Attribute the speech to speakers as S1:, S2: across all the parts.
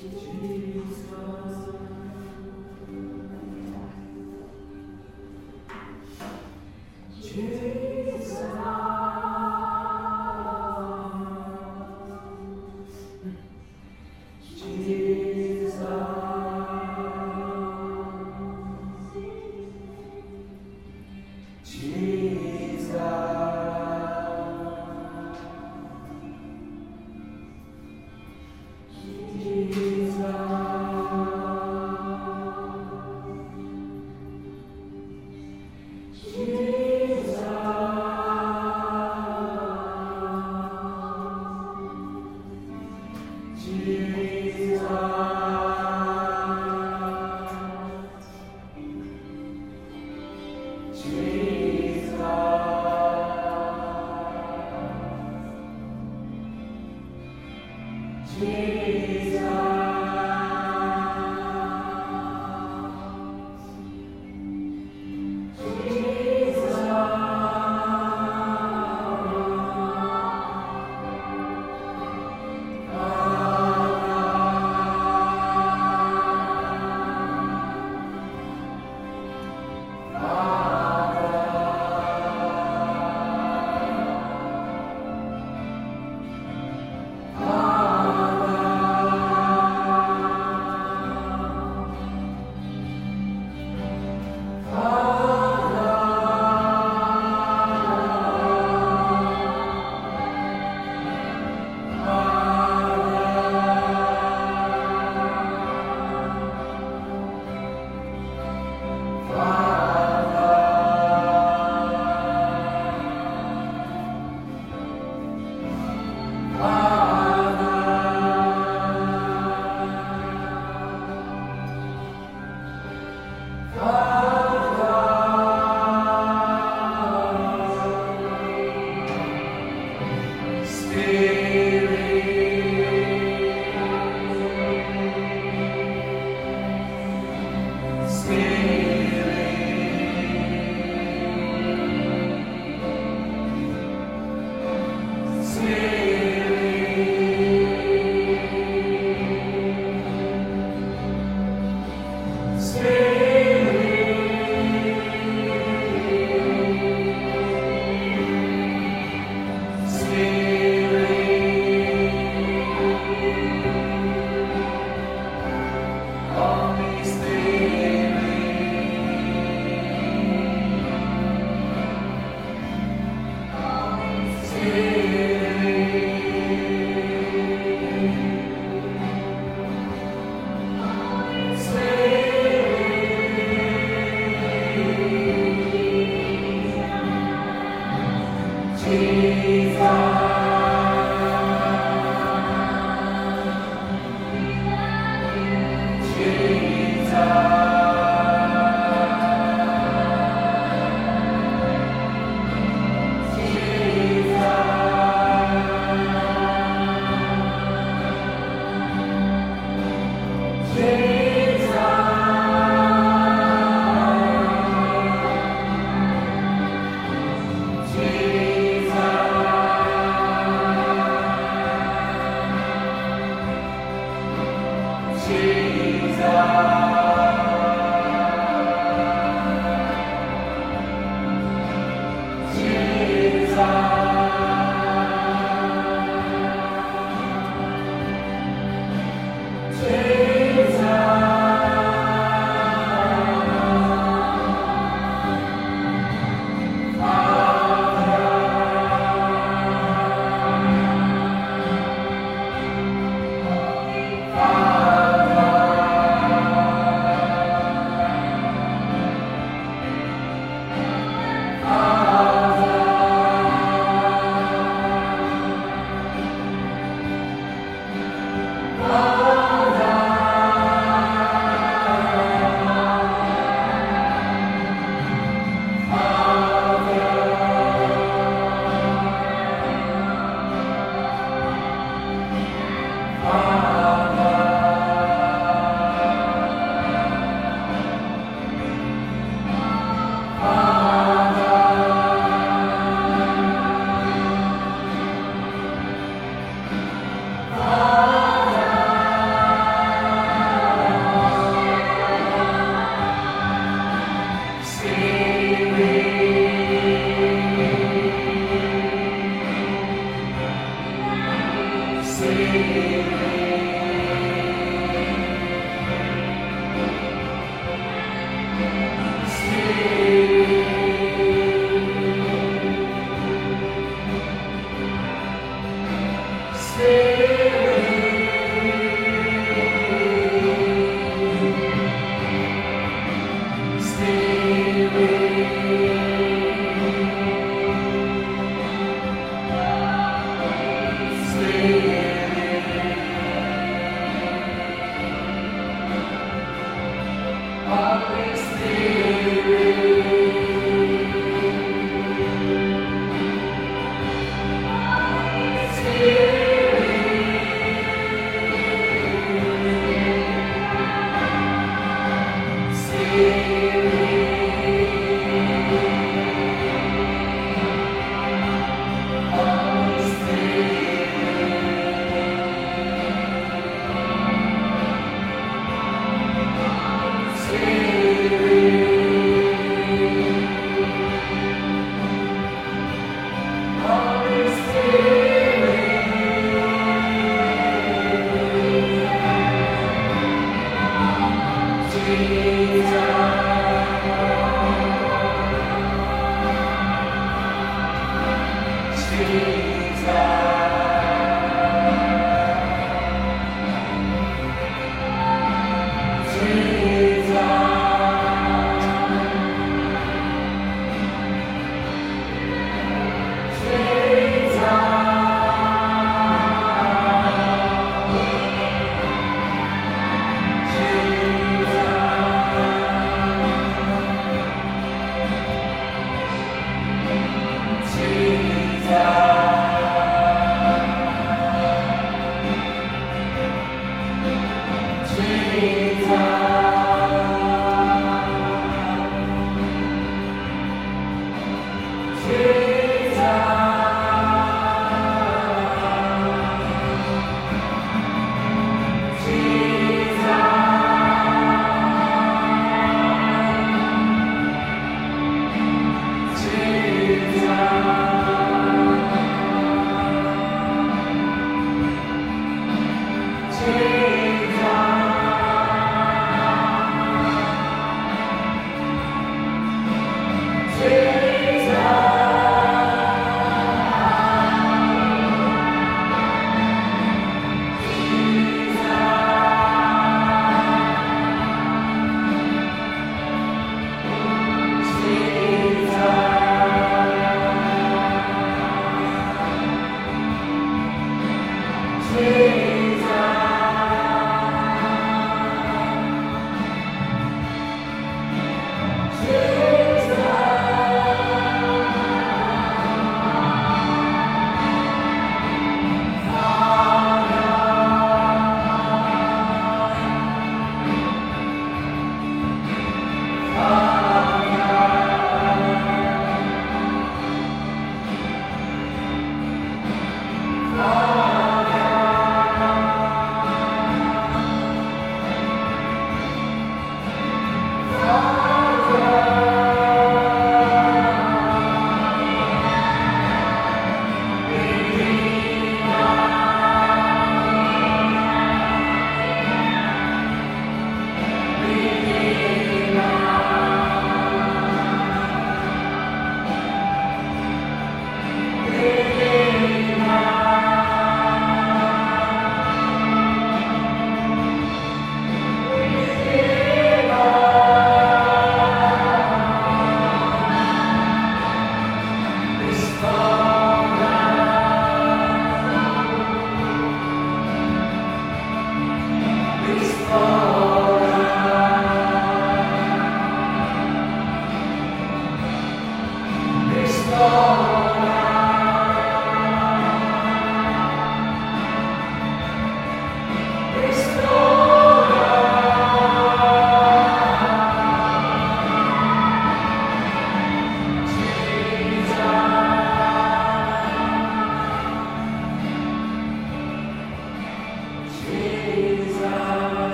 S1: Jesus.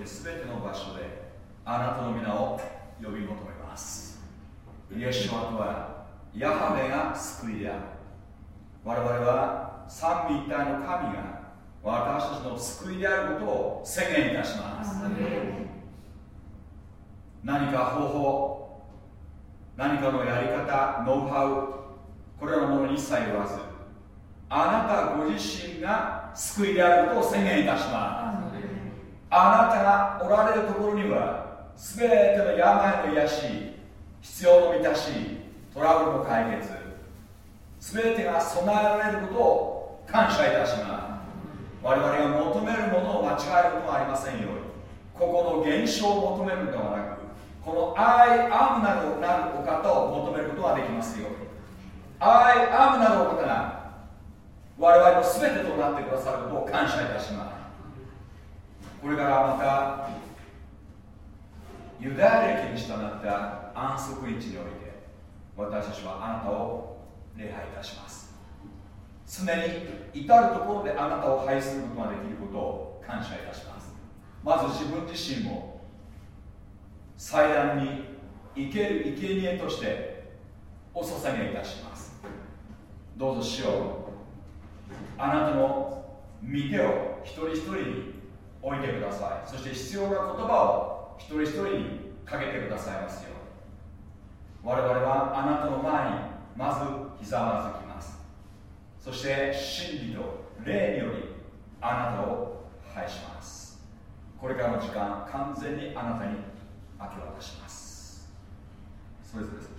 S1: おいて全ての場所であなたの皆を呼び求めます。イエシュアとはヤハベが救いである。我々は三位一体の神が私たちの救いであることを宣言いたします。何か方法何かのやり方ノウハウこれらのものに一切言わずあなたご自身が救いであることを宣言いたします。あなたがおられるところには全ての病の癒し必要の満たしトラブルの解決。全てが備えられることを感謝いたします。我々が求めるものを間違えることはありませんようにここの現象を求めるのではなくこの I am なるなるお方を求めることができますように。I am なるお方が我々の全てとなってくださることを感謝いたします。これからまたユダヤ歴に従った安息日において私たちはあなたを礼拝いたします。常に至るところであなたを拝することができることを感謝いたします。まず自分自身も祭壇に生ける生贄としてお捧げいたします。どうぞしようあなたの御手を一人一人に置いてください。そして必要な言葉を一人一人にかけてくださいますよ我々はあなたの前にまずひざまずきます。そして真理と霊によりあなたを拝します。これからの時間完全にあなたに明け渡します。それぞれ。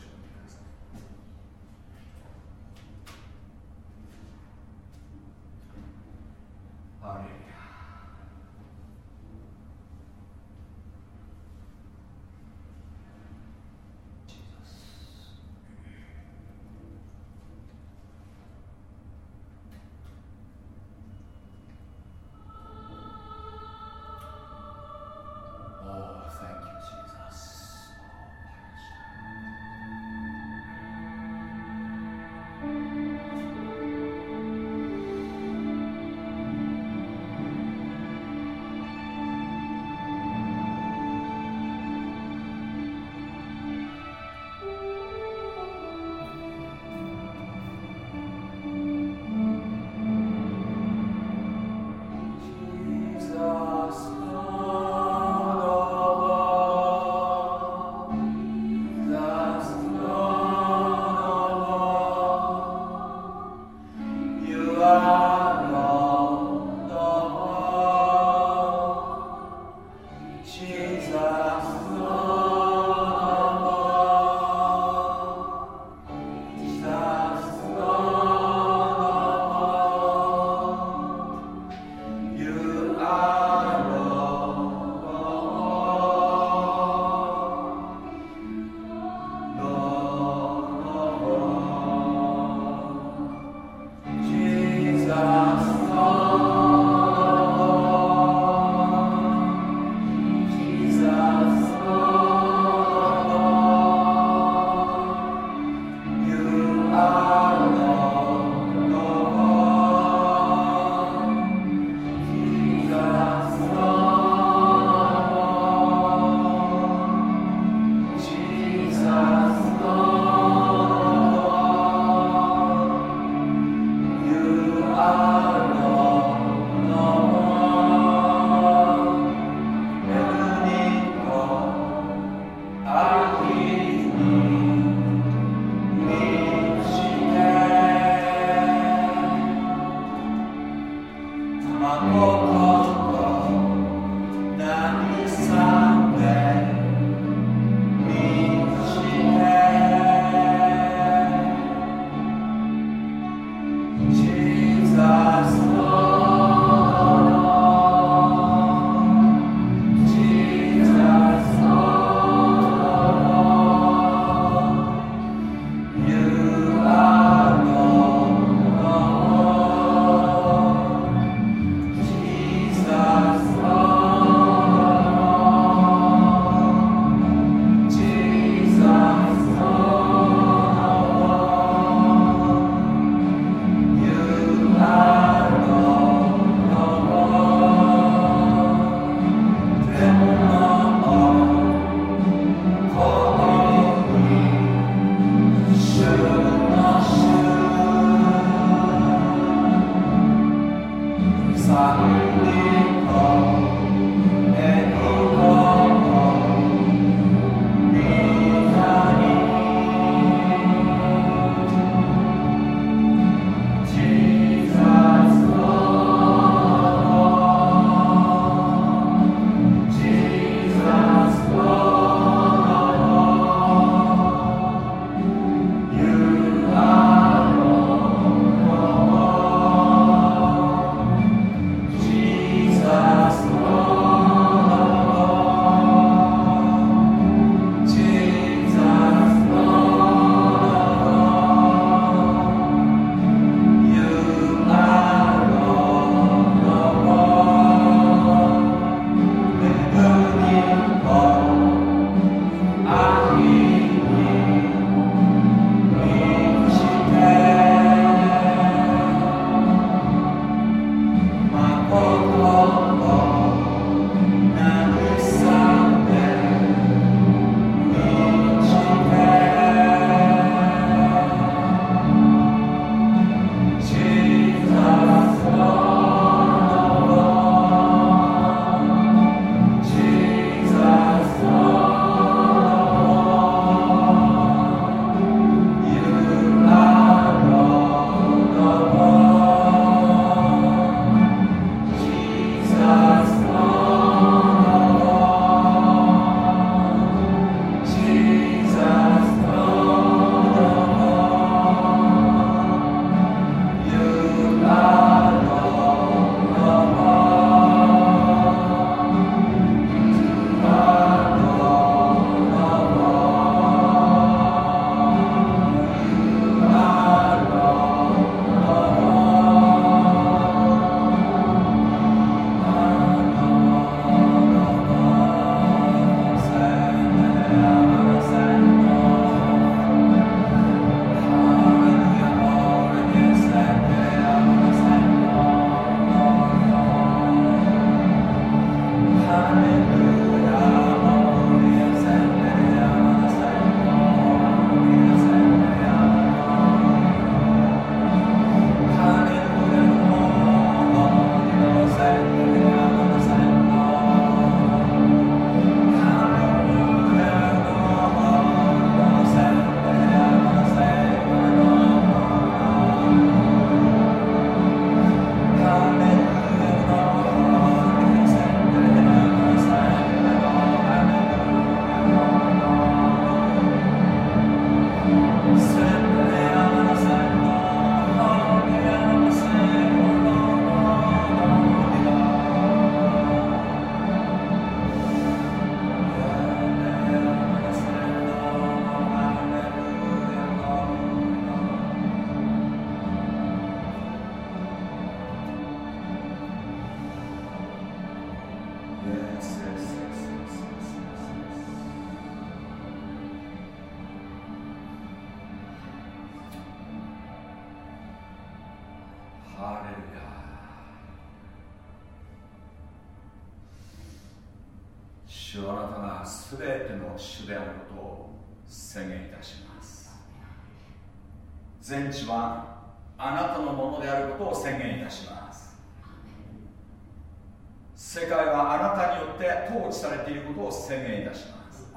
S1: 放置され
S2: ていることを宣言いたします。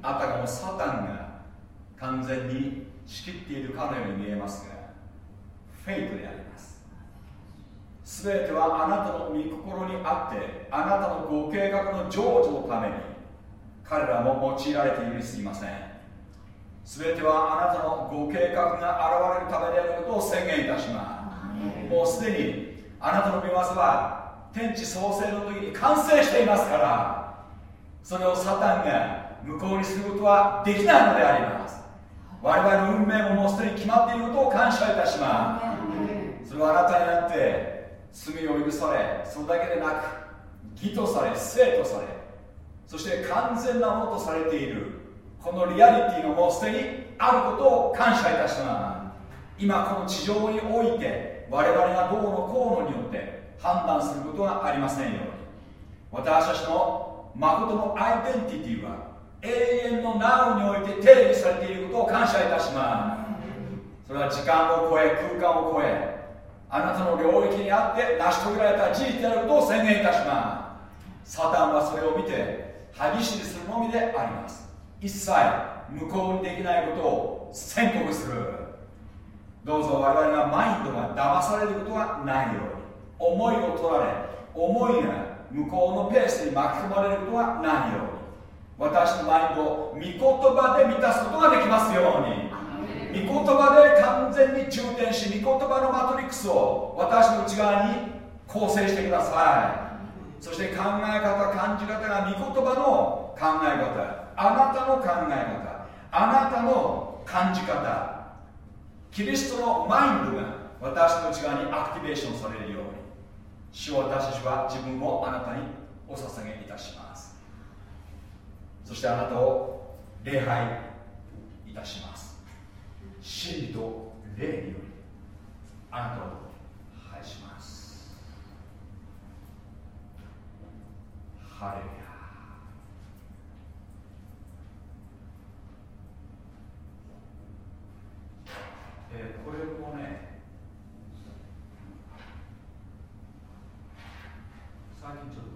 S2: あたかもサタンが完全に仕切っているかのように見えますがフェイトであります。全てはあなたの御心にあってあなたのご計画の成就のために彼らも用いられているにすぎません。全てはあなたのご計画が現れるためであることを宣言いたします。もうすでにあなたの御業は天地創生の時に完成していますからそれをサタンが無効にすることはできないのであります。我々の運命ももうすでに決まっていることを感謝いたします。それはあなたになって罪を許されそれだけでなく義とされ生とされそして完全なものとされているこのリアリティがもうすでにあることを感謝いたします。今この地上において我々がどうのこうのによって判断することがありませんように。私たちの誠のアイデンティティは永遠の Now において定義されていることを感謝いたします。それは時間を超え空間を超え
S1: あなたの領域にあって成し遂げられた事実であることを宣言いたします。サタンはそれを見て歯ぎしりするのみであります。一切無効にできないことを宣告する。どうぞ我々がマインドが騙されることがないように。思いを取られ思いが向こうのペースに巻き込まれることがないように。私のマインドを御言葉で満たすことができますように。御言葉で完全に充填し御言葉のマトリックスを私の内側に構成してください。そして考え方感じ方が御言葉の考え方あなたの考え方あなたの感じ方キリストのマインドが私の内側にアクティベーションされるように主を私たちは自分をあなたにお捧げいたします。そしてあなたを礼拝いたします。真理と霊によりあなたを拝します。ハレルヤえー、これもね最近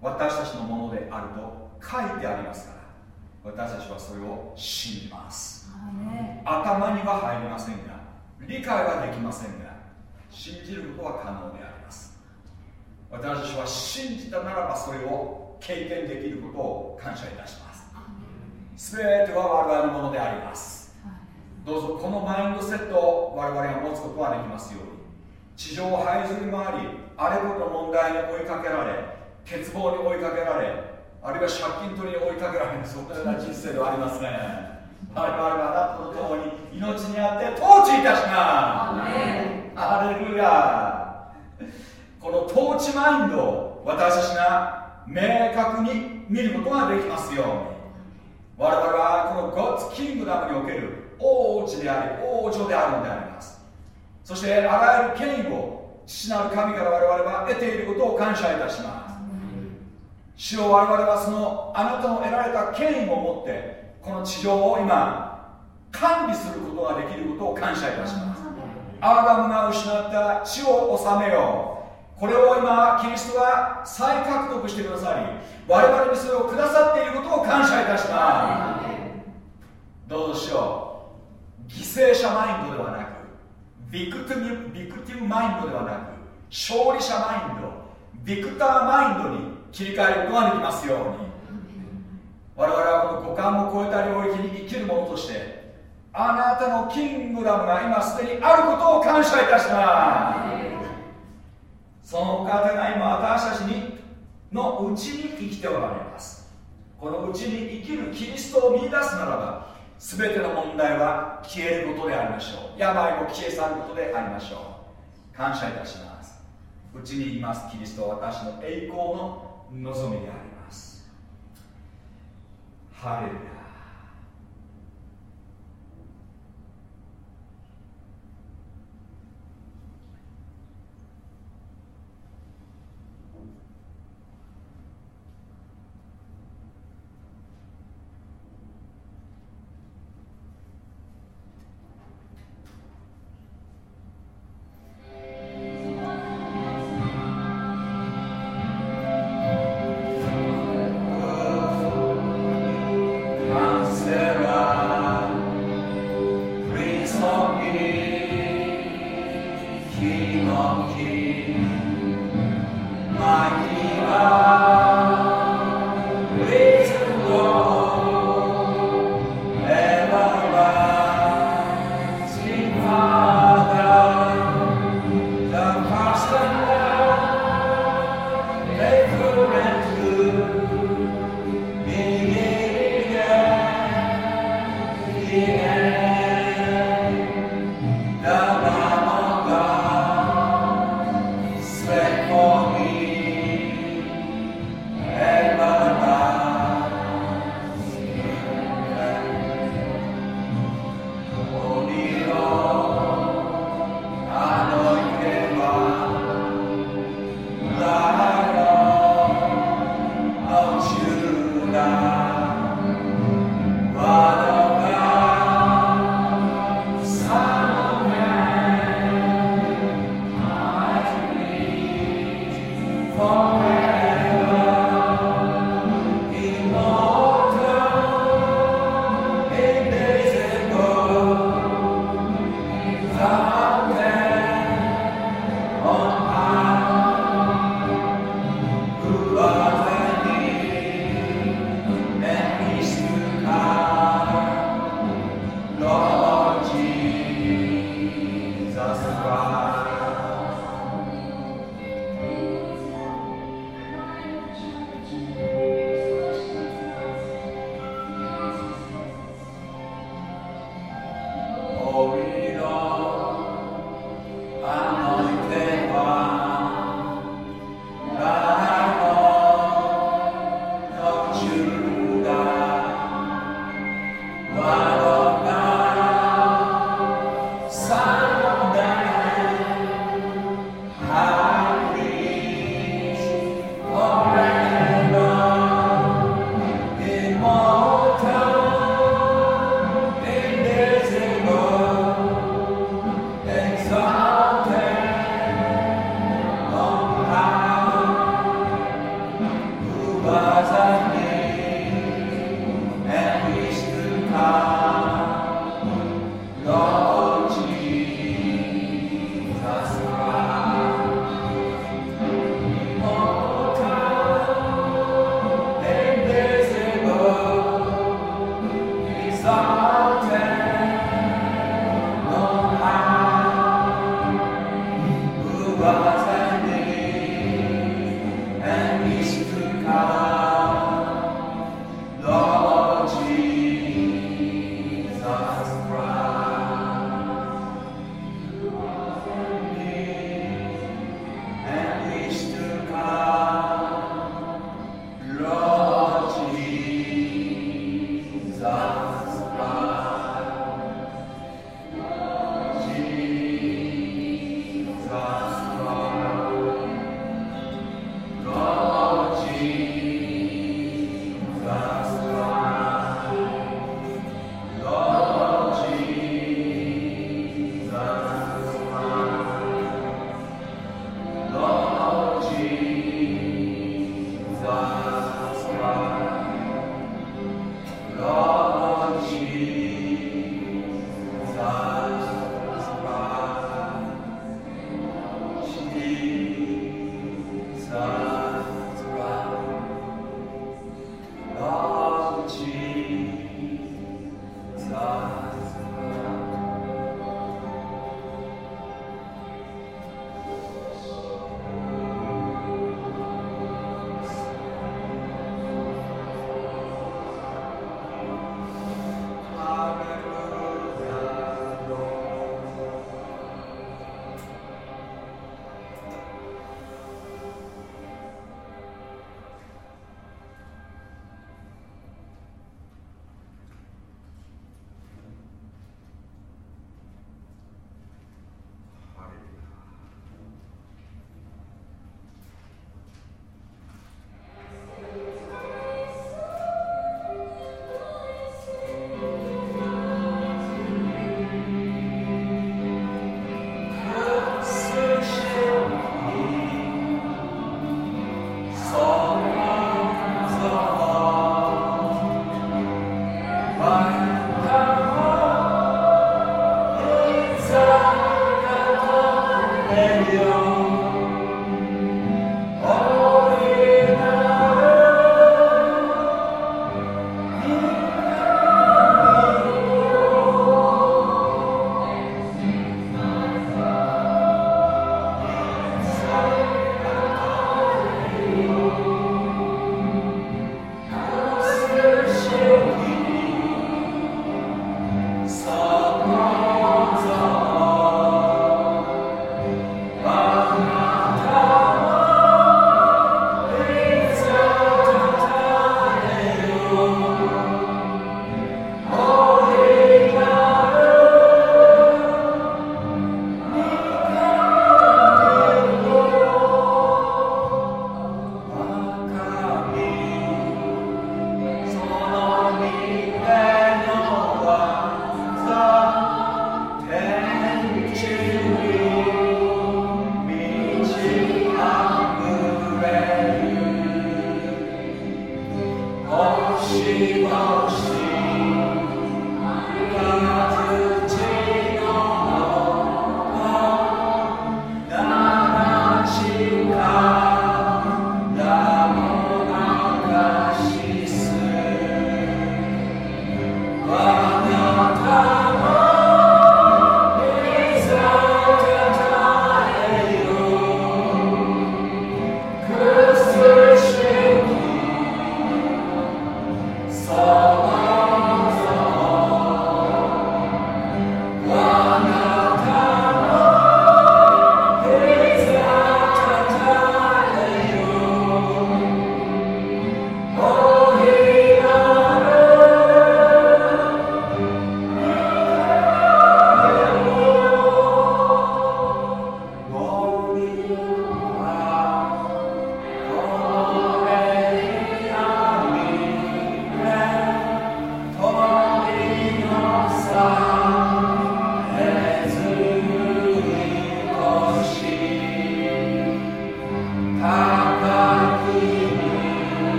S2: 私たちのものであると書いてありますから私たちはそれを信じます。頭には入りませんが理解はできませんが信じることは可能であります。私たちは信じたならばそれを経験できることを感謝いたします。全ては我々のものであります。どうぞこのマインドセットを我々が持つことができますように。地上を這いずり回りあれこれの問題に追いかけられ欠乏に追いかけられあるいは借金取りに追いかけられそんなような人生ではありますね。我々はあなたと共に命にあって統治いたします。アレルヤ。この統治マインドを私たちが明確に見ることができますように。我々はこのゴッツキングダムにおける王子であり王女であるのであります。そしてあらゆる権威を父なる神から我々は得ていることを感謝いたします主を我々はそのあなたの得られた権威を持ってこの地上を今管理することができることを感謝いたします。アダムが失った地を治めよう。これを今キリストが再獲得してくださり我々にそれをくださっていることを感謝いたします。どうぞしよう。犠牲者マインドではなく victim victim mind ではなく勝利者マインド victor mind に切り替えることができますように。我々はこの五感を超えた領域に生きる者としてあなたの kingdom が今すでにあることを感謝いたします。その方が今私たちにのうちに生きておられます。このうちに生きるキリストを見出すならば全ての問題は消えることでありましょう。病も消え去ることでありましょう。感謝いたします。うちにいますキリストは私の栄光の望みであります。ハレルヤ。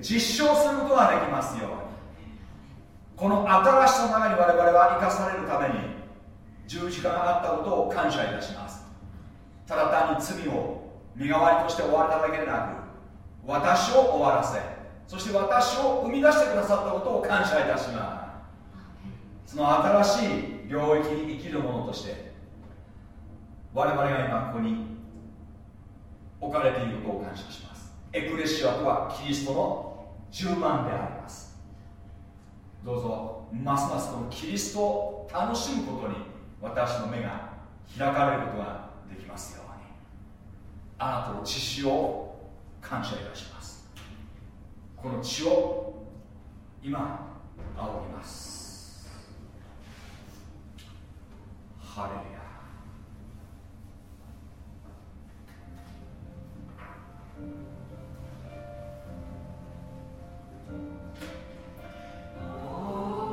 S1: 実証することができますように。この新しさの中に我々は生かされるために十字架があったことを感謝いたします。ただ単に罪を身代わりとして終われただけでなく私を終わらせそして私を生み出してくださったことを感謝いたします。その新しい領域に生きる者として我々が今ここに置かれていることを感謝します。エクレシアとはキリストの10万であります。どうぞますますこのキリストを楽しむことに私の目が開かれることができますように。あなたの血潮を感謝いたします。この血を今仰ぎます。ハレルヤ。
S2: う。
S1: Oh.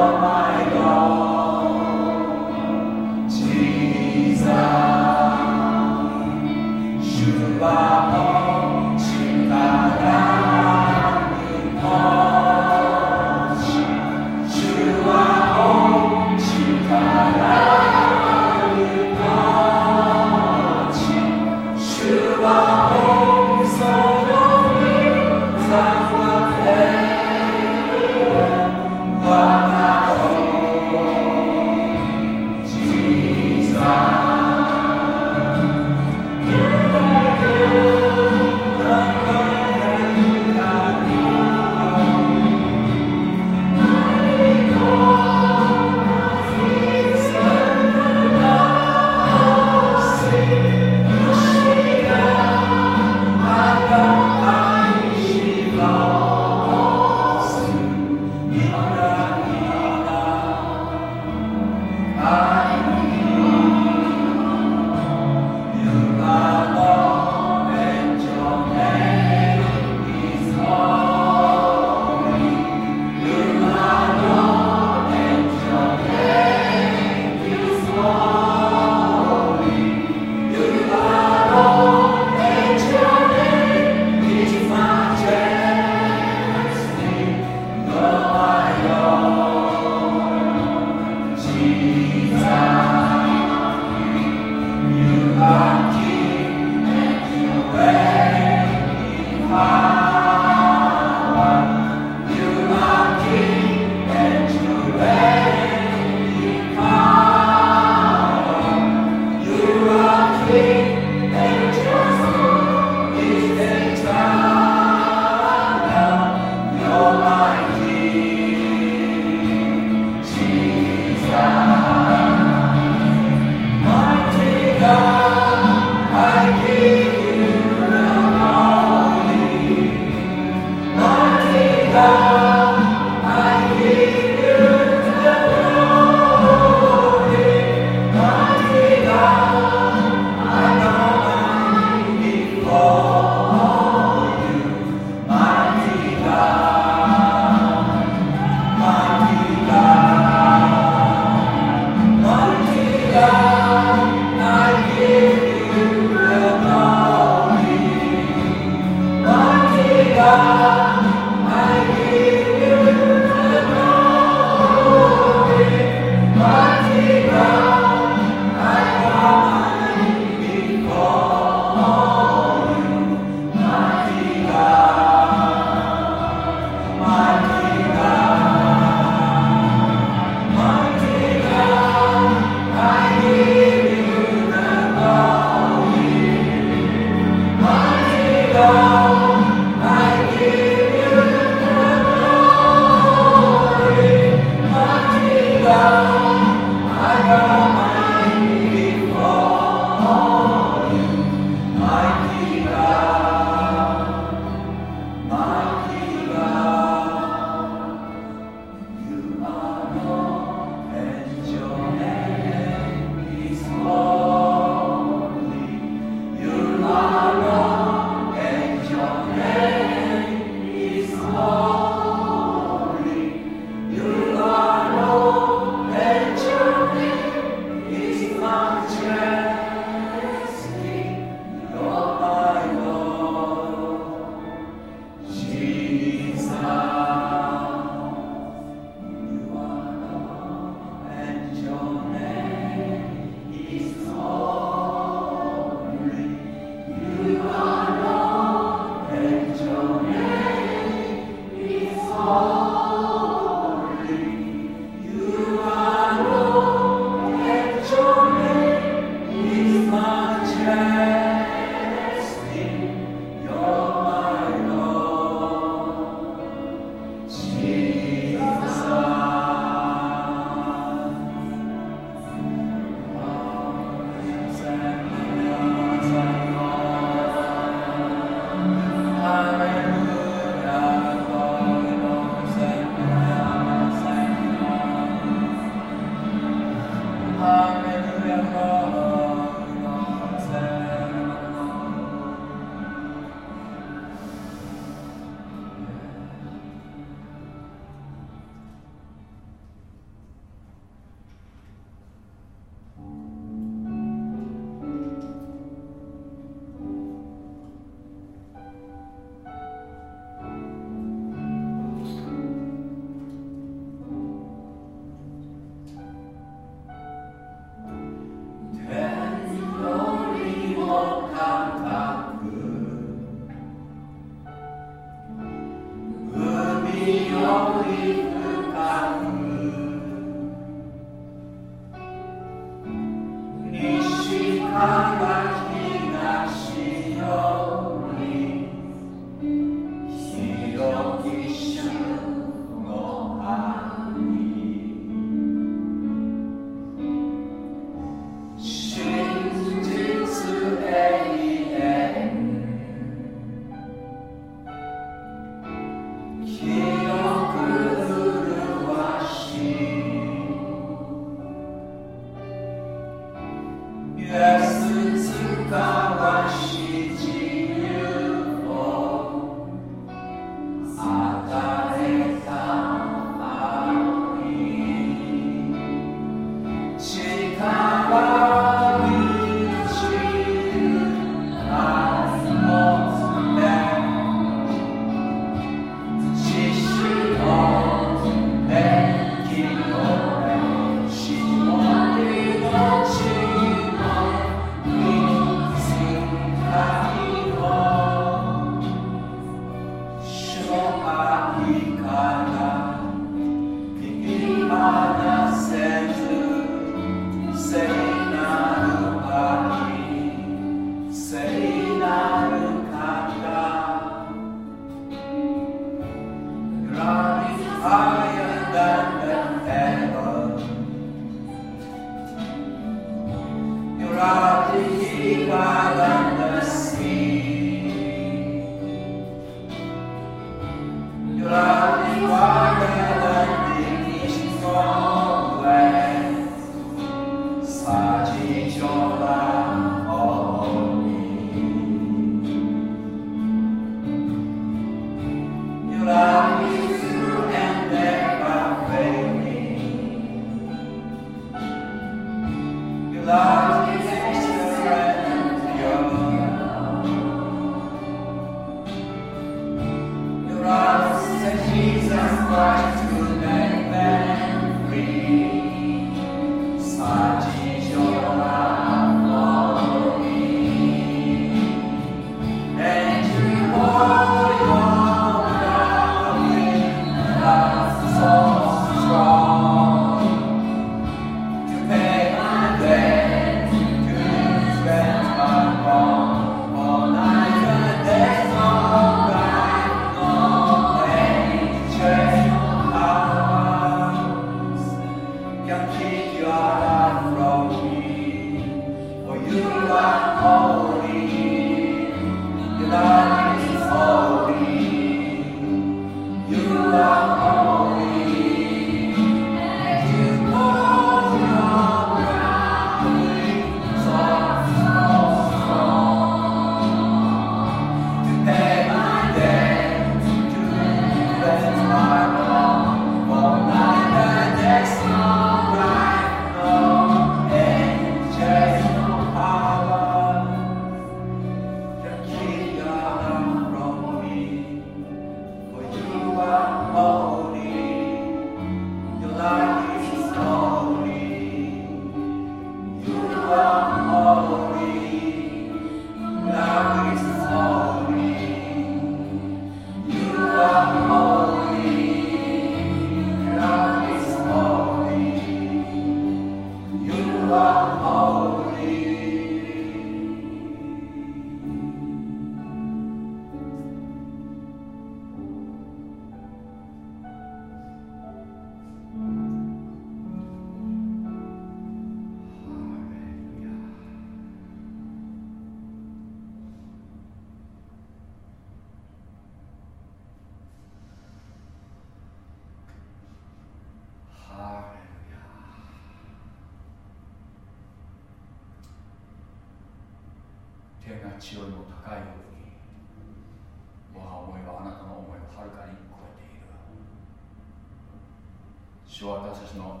S2: 主は私たちの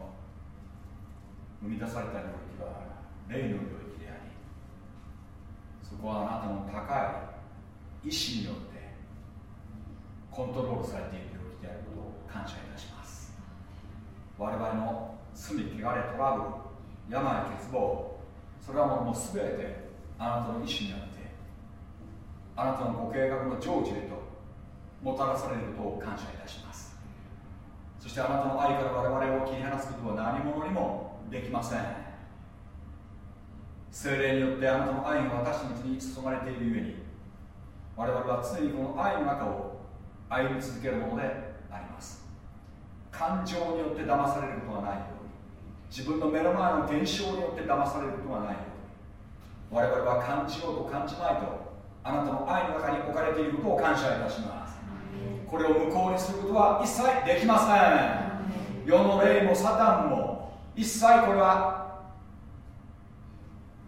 S2: 生み出された領域は霊の領域でありそこはあなたの高い意志によってコントロールされている領域であることを感謝いたします。我々の罪汚れトラブル病欠乏それはもう全てあなたの意志によってあなたのご計画の成就へともたらされることを感謝いたします。そしてあなたの愛から我々を切り離すことは何者にもできません。精霊によってあなたの愛が私たちに注がれているゆえに我々は常にこの愛の中を歩み続けるものであります。感情によって騙されることはないように自分の目の前の現象によって騙されることはないように我々は感じようと感じまいとあなたの愛の中に置かれていることを感謝いたします。これを無効にすることは一切できません。世の霊もサタンも一切これは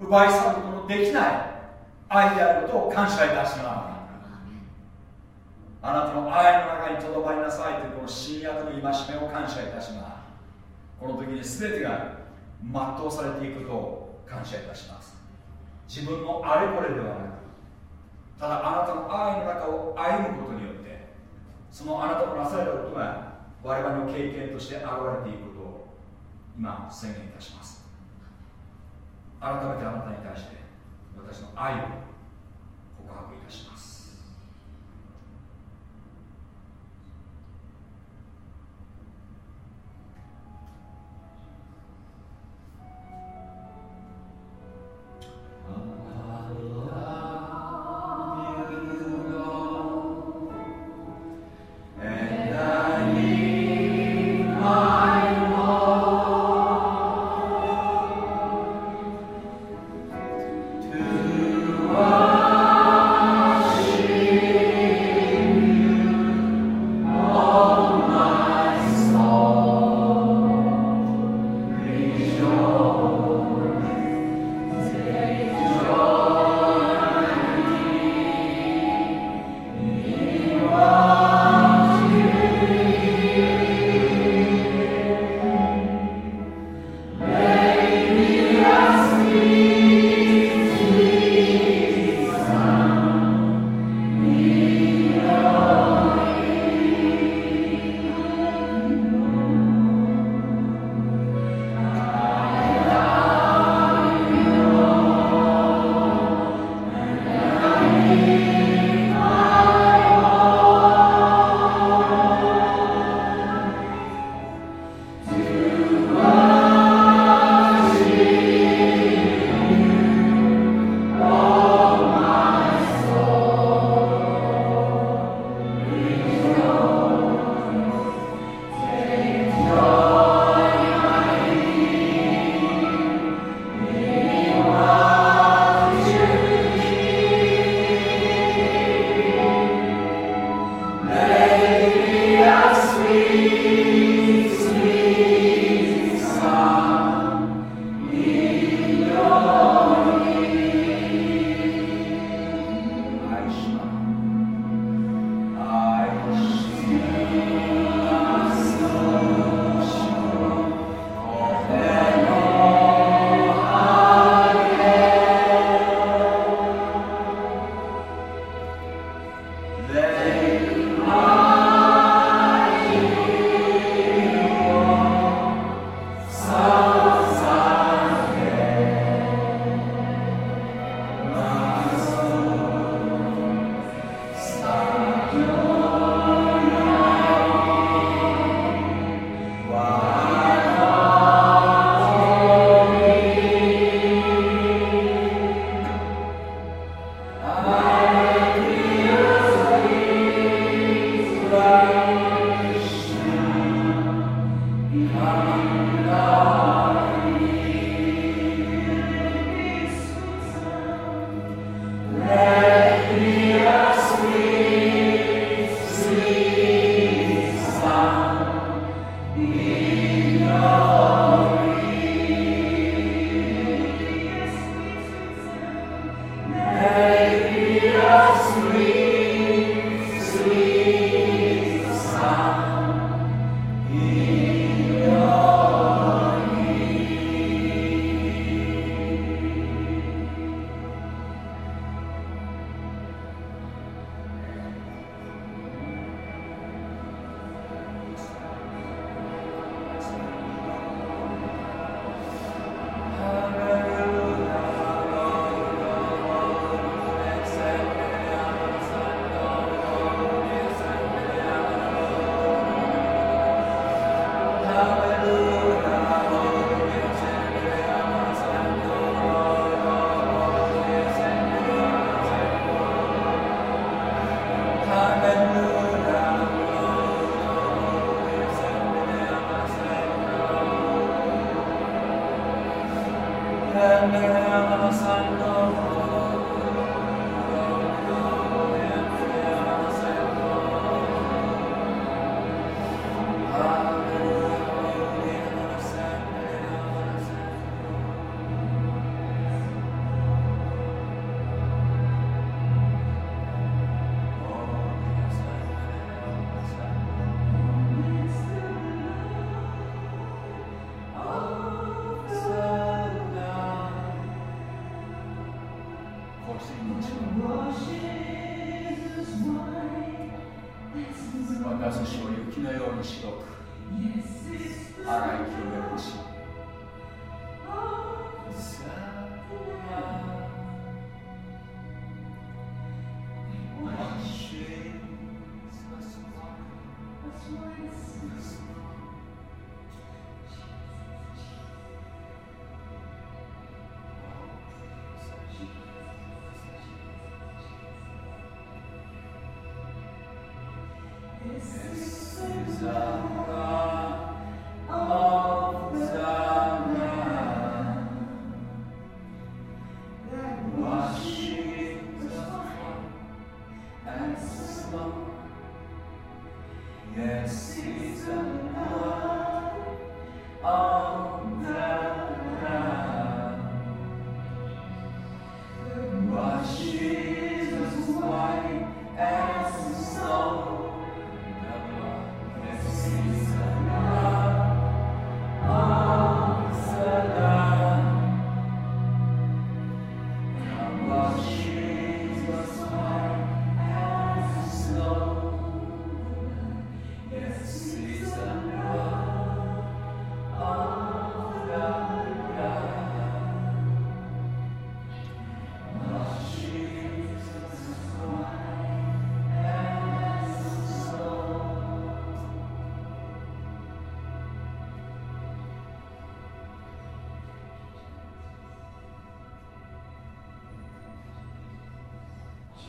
S2: 奪い去ることのできない愛であることを感謝いたしますあなたの愛の中にとどまりなさいというこの新約の戒めを感謝いたしますこの時に全てが全うされていくことを感謝いたします自分のあれこれではなくただあなたの愛の中を歩むことによってそのあなたのなされたことが我々の経験として現れていくことを今宣言いたします。改めてあなたに対して私の愛を告白いたします。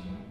S1: team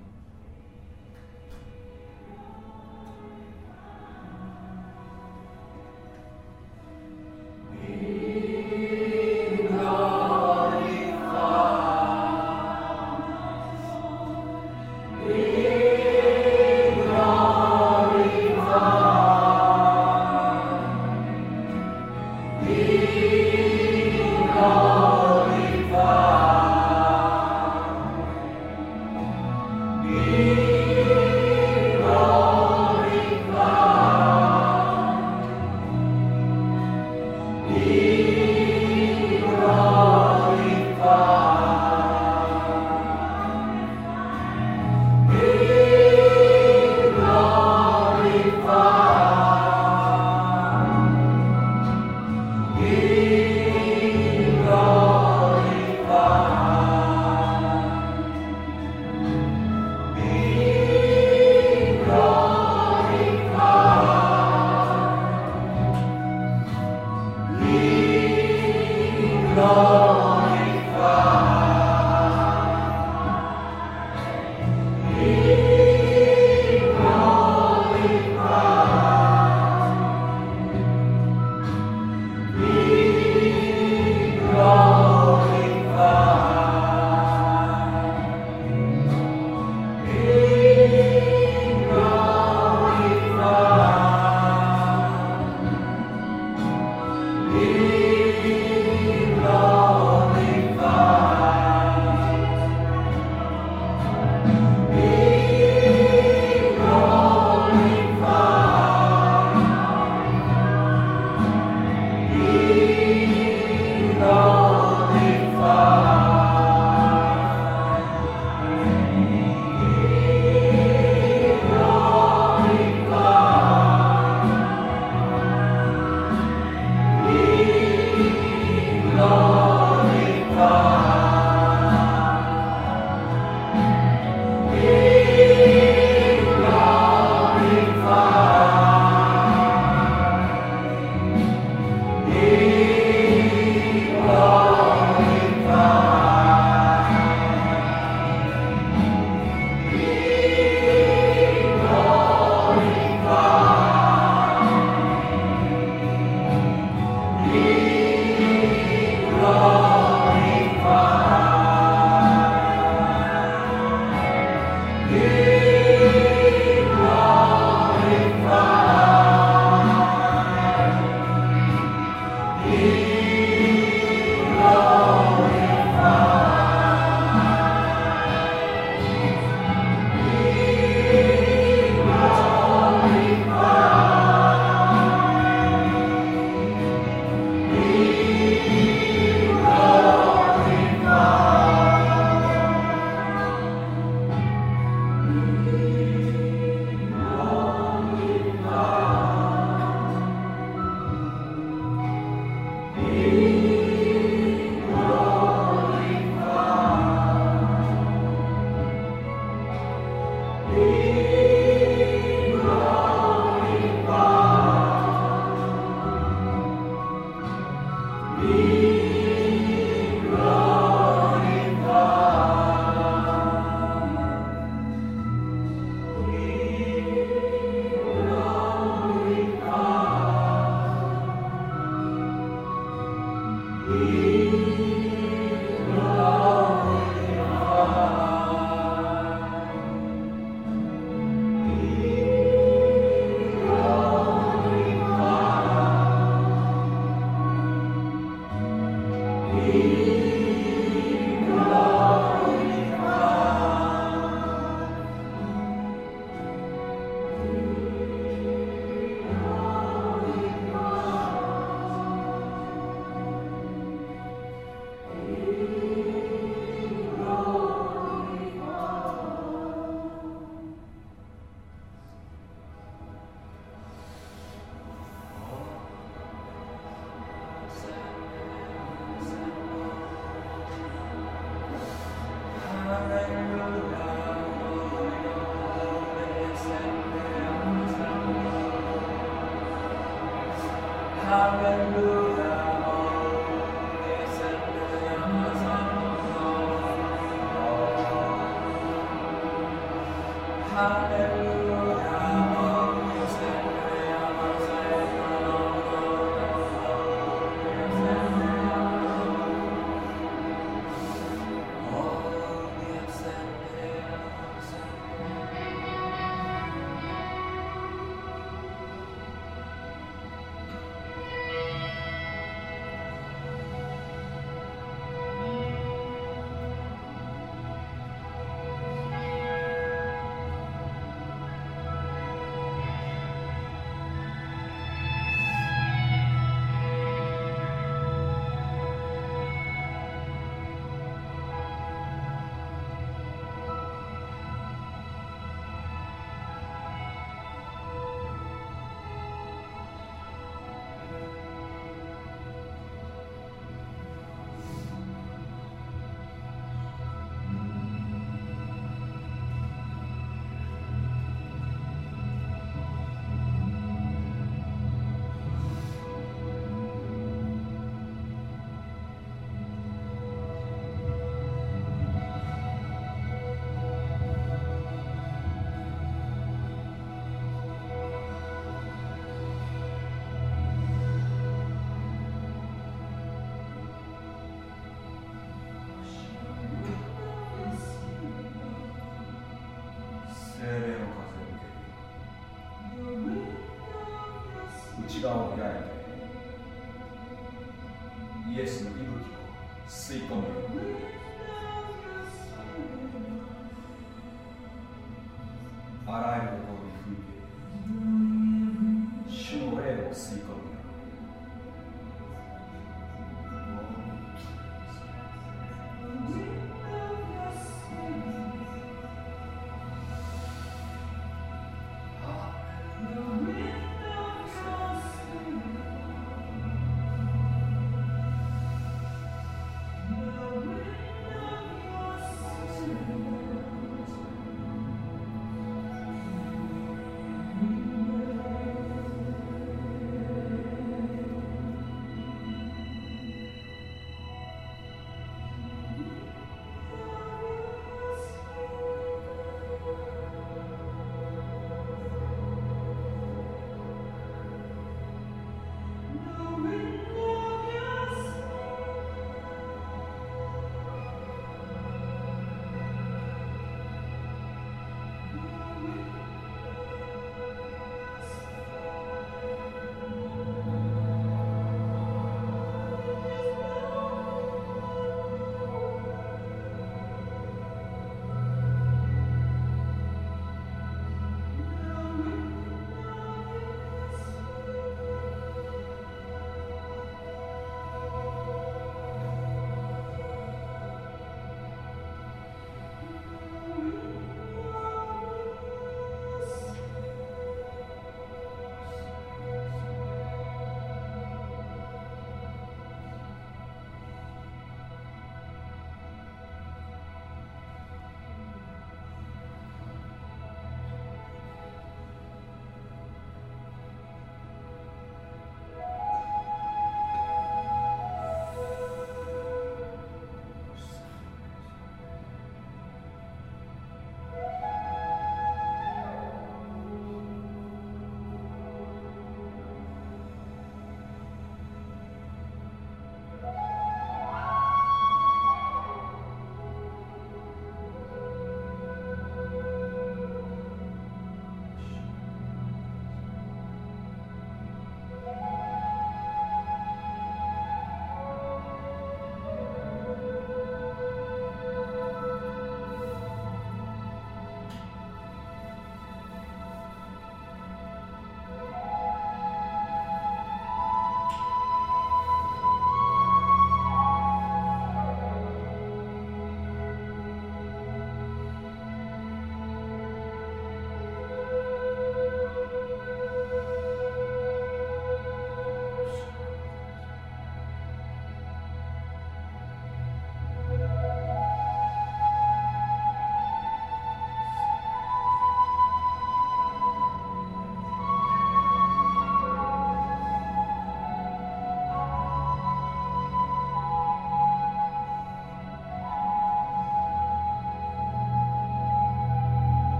S1: あら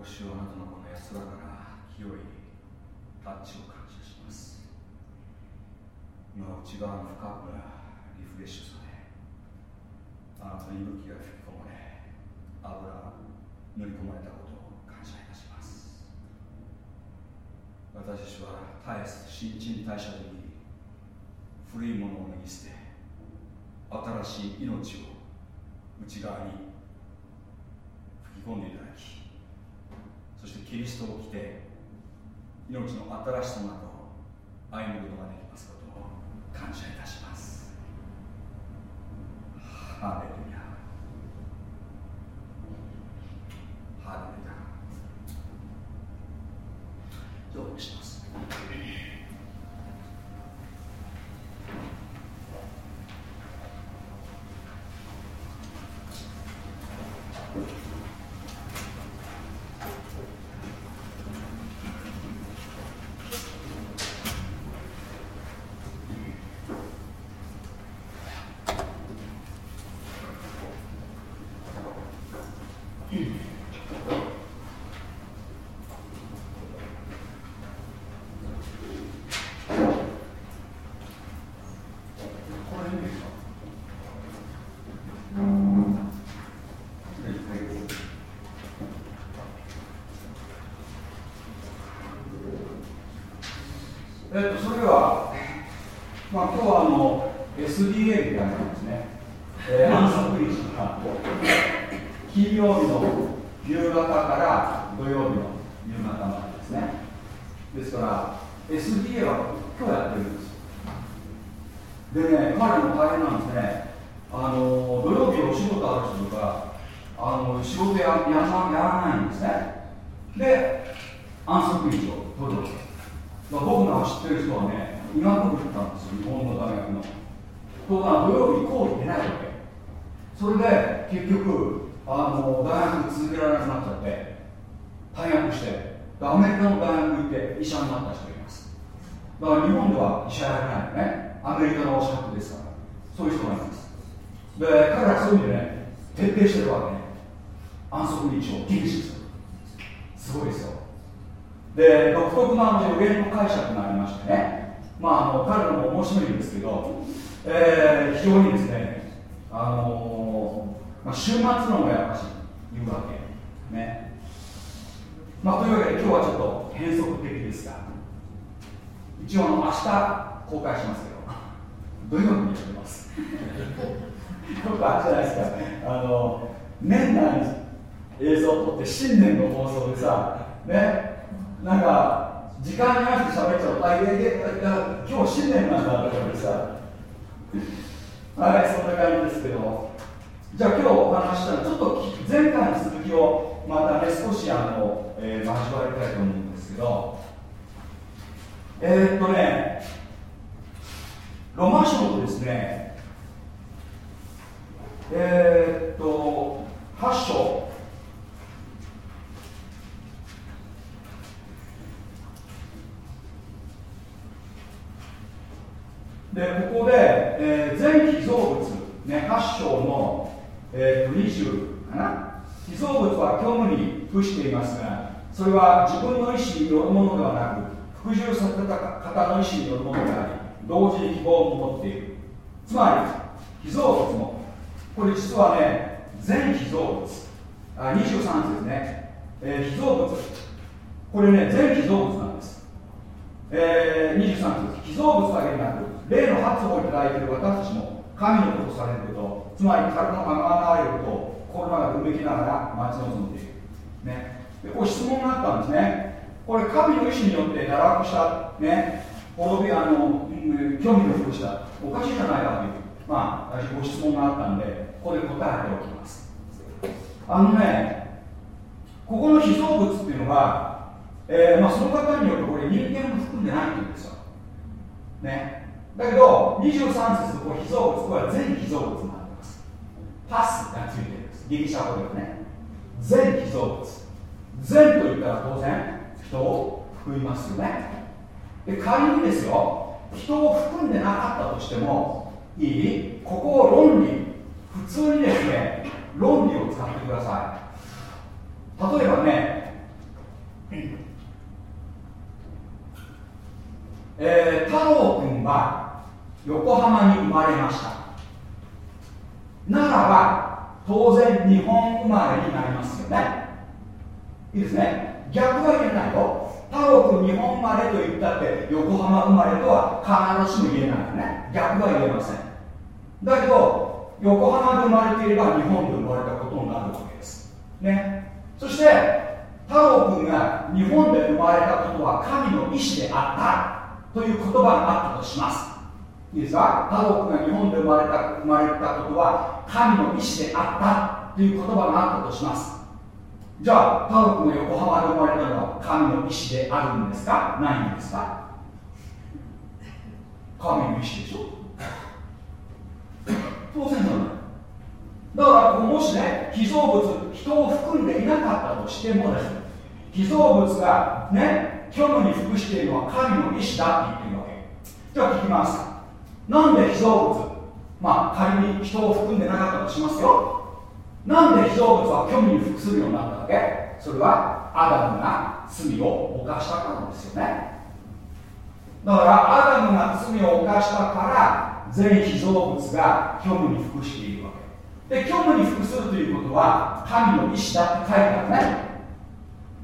S1: 主
S2: よあなたのこの安らかな清いタッチを感謝します。今内側の深くリフレッシュされあなたの息吹が吹き込まれ油が塗り込まれたことを感謝いたします。私たちは絶えず新陳代謝的に古いものを脱ぎ捨て新しい命を内側に吹き込んでいただきそしてキリストを着て命の新しさなど歩むことができますことを感謝いたしますハレルヤハレルヤどうしますえっと、それでは、まあ、今日はあの SDA みたいな神のことされることつまり体のままなれることを心がうめきながら待ち望んでいる、ね、でこう質問があったんですね。これ神の意志によって堕落したね。滅びあの、うん、興味のふした。おかしいじゃないかというまあご質問があったんでここで答えておきます。あのねここの被造物っていうのは、えーまあ、その方によるとこれ人間も含んでないんですよ。ね。だけど23節こう被造物これは全被造物になってます。パスがついてるんです。ギリシャ語ではね。全被造物。全と言ったら当然人を含みますよね。で仮にですよ人を含んでなかったとしてもいい？ここを論理普通にですね論理を使ってください。例えばねえー、太郎君は横浜に生まれました。ならば当然日本生まれになりますよね。いいですね。逆は言えないよ。太郎君日本生まれと言ったって横浜生まれとは必ずしも言えないよね。逆は言えません。だけど横浜で生まれていれば日本で生まれたことになるわけです。ね。そして太郎君が日本で生まれたことは神の意志であったという言葉があったとします。いいですか太郎君が日本で生まれた生まれたことは神の意志であったという言葉があったとします。じゃあ太郎君が横浜で生まれたのは神の意志であるんですか？ないんですか？神の意志でしょ。当然じゃない。だからもしね被造物人を含んでいなかったとしてもです。被造物がね虚無に服しているのは神の意志だって言ってるわけ。じゃ聞きます。なんで被造物まあ仮に人を含んでなかったとしますよ。なんで被造物は虚無に服するようになったわけ？それはアダムが罪を犯したからですよね。だからアダムが罪を犯したから全被造物が虚無に服しているわけ。で虚無に服するということは神の意志だって書いてあるね。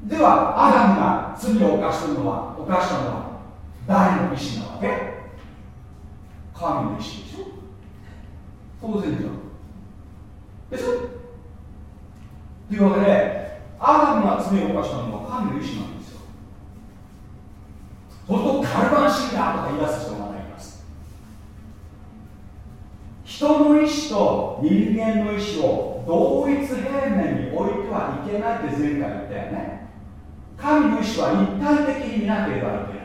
S2: ではアダムが罪を犯したのは犯したのは誰の意志なわけ？神の意志でしょ？当然じゃん。でしょ？というわけでアダムが罪を犯したのは神の意志なんですよ。そうするとカルバン主義だとか言い出す人がまたいます。人の意志と人間の意志を同一平面に置いてはいけないって前回言ったよね。神の意志は一体的になければいけない。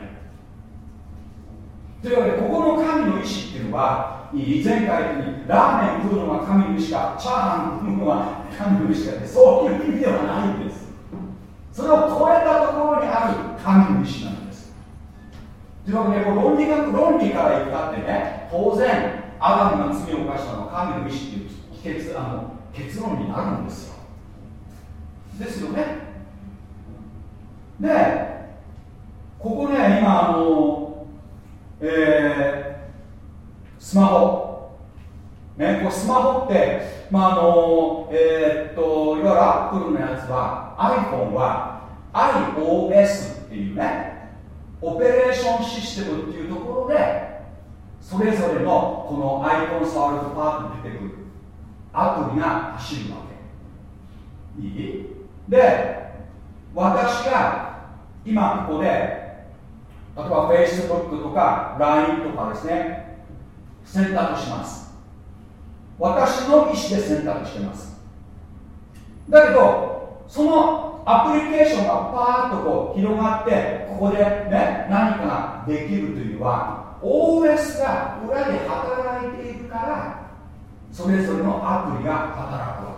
S2: というわけでここの神の意志っていうのは前回言にラーメン食うのが神の意志かチャーハン食うのは神の意志かってそういう意味ではないんです。それを超えたところにある神の意志なんです。というわけで論理学論理から言ったってね当然アダムが罪を犯したのは神の意志っていう結あの結論になるんですよ。ですよね。でここね今あのえー、スマホ。ねこうスマホってまああのえー、っといわゆるアップルのやつは iPhone は iOS っていうねオペレーションシステムっていうところでそれぞれのこのアイコン触るとパーッと出てくる。アプリが走るわけ。いい？で私が今ここで例えば Facebook とか LINE とかですね選択します。私の意思で選択してます。だけどそのアプリケーションがパーッとこう広がってここでね何かできるというのは OS が裏で働いているからそれぞれのアプリが働くわ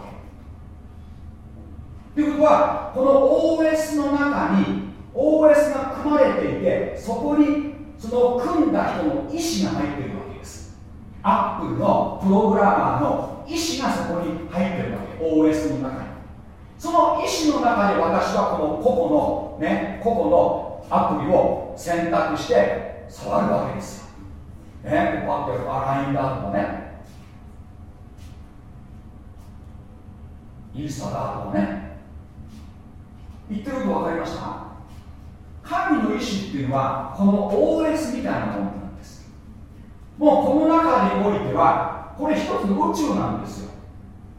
S2: け。ということはこの OS の中に OS が組まれていてそこにその組んだ人の意思が入っているわけです。アップルのプログラマーの意思がそこに入っているわけ。OS の中に。その意思の中で私はこの個々のね個々のアプリを選択して触るわけですよ。ねこうパッとアラインだとかね。インスタだとかね。言ってること分かりました？神の意志っていうのはこの OS みたいなものなんです。もうこの中においてはこれ一つの宇宙なんですよ。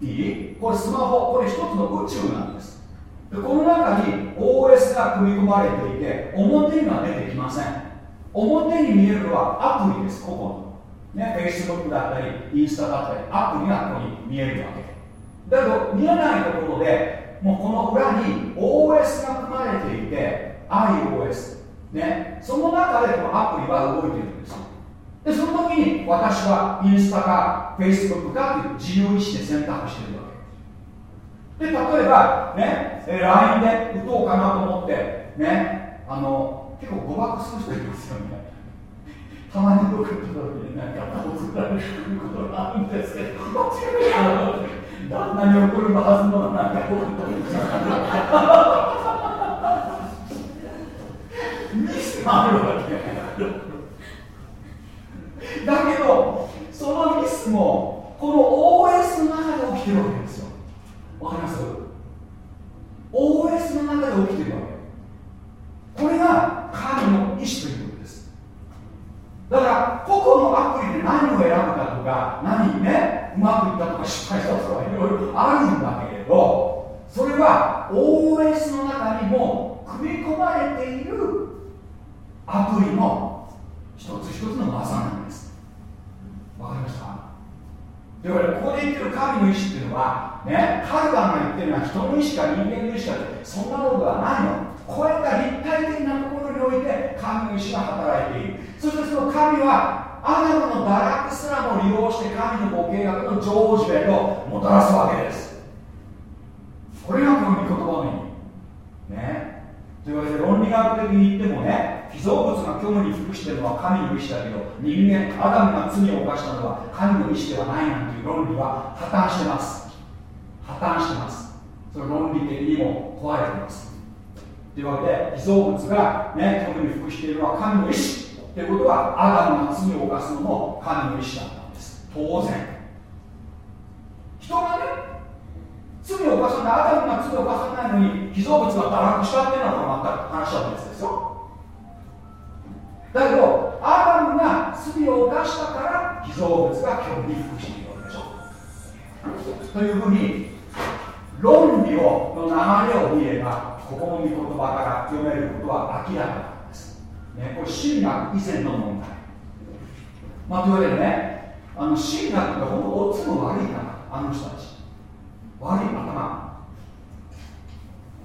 S2: いい？これスマホ。これ一つの宇宙なんです。でこの中に OS が組み込まれていて表には出てきません。表に見えるのはアプリですここの。ね Facebook だったりインスタだったりアプリがここに見えるわけ。だけど見えないところでもうこの裏に OS が組まれていて iOS ね。その中でこのアプリは動いてるんですでその時に私はインスタか Facebook かっていう自由意志で選択してるわけ。で例えばね LINE で打とうかなと思ってねあの結構誤爆する人いますよね。たまに僕のところになんか顔作られることがあるんですけど旦那に怒るはずのなんか僕のところにミスがあるわけだけどそのミスもこの OS の中で起きてるわけですよわかります OS の中で起きてるわけこれが神の意思ということですだから個々のアプリで何を選ぶかとか何ねうまくいったとか失敗したとかいろいろあるんだけれどそれは OS の中にも組み込まれているアプリの一つ一つの技なんです。わかりました？というわけでここで言ってる神の意志っていうのはねカルバンが言ってるのは人の意志か人間の意志かってそんなものではないの。こういった立体的なところにおいて神の意志が働いている。そしてその神はアダムの堕落すらも利用して神のご計画の成就へともたらすわけです。これがこの御言葉の意味。ね。というわけで論理学的に言ってもね被造物が虚無に服しているのは神の意志だけど人間アダムが罪を犯したのは神の意志ではないなんていう論理は破綻してます。破綻してます。それ論理的にも壊れてます。というわけで被造物がね虚無に服しているのは神の意志。ということはアダムが罪を犯すのも神の意志だったんです。当然。人がね罪を犯さないアダムが罪を犯さないのに被造物が堕落したっていうのは全く話は別ですよ。だけどアダムが罪を犯したから被造物が虚無に服しているわけでしょ。というふうに論理をの流れを見ればここの御言葉から読めることは明らかなんです、ね、これ神学以前の問題。まあというわけでねあの神学って本当おつも悪いからあの人たち。悪い頭。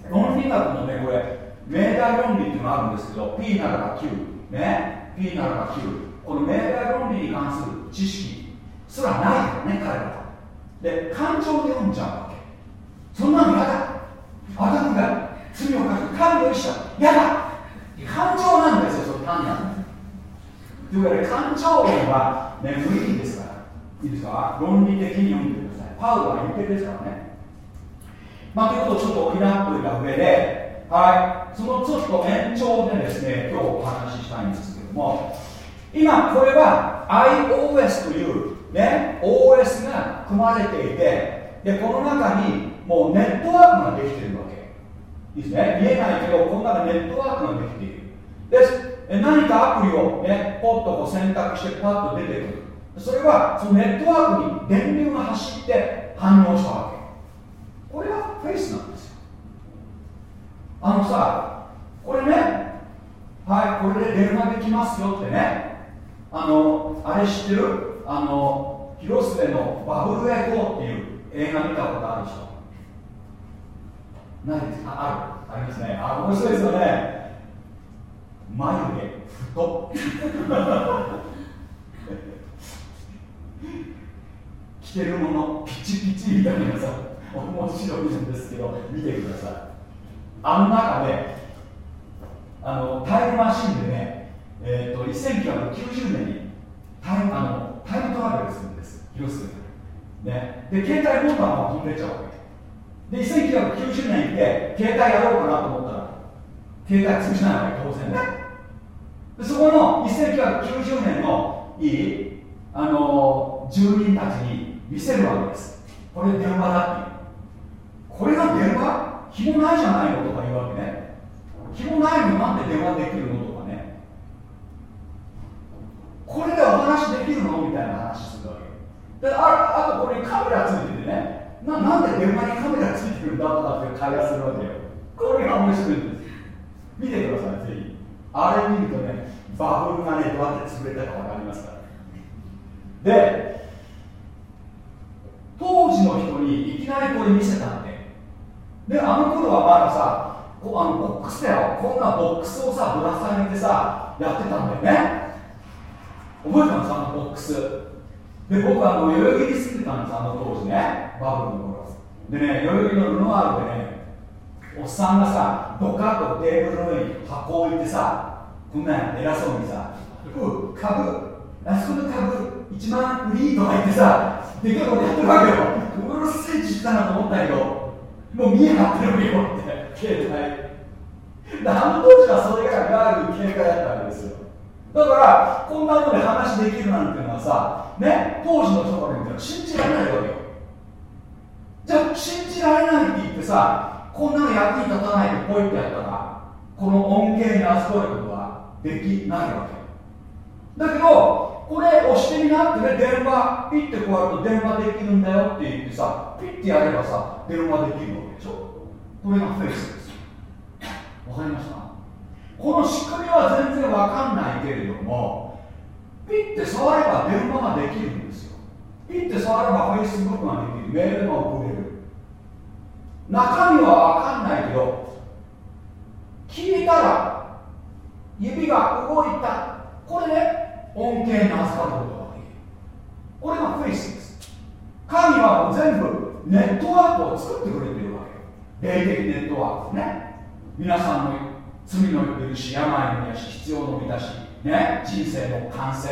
S2: 論理学のねこれ命題論理っていうのがあるんですけど P ならば9ね。P ならば9この命題論理に関する知識。すらないからね彼らは。で感情で読んじゃうわけ。そんなの嫌だ。アダムが罪を犯す。神の意志だ嫌だ。感情なんですよそれ単なる。というわけで感情論はね無意味ですから。いいですか？論理的に読んでください。パウロは言ってですからね。まあ、ということをちょっと補っておいた上で、はい、そのちょっと延長でですね、今日お話ししたいんですけども、今これは iOS という、ね、OS が組まれていて、でこの中にもうネットワークができているわけ。いいですね、見えないけど、この中にネットワークができている。です何かアプリを、ね、ポッとこう選択してパッと出てくる。それはそのネットワークに電流が走って反応したわけ。これがフェイスなんですよ。あのさこれねはいこれで電話できますよってね。あのあれ知ってる？あの広末のバブルエコーっていう映画見たことある人何です。かある。ありますね。あ面白いですよね。眉毛太 着てるものピチピチみたいなさ。面白いんですけど見てください。あの中であのタイムマシンでね、えーと、1990年にタイムあのタイムトラベルするんです。広末ね。で携帯ボタンは飛んでっちゃうわけ。で1990年行って携帯やろうかなと思ったら携帯通じないわけ当然ね。でそこの1990年のいいあの住人たちに見せるわけです。これ電話だって。いうこれが電話？紐ないじゃないのとか言うわけね。紐ないのなんで電話できるのとかね。これでお話できるのみたいな話するわけ。でああとこれにカメラついててね。ななんで電話にカメラついてるんだとかって会話するわけよ。これが面白いんです。見てくださいぜひ。あれ見るとねバブルがねどうやって潰れたか分かりますから。で当時の人にいきなりこれ見せたんであの頃はまださこあのボックスだよ。こんなボックスをさぶら下げてさやってたんだよね。覚えてます？あのボックス。で僕はあの代々木に住んでたんです。あの当時ね。バブルの頃。でね代々木のルノワールでねおっさんがさドカッとテーブルの上に箱を置いてさこんなん偉そうにさ「う株あそこの株1万売り」とか言ってさでけえことやってるわけよ。うるせえ実だなと思ったけど。もう見え張ってるよって携帯。であの当時はそれがいわゆる警戒だったわけですよ。だからこんなので話できるなんていうのはさね当時の人から見たら信じられないわけよ。じゃあ信じられないって言ってさこんなの役に立たないでポイってやったらこの恩恵に預かることはできないわけだけどこれ押してみなってね電話ピッてこうやると電話できるんだよって言ってさピッてやればさ電話できるわけでしょ？これがフェイスです。わかりました？この仕組みは全然わかんないけれどもピッて触れば電話ができるんですよ。ピッて触ればフェイスブックができる。メールが送れる。中身はわかんないけど聞いたら指が動いた。これで恩恵に預かることができるこれがフェイスです。神はもう全部ネットワークを作ってくれてるわけ霊的ネットワークね。皆さんの罪の許し病の癒し必要の満たし、ね、人生の完成。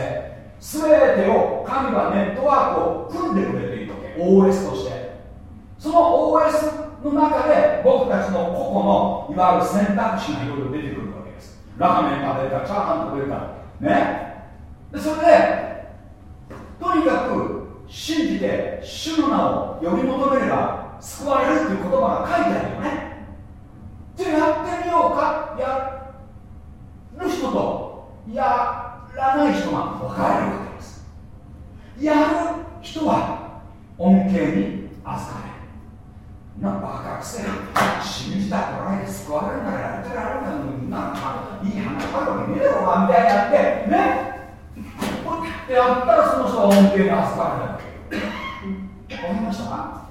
S2: 全てを神はネットワークを組んでくれているわけ OS として。その OS の中で僕たちの個々のいわゆる選択肢がいろいろ出てくるわけです。ラーメン食べるかチャーハン食べるか。ね。でそれでとにかく信じて主の名を呼び求めれば救われるっていう言葉が書いてあるよね。じゃあやってみようか。やる人とやらない人が分かれるわけです。やる人は恩恵に預かれる。なバカくせ信じたこらえで救われるならやってられるなんかいい話あるわけねえだろみたいにやってね。こうやってやったらその人は恩恵に預かれるわかりましたか？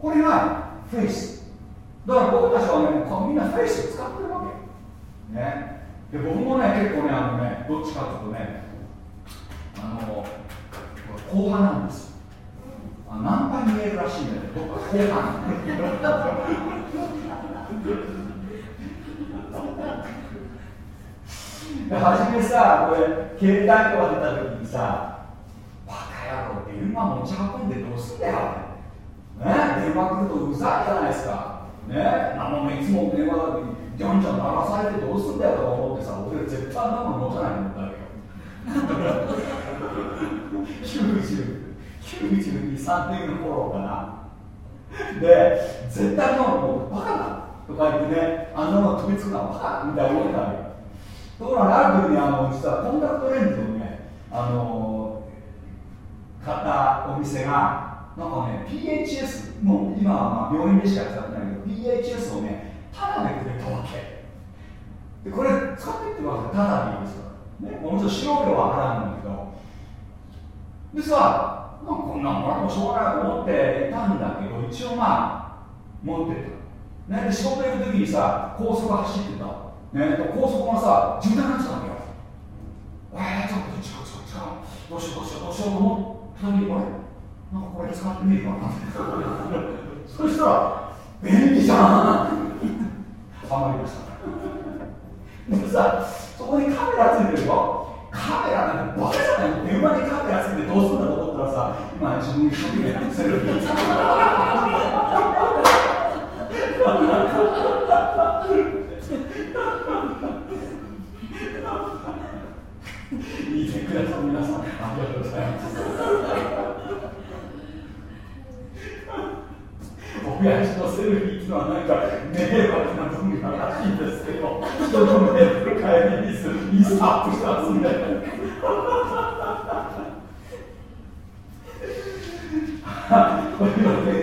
S2: これがフェイス。だから僕たちはねみんなフェイス使ってるわけ。ね。で僕もね結構ねあのねどっちかというとねあの後半なんです。あナンパに見えるらしいんだけど後半初めさこれ携帯とか出た時にさバカ野郎電話持ち運んでどうすんだよね電話来るとうざいじゃないですか。ねあのいつも電話だとじゃんじゃん鳴らされてどうすんだよとか思ってさ俺絶対あんなもん持たないと思ったわけよ90 93年の頃かな。で絶対のもうバカだとか言ってねあんなの飛びつくのはバカみたいな思ったわけ。ところがある時にあの実はコンタクトレンズをねあの買ったお店がなんかね PHS もう今はまあ病院でしか使ってないけど PHS をねタダでくれたわけ。でこれ使ってってくださいタダでいいですからねもちろん使用料は払うんだけど。でさ、まあ、こんなものもしょうがないと思っていたんだけど一応まあ持ってた、ね、で仕事行く時にさ高速走ってた、ね、高速がさ渋滞になってたわけよ。えー、ちょっと違う違う違うどうしようどうしようどうしようと思ったにあれなんかこれ使ってみるかなそしたら便利じゃん。ハマりました。でさそこにカメラついてるよ。カメラなんてバカじゃない電話にカメラついてどうすんだと思ったらさ今自分一生懸命セルフィー見てください皆さんありがとうございます親父のセルフィーっていうのはなんか迷惑な文化らしいんですけど人のメール帰りにするインスタアップしたんですねというわけで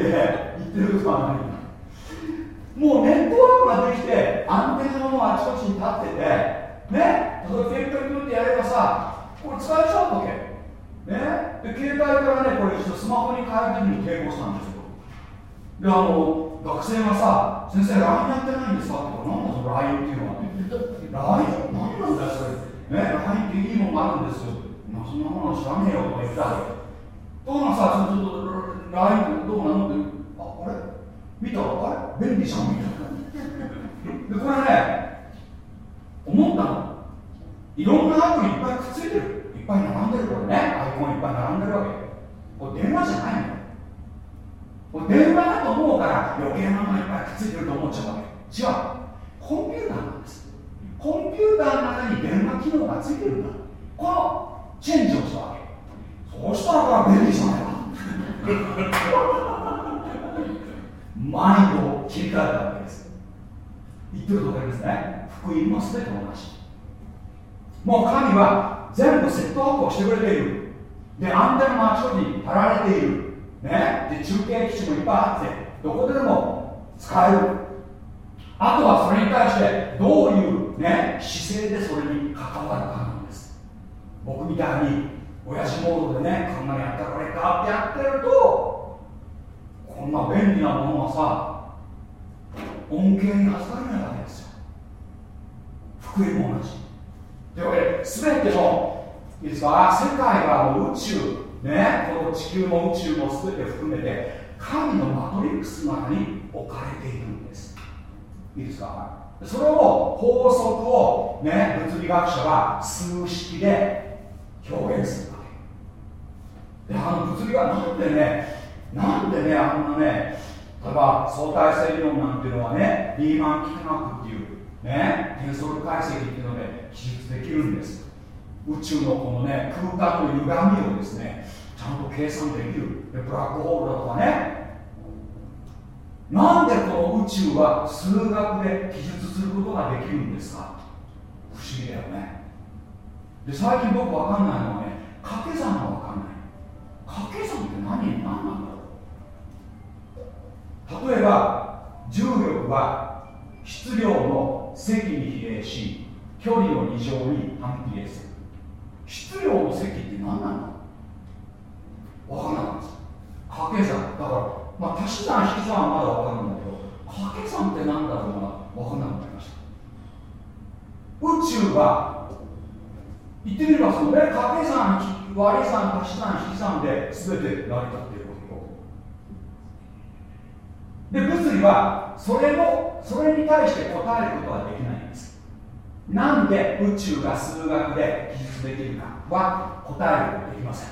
S2: 言ってることは何もうネットワークができてアンテナもあちこちに立っててね例えばピュピュピュってやればさこれ使えちゃうわけ？ね？で携帯からねこれ一度スマホに変える時に抵抗したんですよ。であの学生がさ先生 LINE やってないんですか？って言ったら何だその LINE っていうのは LINE 何なんだよそれね？LINE っていいものがあるんですよそんなもの知らねえよとか言ったわけどうなんさちょっと LINE どうなの？ってああれ？見た？あれ？便利じゃんみたいな。でこれね思ったの。いろんなアプリいっぱいくっついてる。いっぱい並んでるこれね。アイコンいっぱい並んでるわけ。これ電話じゃないのこれ電話だと思うから余計なものいっぱいくっついてると思っちゃうわけ。違う。コンピューターなんです。コンピューターの中に電話機能がついてるんだ。このチェンジをしたわけ。そうしたらこれ便利じゃないか。マインドを切り替えたわけ。言ってると分かりますね。福音も全て同じもう神は全部セットアップをしてくれている。で安全の町に貼られている。ね。で中継基地もいっぱいあってどこででも使える。あとはそれに対してどういうね姿勢でそれに関わるかなんです。僕みたいに親父モードでねこんなにやったらこれかってやってるとこんな便利なものがさ恩恵に預かれないわけですよ。福音も同じ。というわけで全てのいいですか？世界はもう宇宙ねこの地球も宇宙も全て含めて神のマトリックスの中に置かれているんです。いいですか？それを法則をね物理学者は数式で表現するわけ。であの物理学なんでねなんでねあんなね例えば相対性理論なんていうのはねリーマン幾何学っていうねテンソル解析っていうので記述できるんです。宇宙のこのね空間の歪みをですねちゃんと計算できる。でブラックホールだとかね。なんでこの宇宙は数学で記述することができるんですか？不思議だよね。で最近僕分かんないのはね掛け算が分かんない。掛け算って何？何なんだ？ろう例えば重力は質量の積に比例し距離の2乗に反比例する。質量の積って何なの？分かんないんです。掛け算。だからまあ足し算引き算はまだ分かるんだけど掛け算って何だろうな分かんなくなりました。宇宙は言ってみればそのね。掛け算割り算足し算引き算で全て成り立っている。で物理はそれをそれに対して答えることはできないんです。なんで宇宙が数学で記述できるかは答えることができません。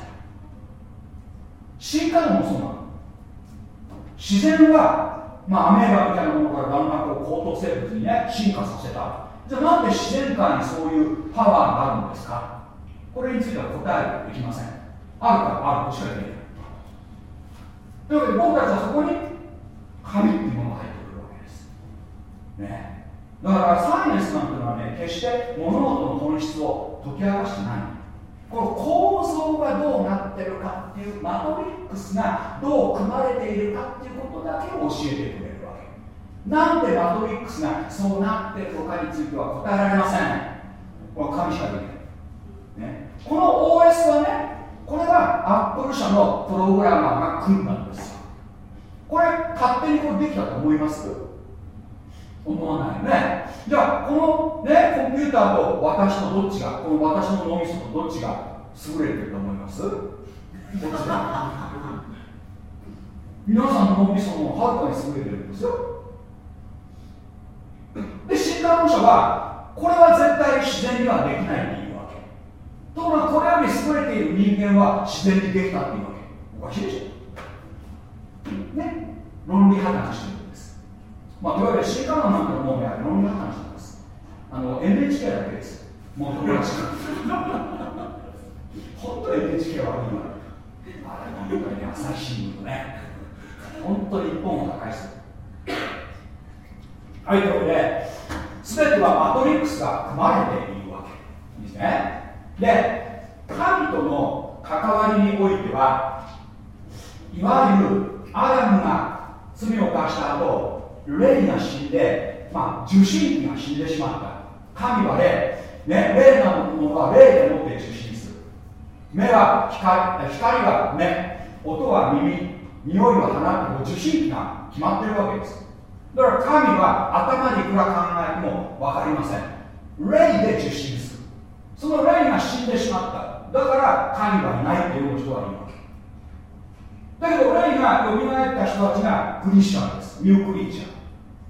S2: 進化論もそうなの。自然は、まあ、アメーバみたいなものからだんだんこう高等生物にね進化させた。じゃあなんで自然界にそういうパワーがあるんですか？これについては答えできません。あるからあるとしか言えない。というわけで僕たちはそこに神っていうものが入ってくるわけです。ね。だからサイエンスなんていうのはね決して物事の本質を解き明かしてない。この構造がどうなってるかっていうマトリックスがどう組まれているかっていうことだけを教えてくれるわけ。なんでマトリックスがそうなってるのかについては答えられません。これ神しかできない、ね、この OS はねこれはアップル社のプログラマーが組んだんですこれ勝手にこれできたと思います？思わないね。じゃあこのねコンピューターと私とどっちがこの私の脳みそとどっちが優れてると思います？どっちだ 皆さんの脳みそもはるかに優れてるんですよ。で進化論者はこれは絶対自然にはできないっていうわけ。ところがこれより優れている人間は自然にできたっていうわけ。おかしいでしょ？ね論理破綻してるんですまあ、といわけで新幹線なんてもうね、論理話なんです。あの、NHK だけです。もう、本当に NHK は悪いわ。あれ、本当に朝日新聞ね。本当に日本を破壊する。はい、というわけで、すべてはマトリックスが組まれているわけですね。で、神との関わりにおいては、いわゆるアダムが罪を犯した後、霊が死んで、まあ、受信機が死んでしまった。神は霊、ね、霊なものは霊でもって受信する。目は光光は目音は耳匂いは鼻って受信機が決まってるわけです。だから神は頭にいくら考えても分かりません。霊で受信する。その霊が死んでしまった。だから神はいないっていう人はいるわけだけど霊が蘇った人たちがクリスチャンです。ニュークリーチャー。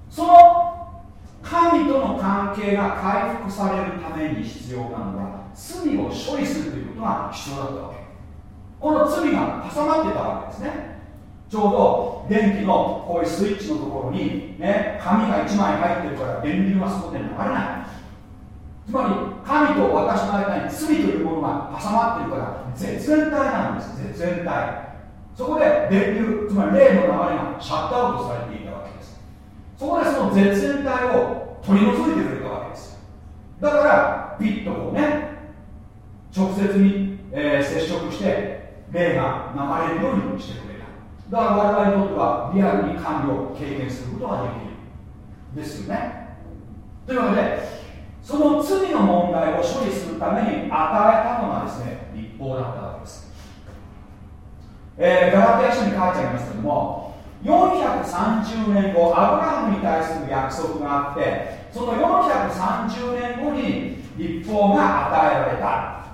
S2: その神との関係が回復されるために必要なのは罪を処理するということが必要だったわけ。この罪が挟まってたわけですね。ちょうど電気のこういうスイッチのところに、ね、紙が1枚入ってるから電流がそこで流れない。つまり神と私私の間に罪というものが挟まっているから絶縁体なんです。絶縁体。そこで電流つまり霊の流れがシャットアウトされていたわけです。そこでその絶縁体を取り除いてくれたわけです。だからピッとこうね直接に、えー、接触して霊が流れるようにしてくれた。だから我々にとってはリアルに完了経験することができる。ですよね。というわけでその罪の問題を処理するために与えたのがですね立法だったわけです、えー、ガラテヤ書に書いてありますけども430年後アブラハムに対する約束があってその430年後に立法が与えられた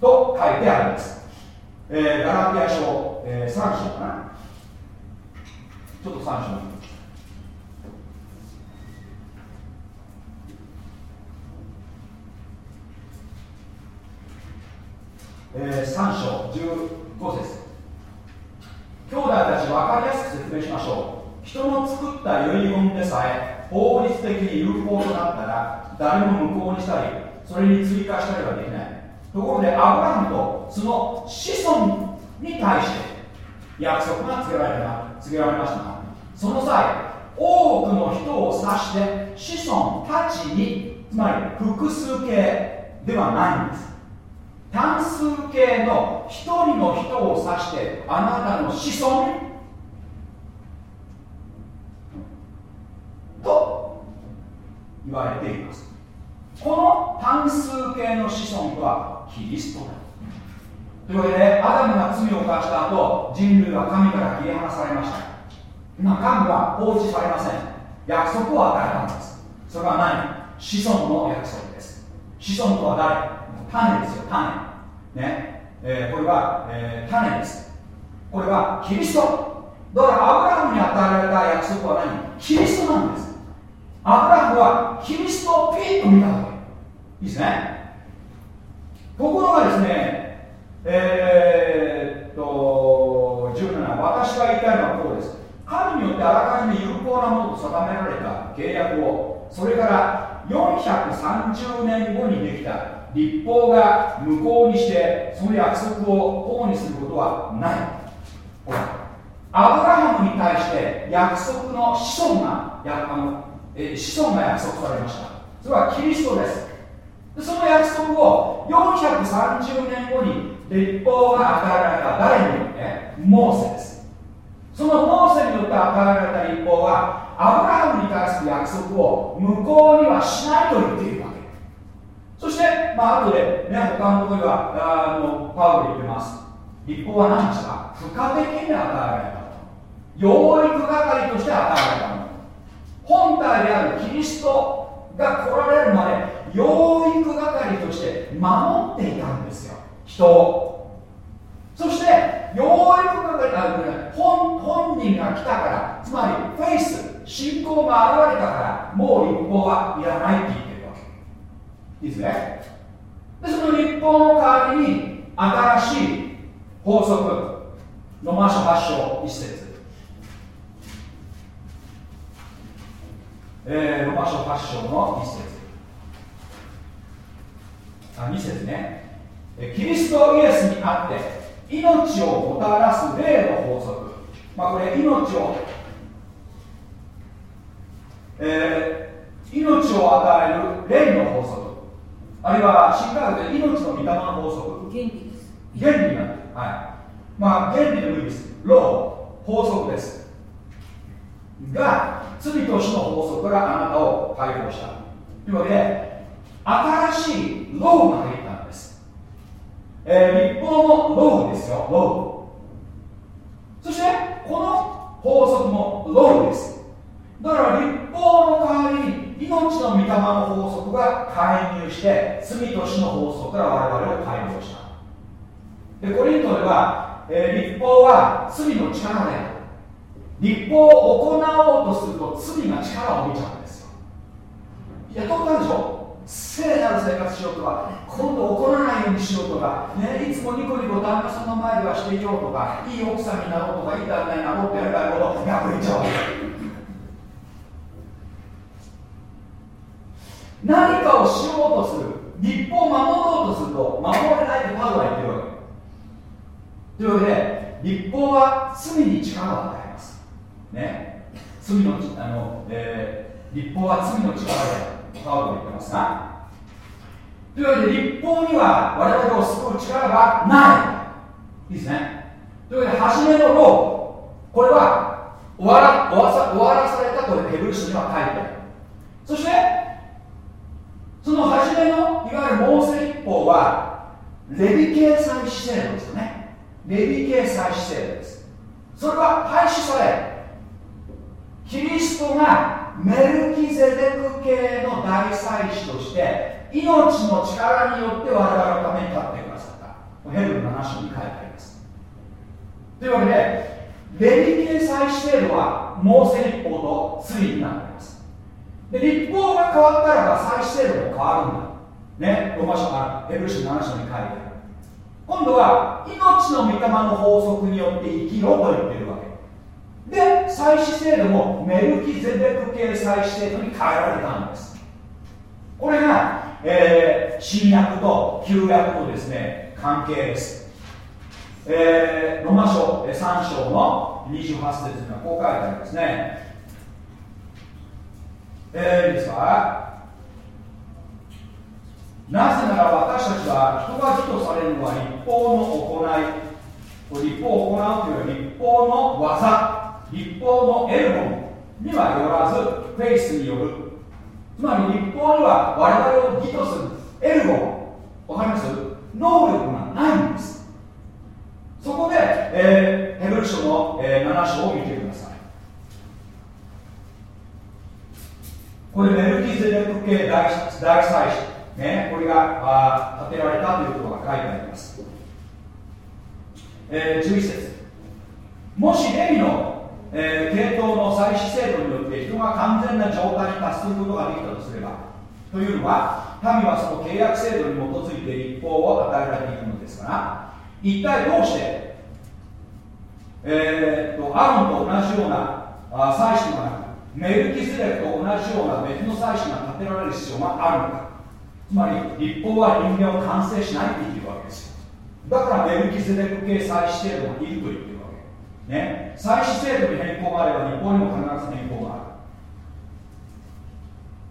S2: と書いてあります、えー、ガラテヤ書、えー、3章かな。ちょっと3章えー、3章15節。兄弟たち分かりやすく説明しましょう。人の作った遺言でさえ法律的に有効となったら誰も無効にしたりそれに追加したりはできない。ところでアブラハムとその子孫に対して約束が告げられた告げられました。がその際多くの人を指して子孫たちにつまり複数形ではないんです。単数形の一人の人を指してあなたの子孫。と言われています。この単数形の子孫とはキリストだ。というわけでアダムが罪を犯した後人類は神から切り離されました。まあ神は放置されません。約束を与えたんです。それは何？子孫の約束です。子孫とは誰？種ですよ種。ね、えー、これは、えー、種です。これはキリスト。だからアブラハムに与えられた約束は何？キリストなんです。アブラハムはキリストをピッと見たわけ。いいですね。ところがですねえー、っと17私が言いたいのはこうです。神によってあらかじめ有効なものと定められた契約をそれから430年後にできた。立法が無効にしてその約束を保護にすることはない。ほらアブラハムに対して約束の子孫がやあのえ子孫が約束されました。それはキリストです。その約束を430年後に立法が与えられた誰によってモーセです。そのモーセによって与えられた立法はアブラハムに対する約束を無効にはしないと言っている。そして、まあ後で、ね、他のところにはあのパウロ言ってます。立法は何ですか？不可的に与えられた養育係として与えられた。本体であるキリストが来られるまで養育係として守っていたんですよ。人を。そして、養育係あ本本人が来たから、つまりフェイス、信仰が現れたから、もう立法はいらないって言っていいですね。でその日本の代わりに新しい法則ロマ書8章1節。えー、ロマ書8章の1節。あ2節ね。キリストイエスにあって命をもたらす霊の法則。まあこれ命をえー、命を与える霊の法則。あるいは新科学で命の御霊の法則。
S3: 原理です。
S2: 原理なんはい。まあ原理でもいいです。ロー法則です。が罪と死の法則からあなたを解放した。というわけで新しいローが入ったんです、えー、立法もローですよ。ローそしてこの法則もローですだから立法の代わりに命の御霊の法則が介入して罪と死の法則から我々を解放した。でコリントでは、えー、立法は罪の力である。立法を行おうとすると罪が力を帯びちゃうんですよ。やっとったでしょ？聖なる生活しようとか今度怒らないようにしようとか、ね、いつもニコニコ旦那さんの前ではしていようとかいい奥さんになろうとかいい旦那になろうってやればやるほど破れちゃう何かをしようとする。立法を守ろうとすると守れないとパウロは言ってるわけ。というわけで立法は罪に力を与えます。ね。罪のあの、えー、立法は罪の力でパウロは言ってますなというわけで立法には我々を救う力がない。いいですね。というわけで初めの老これは終わら終わらされたとヘブル書には書いてある。そしてその初めのいわゆるモーセ立法はレビ系祭祀制度ですよね。レビ系祭祀制度です。それは廃止されキリストがメルキゼデク系の大祭司として命の力によって我々のために立ってくださった。ヘブル7章に書いてあります。というわけでレビ系祭祀制度はモーセ立法と対になっています。で立法が変わったらば祭祀制度も変わるんだ。ねロマ書あヘブル書7章に書いてある。今度は命の御霊の法則によって生きろと言ってるわけ。で祭祀制度もメルキゼデク系祭祀制度に変えられたんです。これが、えー、新約と旧約のですね関係です。えー、ロマ書3章の28節にはこう書いてありますね。えー、いいですかなぜなら私たちは人が義とされるのは立法の行い立法を行うというのは立法の技立法のエルゴンにはよらずフェイスによる。つまり立法には我々を義とする。エルゴンわかります能力がないんですそこで、えー、ヘブル書の、えー、7章を見てくださいこれメルキゼデク系大大祭司、ね、これがあ建てられたということが書いてあります、えー、11節。もしレビの、えー、系統の祭祀制度によって人が完全な状態に達することができたとすればというのは民はその契約制度に基づいて立法を与えられているのですから一体どうして、えーと、アロンと同じようなあ祭司のがなくメルキズレクと同じような別の祭司が建てられる必要があるのか。つまり立法は人間を完成しないと言ってるわけですよ。だからメルキズレク系祭司制度がいると言ってるわけ。ね。祭司制度に変更があれば立法にも必ず変更がある。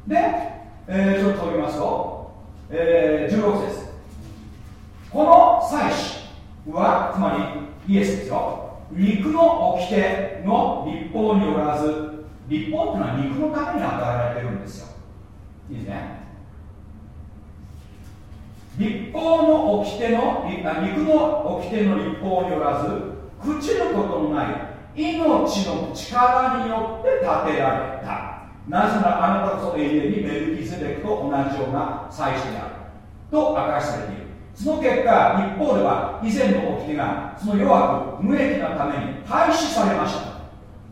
S2: で、えー、ちょっと飛びますと、えー、16節。この祭司はつまりイエスですよ。肉の掟の立法によらず立法っていうのは肉のために与えられてるんですよ。いいですね？立法の掟の肉の掟の立法によらず朽ちることのない命の力によって建てられた。なぜならあなたこそ永遠にメルキゼデクと同じような祭司である。と明かされている。その結果一方では以前の掟がその弱く無益なために廃止されました。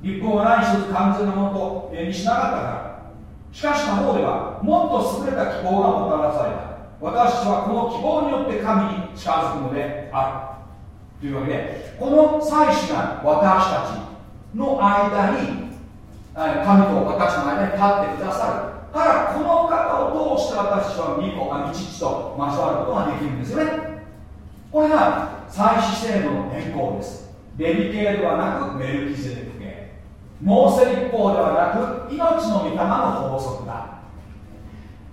S2: 立法は何一つ完全なものと、えにしなかったから。しかし他方ではもっと優れた希望がもたらされた。私たちはこの希望によって神に近づくのである。というわけでこの祭司が私たちの間に神と私の間に立ってくださる。からこの方を通して私たちは御子あ父と交わることができるんですよね。これが祭司制度の変更です。レビ系ではなくメルキゼデク。モーセ立法ではなく命の御霊の法則だ。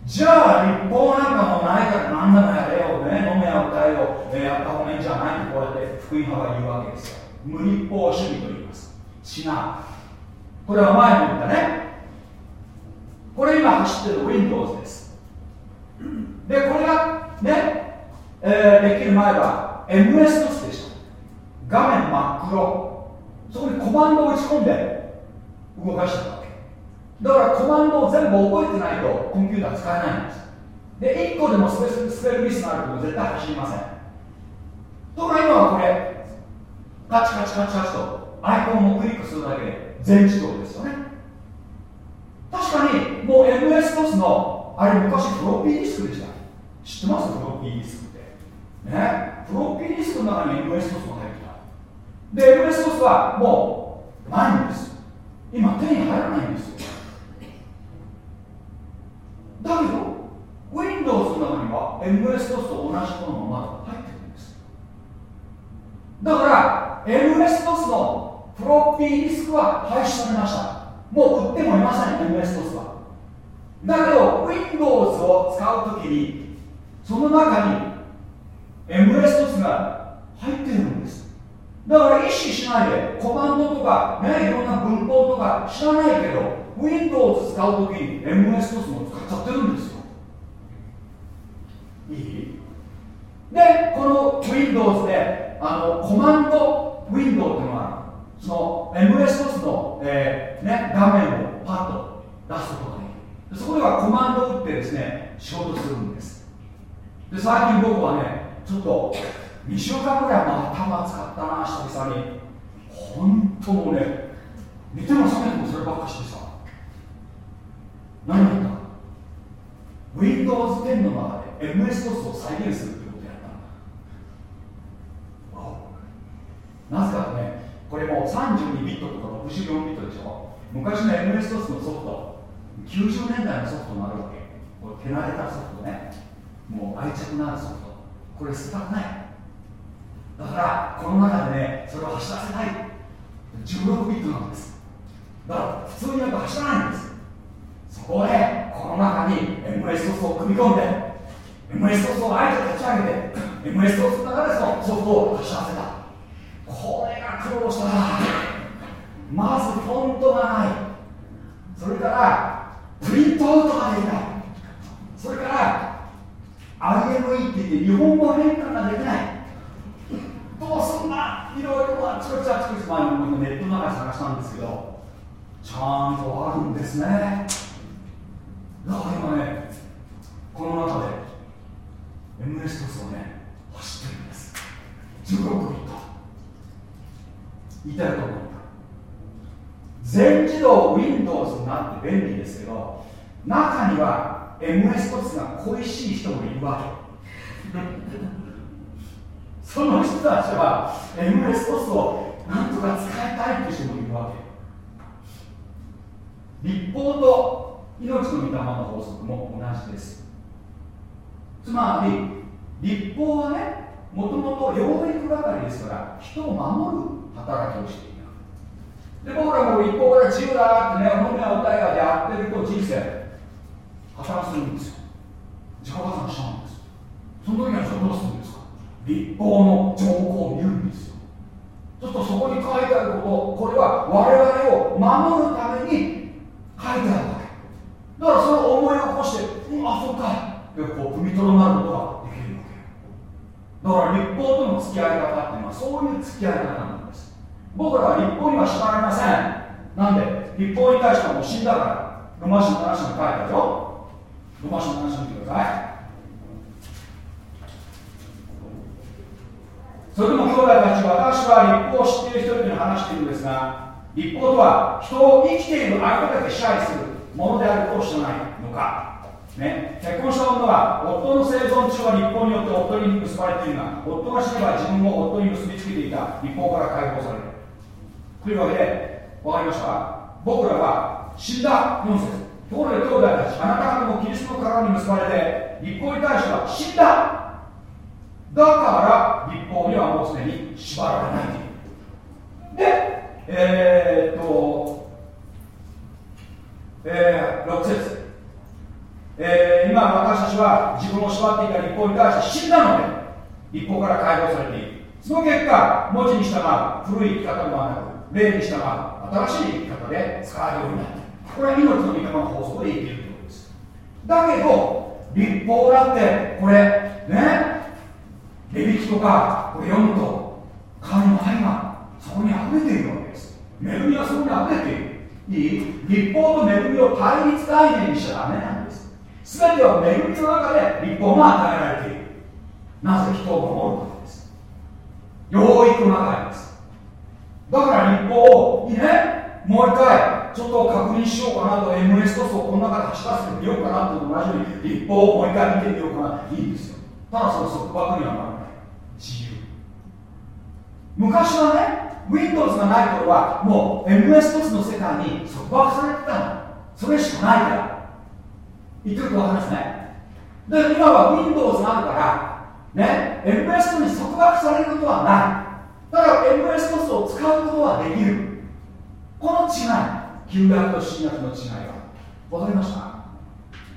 S2: じゃあ立法なんかもないから何でもやれよ、ね、飲めや歌えよ、えー、やった方がいいんじゃないとこうやって福音派が言うわけですよ。無立法主義と言います。違う。これは前も言ったね。これ今走ってる Windows です。でこれがね、えー、できる前は MS-DOS でした。画面真っ黒。そこにコマンドを打ち込んで動かしたわけ。だからコマンドを全部覚えてないとコンピューター使えないんです。で1個でもスペスペルミスがあると絶対走りません。ところが今はこれカチカチカチカチとアイコンをクリックするだけで全自動ですよね。確かにもう MS-DOS のあれ昔フロッピーディスクでした。知ってます？フロッピーディスクって。ね？フロッピーディスクの中に MS-DOS が入ってた。で MS-DOS はもうないんです今手に入らないんですよ。だけど Windows の中には MS-DOS と同じものがまだ入ってるんです。だから MS-DOS のフロッピーディスクは廃止されました。もう売ってもいません MS-DOS は。だけど Windows を使うときにその中に MS-DOS が入ってるんです。だから意識しないでコマンドとかねいろんな文法とか知らないけど Windows 使うときに MS-DOS も使っちゃってるんですよ。いい？でこの Windows であのコマンドウィンドウっていうのはその MS-DOS の、えーね、画面をパッと出すことができる。そこではコマンド打ってですね仕事するんです。で最近僕はねちょっと2週間ぐらいも頭使ったな久々に。本当もね寝ても覚めてもそればっかしてさ。何やった？Windows 10の中で MS-DOS を再現するってことやった。んだなぜかとねこれもう32ビットとか64ビットでしょ？昔の MS-DOS のソフト90年代のソフトもあるわけ。これ手慣れたソフトね。もう愛着のあるソフト。これ捨てたくない。だからこの中でねそれを走らせたい。16ビットなんです。だから普通にやっぱ走らないんです。そこでこの中に MS-DOS を組み込んで MS-DOS をあえて立ち上げて MS-DOS の中でそのソフトを走らせた。これが苦労したまずフォントがない。それからプリントアウトができない。それから IME って言って日本語変換ができない。どうすんだいろいろあちこちあちこち、まあ、ネットの中で探したんですけどちゃんとあるんですね。だから今ねこの中で MS-DOS をね走ってるんです。16ビット言いたいこと思った。全自動 Windows になって便利ですけど中には MS-DOS が恋しい人もいるわけ。その人たちは MS-DOS をなんとか使いたいって人もいるわけ。立法と命の御霊の法則も同じです。つまり立法はねもともと養育係ですから人を守る働きをしているで僕らも立法から自由だってね本音は歌いがやってると人生破綻するんですよ。自己破産しちゃうんですその時にはどうするんですか？立法の条項を見るんですよ。ちょっとそこに書いてあることこれは我々を守るために書いてあるわけ。だからその思い起こして、うん、あそうか。でこう踏みとどまることができるわけ。だから立法との付き合い方っていうのはそういう付き合い方なんです。僕らは立法には縛られません。なんで立法に対してはもう死んだからロマ書の話に書いてあるよロマ書の話見てください。それでも兄弟たち私は立法を知っている人々に話しているんですが立法とは人を生きている間だけ支配するものであることを知らないのか。ね、結婚した女は夫の生存中は立法によって夫に結ばれているが夫が死ねば自分も夫に結びつけていた立法から解放される。というわけで分かりました？僕らは死んだ4節ところで兄弟たちあなた方もキリストの体に結ばれて立法に対しては死んだだから立法にはもうすでに縛られない。でえー、っと、えー、6節。えー、今私たちは自分を縛っていた立法に対して死んだので立法から解放されているその結果文字に従う古い生き方ではなく霊に従う。新しい生き方で使えるようになるこれは命の御霊の法則で生きるということです。だけど立法だってこれね？レビキとかこれ読むと神の愛がそこに溢れているわけです。恵みはそこに溢れている。いい立法と恵みを対立概念にしちゃダメなんです。全ては恵みの中で立法が与えられている。なぜ人を守るためです。養育の中です。だから立法をいいね。もう一回ちょっと確認しようかなと MS トスをこの中で走らせてみようかなと同じように立法をもう一回見てみようかな。いいんですよ。ただその束縛にはならない。自由。昔はね Windows がない頃はもう MS トスの世界に束縛されてたの。それしかないから。言ってると分かりますねで今は Windows があるからね MS に束縛されることはない。だから MS コストを使うことはできる。この違い。旧約と新約の違いは。分かりました？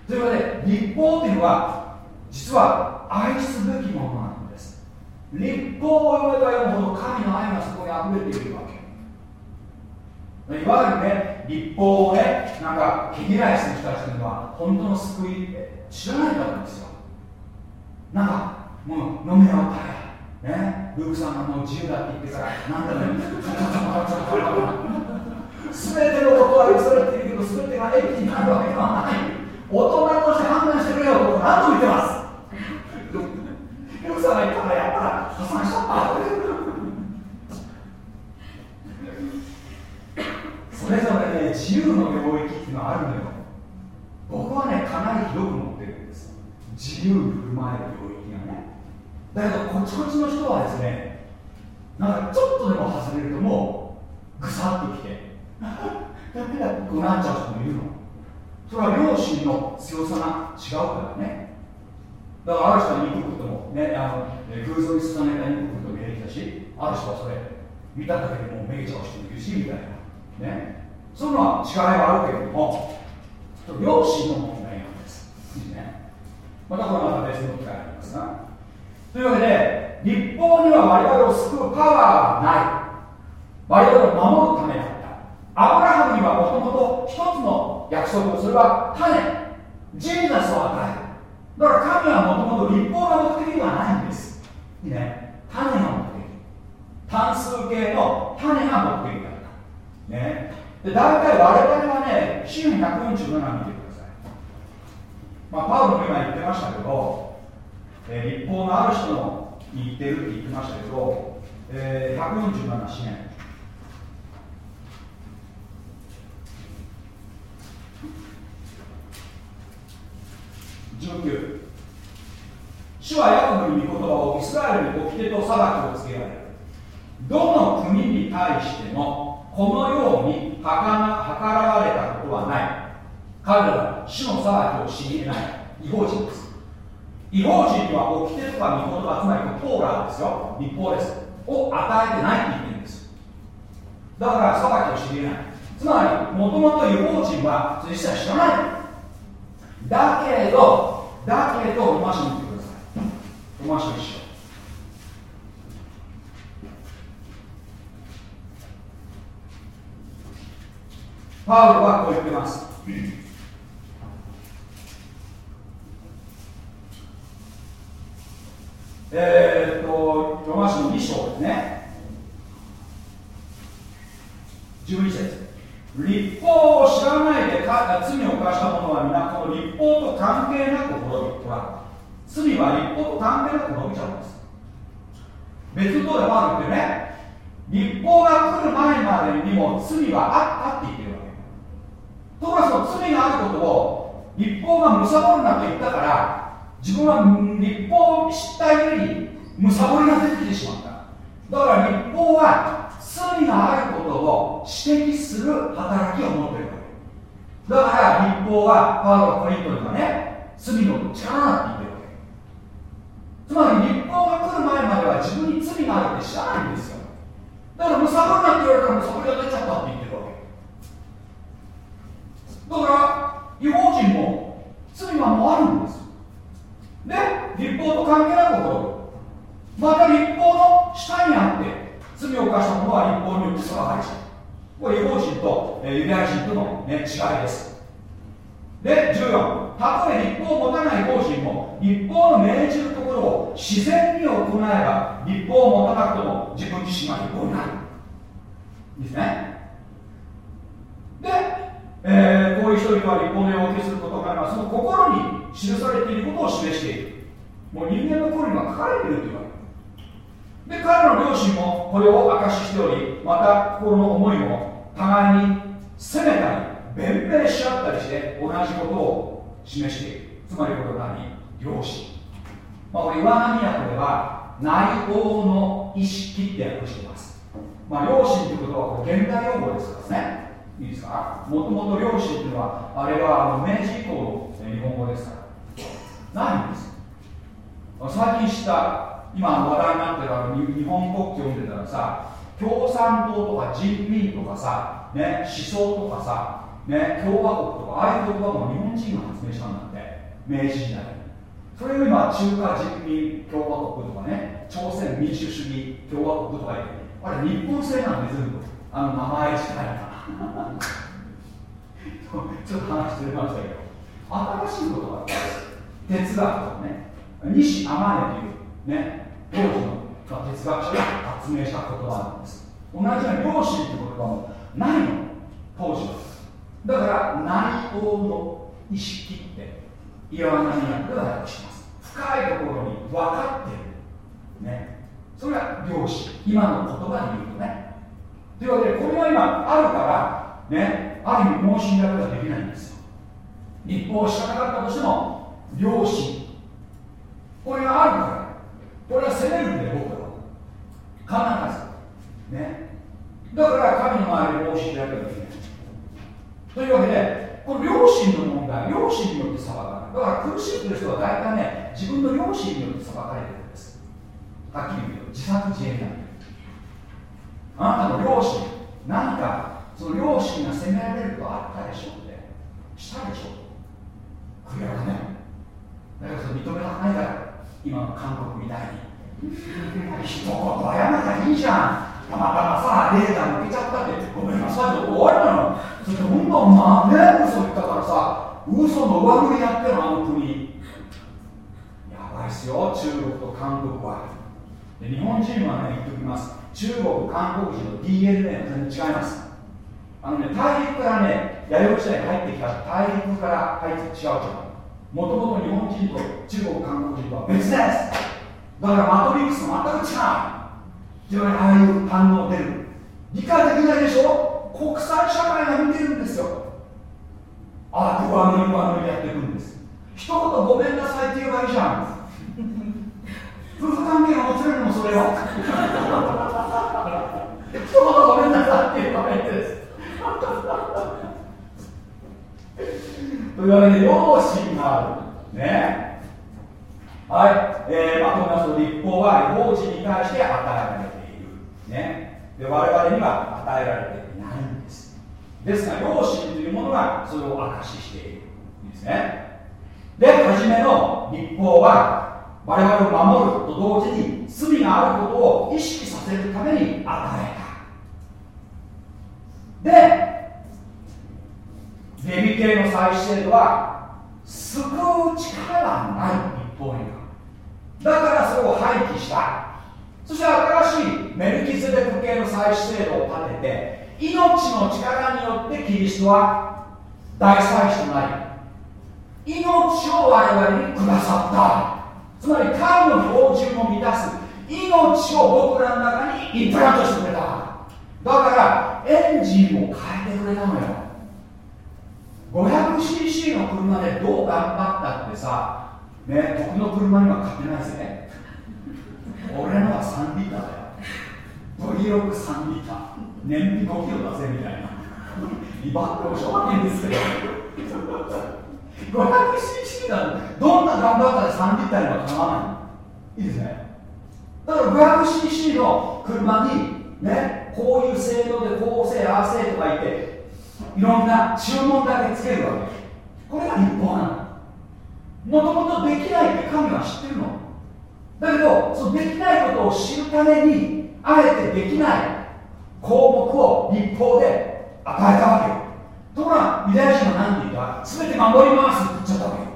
S2: というわけで立法というのは実は愛すべきものなんです立法を読めば読むほど神の愛がそこに溢れているわけ。いわゆるね立法をねなんか毛嫌いする人たちというのは本当の救いって知らないからなんですよ。なんかもう飲み終わったらね。ルークさんがもう自由だって言ってからなんだね全てのことは許されているけど全てが益になるわけではない。大人として判断してくれよと何度言ってます。ルークさんが言ったらやったら破産しちゃったそれぞれね自由の領域っていうのはあるのよ。僕はねかなり広く持ってるんです。自由振る舞える領域がね。だけどこっちこっちの人はですねなんかちょっとでも外れるともうぐさっときて ダメだってなっちゃう人もいるの。それは両親の強さが違うからね。だからある人は憎くともねあの偶像に捧げた憎くとも平気だしある人はそれ見ただけでもうめげちゃう人もいるしみたいなねそういうのは違いはあるけれどもちょっと両親の問題なんです。ね、またこれまた別の機会がありますが。というわけで、立法には我々を救うパワーはない。我々を守るためだった。アブラハムにはもともと一つの約束、それは種、ジーナスを与える。だから神はもともと立法が目的ではないんです。ね、種が目的。単数形の種が目的だった。ね、で大体我々はね、シーン147見てください。まあ、パウロも今言ってましたけど、え、立法のある人のに言ってるって言ってましたけど、えー、147支援。19主はヤコブに御言葉をイスラエルに掟と裁きをつけられる。どの国に対してもこのように計らわれたことはない。彼らは主の裁きを知り得ない。違法人です。違法人には掟とか御言葉つまりトーラーですよ。立法です。を与えてないって言ってるんです。だから裁きを知り得ない。つまりもともと違法人は実際知らない。だけどだけどロマ書に言ってくださいロマ書一緒パウロはこう言ってます。えー、っと、ロマ書の2章ですね。12節立法を知らないで罪を犯した者は皆この立法と関係なく滅びとら罪は立法と関係なく滅びちゃうんです。別のこでパウロ言ってね。立法が来る前までにも罪はあったって言ってるわけ。ところがその罪があることを立法が貪るなと言ったから自分は立法を知ったゆえに貪りが出てきてしまった。だから立法は罪があることを指摘する働きを持っているわけ。だから立法はパウロコリントにはね罪の力だって言ってるわけ。つまり立法が来る前までは自分に罪があるって知らないんですよ。だから貪るなって言われたら貪りが出ちゃったって言ってるわけ。だから違法人も罪はもうあるんです。で立法と関係ないことまた立法の下にあって罪を犯した者は立法によって裁かれちゃうこれ違法人と、ユダヤ人との、ね、違いです。で14たとえ立法を持たない法人も立法の命じるところを自然に行えば立法を持たなくとも自分自身は立法になる。ですね。でえー、こういう人々は立法の要求することがその心に記されていることを示している。もう人間の心には書かれているというわけ。で彼の両親もこれを明かししておりまた心の思いも互いに責めたり弁明し合ったりして同じことを示している。つまりこれは何両親まあ、これ岩波訳では内応の意識って訳しています、まあ、両親ということはこれ現代用語ですからね。いいですか？もともと漁師っていうのはあれはあの明治以降の日本語ですから。ないんです。最近知った今話題になってるあの日本国旗を見てたらさ共産党とか人民とかさ、ね、思想とかさ、ね、共和国とかああいう言葉も日本人が発明したんだって明治時代それを今中華人民共和国とかね朝鮮民主主義共和国とか言ってあれ日本製なんで全部。あの名前自体が。ちょっと話してましたけど。新しいことが哲学とかね。西天音というね。当時の哲学者が発明した言葉なんです。同じように良心という言葉もないの当時はだから内容の。意識って岩波学では訳します。深いところに分かってるね。それが良心今の言葉で言うとね。というわけでこれが今あるからね。ある意味盲信略ができないんですよ。立法を知らなかったとしても良心これがあるから。これは責めるんで僕は。必ずね。だから神の前で盲信略ができない。というわけでこの良心の問題良心によって裁かれるだから苦しんでる人は大体ね自分の良心によって裁かれてるんです。はっきり言うと自作自演なんあなたの両親何かその両親が責められるとあったでしょってしたでしょ悔やまねだからそれ認めたくないから。今の韓国みたいに。一言謝めたらいいじゃん。たまたまさレーダー抜けちゃったって。ごめんなさいって終わりなの。それどんどんまあね嘘言ったからさ。嘘の上振りやってるあの国。やばいっすよ中国と韓国は。で日本人はね言っておきます。中国、韓国人の DNA は全然違います。あのね大陸からね弥生時代に入ってきた。大陸から入って違うじゃんもともと日本人と中国、韓国人は別です。だからマトリックスも全く違う非常にああいう反応出る。理解できないでしょ？国際社会が見てるんですよ。ああ上塗り上塗りやっていくんです。一言ごめんなさいって言えばいいじゃん 夫婦関係がもつれるのそれは 一言ごめんなさいって言えばいいです。というわけで良心がある。ね。はい、えー、まとめますと立法は法治に対して与えられている。ね。で我々には与えられていないんです。ですが良心というものがそれを証ししているんですね。で初めの立法は我々を守ると同時に罪があることを意識させるために与えた。でレビ系の再制度は救う力がない一方にだからそれを廃棄した。そして新しいメルキゼデク系の再制度を立てて命の力によってキリストは大祭司となり命を我々にくださった。つまり神の標準を満たす命を僕らの中にインプラントしてくれた。だからエンジンを変えてくれたのよ。500cc の車でどう頑張ったってさね僕の車には勝てないぜ。俺のは3リッターだよ。V63 リッター。燃費5キロだぜみたいな。威張ってもしょうがないんですけど。500cc だどんな頑張ったら3リッターにはかなわないいいですね。だから 500cc の車にねこういう性能でこうせああせとか言っていろんな注文だけつけるわけ。これが立法なの。もともとできないって神は知ってるの。だけどそのできないことを知るためにあえてできない。項目を立法で与えたわけよ。ところがユダヤ人は何て言った全て守りますって言っちゃったわけよ。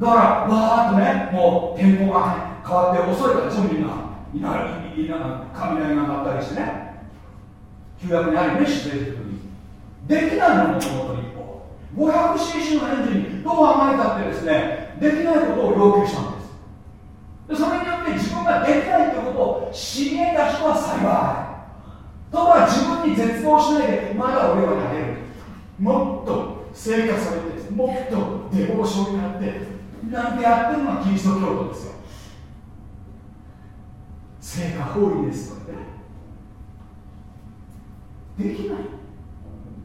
S2: だからわーっとねもう天候が変わって遅いからゾンビがいない雷が鳴ったりしてね。旧約にあるね出演するできないのもともと一歩 500cc のエンジンにどう甘えたってですねできないことを要求したんです。でそれによって自分ができないということを知り得た人は幸い。ところが自分に絶望しないでまだ俺はやれる。もっと生活されてもっとデボーションになってなんてやってるのがキリスト教徒ですよ。成果法理ですとかできない。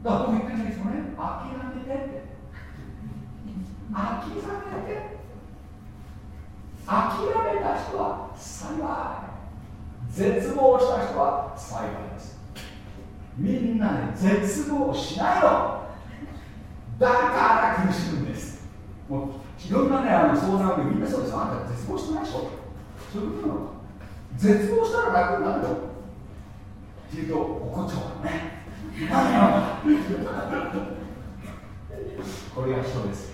S2: だから僕言ってるんですよね諦めてって諦めて諦めた人は幸い絶望した人は幸いです。みんなね絶望しないの。だから苦しむんです。もういろんなねあの相談でみんなそうですあんた絶望してないでしょそういうことなの。絶望したら楽になるよ。っていうと怒っちゃうからね。これが人です。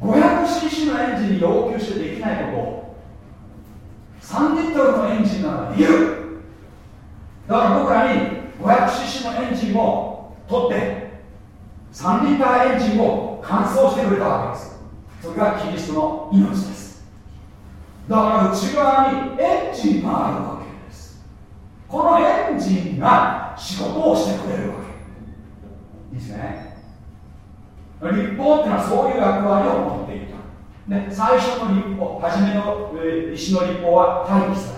S2: 500cc のエンジンに要求してできないこと。を3リットルのエンジンならできる。だから僕らに 500cc のエンジンを取って3リッターエンジンを乾燥してくれたわけです。それがキリストの命です。だから内側にエンジンがあるわけ。このエンジンが仕事をしてくれるわけ。いいですね。立法っていうのはそういう役割を持っていた。で最初の立法初めの、えー、石の立法は廃棄さ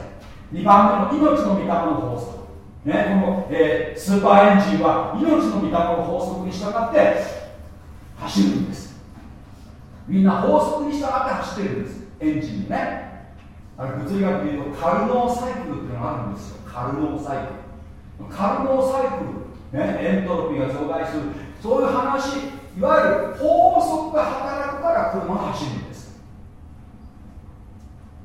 S2: れ2番目の命の御霊の法則。ね、この、えー、スーパーエンジンは命の御霊の法則に従って走るんです。みんな法則に従って走ってるんです。エンジンにね。あれ物理学でいうとカルノーサイクルっていうのがあるんですよ。カルノーサイクル。カルノーサイクル、ね、エントロピーが増大する。そういう話いわゆる法則が働くから車が走るんです。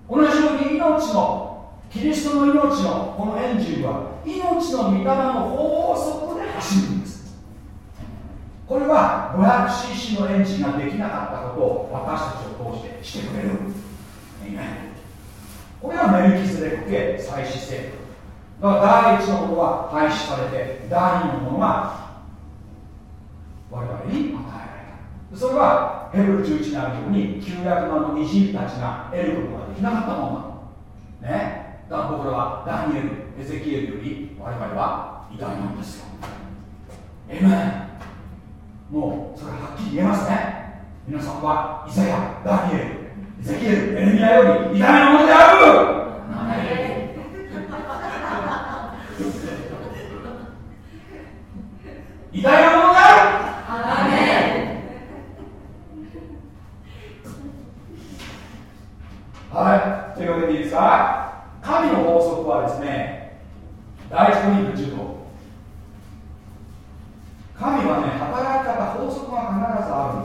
S2: 同じように命のキリストの命のこのエンジンは命の御霊の法則で走るんです。これは 500cc のエンジンができなかったことを私たちを通してしてくれる。これがメルキズレク系再死制だから第一のものは廃止されて第二のものが我々に与えられた。それはヘブル11にあるように旧約のあの偉人たちが得ることができなかったもの。ね。だから僕らはダニエルエゼキエルより我々は偉大なんですよ。えめもうそれははっきり言えますね皆さんはイザヤダニエルエゼキエルエレミアより偉大なものである。偉大なものである。はいとい。うわけでいいですか？神の法則はですね第一コリント10神はね働き方法則が必ずあるんです。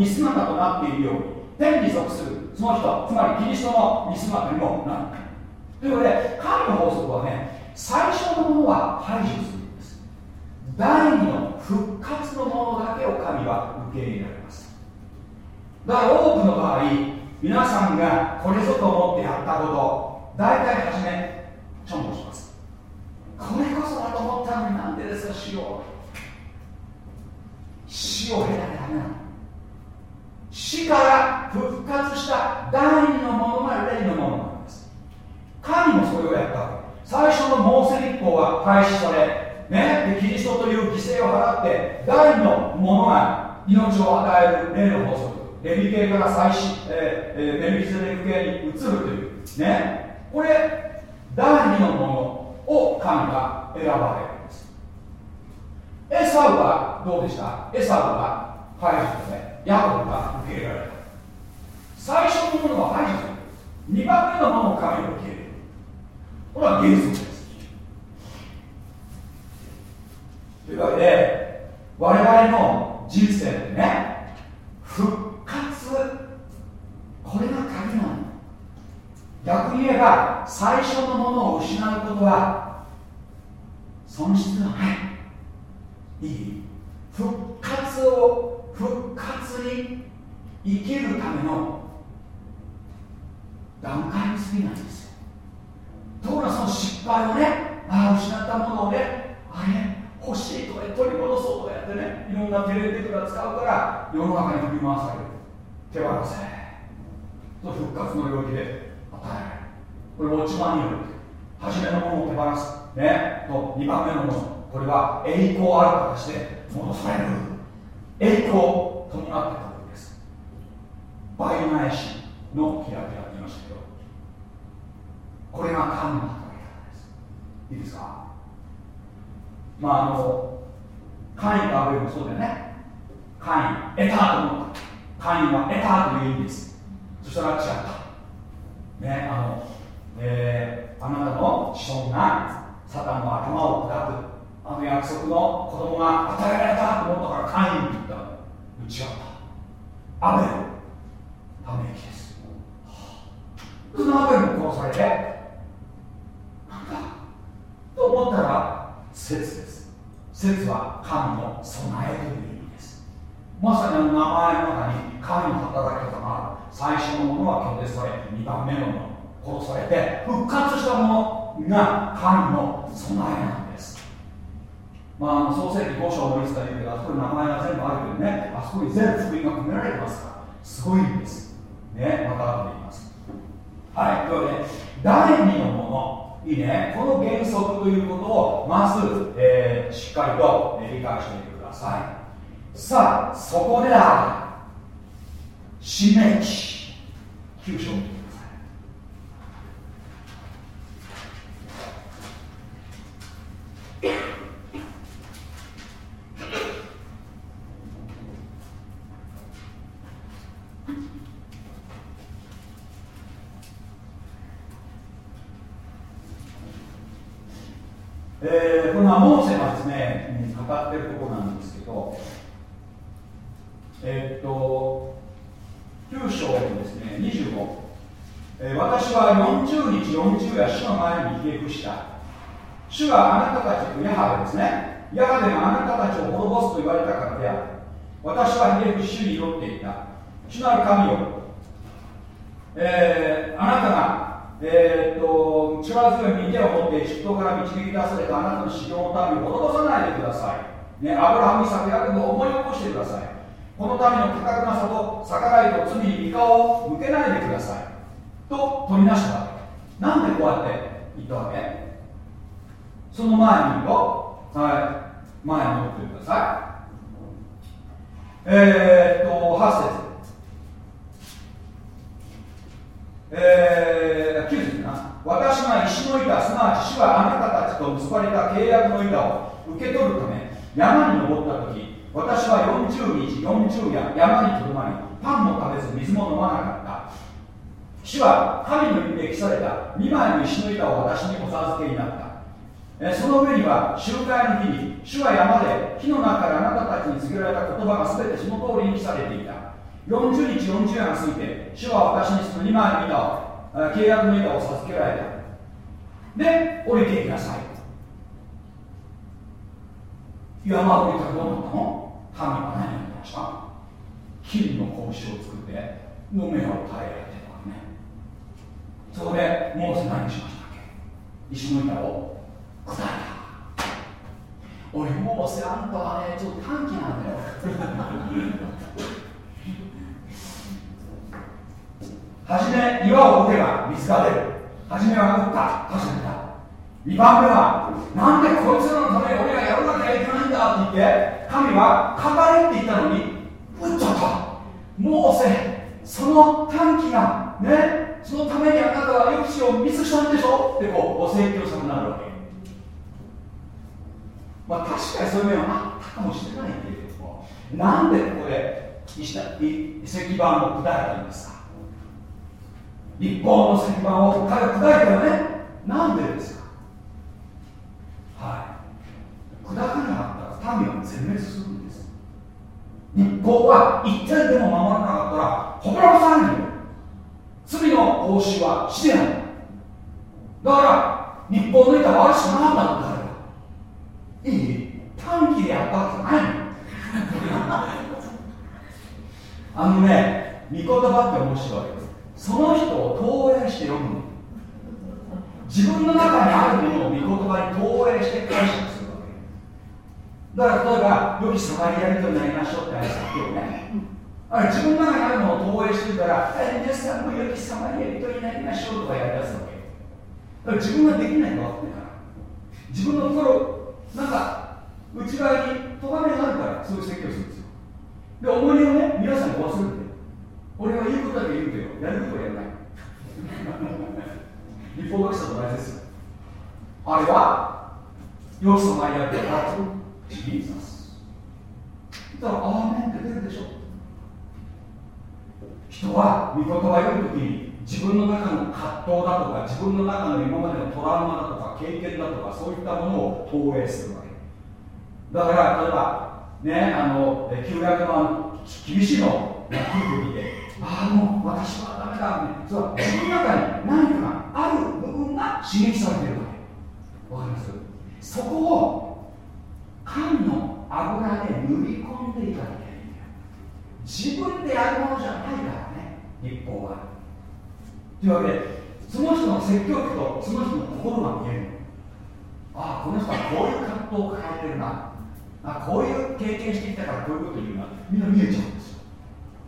S2: 似姿となっているように天に属するその人つまりキリストの似姿にもなるということで神の法則はね最初のものは排除するんです。第二の復活のものだけを神は受け入れられます。だから多くの場合皆さんがこれぞと思ってやったこと大体初めちょんぼします。これこそだと思ったのになんでですかしよう死を経なきゃダメなの。死から復活した第二のものが霊のものなんです。神もそれをやった。最初のモーセ立法は廃止され、ね、でキリストという犠牲を払って第二のものが命を与える霊の法則。レビ系から再始、えーえー、ベルキゼデク系に移るというね。これ第二のものを神が選ばれるんです。エサウはどうでした？エサウは排除ですねヤコブが受け入れられた最初のものは排除する2番目のものを神を受け入れるこれは原則です。というわけで我々の人生でね復活これが鍵なの逆に言えば最初のものを失うことは損失がないいい復活を復活に生きるための段階に過ぎないんですよ。ところがその失敗をねああ失ったものをねあれ欲しいとか取り戻そうとかやってねいろんなテレビとか使うから世の中に振り回される。手放せ。そ復活の領域で与える。これ落ち葉による初めのものを手放す。ねと2番目のもの。これは栄光ある形で戻される。栄光伴ってくるんです。倍返しの開きが言いましたけど。これが神の働き方です。いいですか？まああのカインとアベルもそうだよね。カイン得たと思った。カインは得たという意味です。そしたら違った。ねあのえー、あなたの子孫がサタンの頭を砕く。あの約束の子供が与えられたと思ったからカインって言った違ったアベルため息ですそのアベルも殺されてなんだと思ったら説です。説は神の備えという意味です。まさにあの名前の中に神の働き方がある。最初のものは拒絶され2番目のもの殺されて復活したものが神の備えなんです。まあ創世記5章のいつか言うけどあそこに名前が全部あるけどねあそこに全部福音が込められてますからすごいんです。ねまた後で言います。はいというわけで第二のもの。いいね。この原則ということをまず、えー、しっかりと、え理解してみてください。さあそこでだ。使命記9章えー、このモーセがですね、語ってるところなんですけど、えー、っと、9章のですね、25、えー、私は40日40夜主の前にひれ伏した。主はあなたたち、ヤハベですね。ヤハベがあなたたちを滅ぼすと言われたからである。私はひれ伏し主に祈っていた。主なる神よ、えー、あなたがえー、っと力強い右手を持ってエジプトから導き出されたあなたの修行の民を滅ぼさないでください、ね、アブラハム・イサク・ヤクブを思い起こしてください。この民の価格なさと逆らいと罪に三顔を向けないでください。と取りなしたわけ。なんでこうやって言ったわけ？その前に言うと、はい、前に戻ってください。えー、っと8節。えー、9節な。私が石の板すなわち主はあなたたちと結ばれた契約の板を受け取るため山に登った時私は40日40夜山にとどまりパンも食べず水も飲まなかった。主は神の指で記された。2枚の石の板を私にお授けになった。その上には集会の日に主は山で火の中からあなたたちに告げられた言葉が全てその通りに記されていた。40日40夜が過ぎて主は私にその2枚の板を契約の板を授けられた。で降りていきなさい。山降りたらどうなったの？神は何やってました金の拳を作っての目を耐えられてるわけね。そこでモーセ何しましたっけ？石の板を砕いた。俺モーセあんたはねちょっと短気なんだよ。はじめ岩を打てば水が出る。はじめは打った。確かにだ2番目はなんでこいつらのために俺がやらなきゃいけないんだって言って神は語れって言ったのに打っちゃった。モーセその短期がねそのためにあなたは抑止をミスしたんでしょ？ってこうご説教さになるわけ。まあ確かにそういう面はあったかもしれないけれどもなんでここで石石板を砕いたんですか？立法の石板を彼は砕いたよねなんでですか？はい。砕かなかったら民は全滅するんです。立法は一点でも守らなかったらほこらされる罪の報酬は死でない。だから日本の板はあるしかなかったんだ彼は。いい？短期でやったわけじゃないの。あのね御言葉って面白い。その人を投影して読む自分の中にあるものを御言葉に投影して解釈するわけ。だから例えば良きサマリア人になりましょうってあれさっきね。あれ自分の中にあるものを投影してるから皆さんも良きサマリア人になりましょうとかやりだすわけ。だから自分ができないの分かってるから。自分の心なんか内側に咎めがあるからそういう説教するんですよ。で思い出をね皆さんに忘れて俺は言うことだけ言うけどやることはやらない。立法学者と同じですよあれは良きサマリア人だと。ジーザス。だからアーメンって出るでしょ。人は御言葉を読むときに自分の中の葛藤だとか自分の中の今までのトラウマだとか経験だとかそういったものを投影するわけ。だから例えばねあの旧約の厳しいのを聞いてみて。ああもう私はダメだそれは自分の中に何かがある部分が刺激されてるわけわかりますそこを神の油で塗り込んでいかなきゃいけない自分でやるものじゃないからね立法はというわけでその人の説教句とその人の心が見えるああこの人はこういう葛藤を抱えてるなあこういう経験してきたからこういうこと言うなみんな見えちゃう。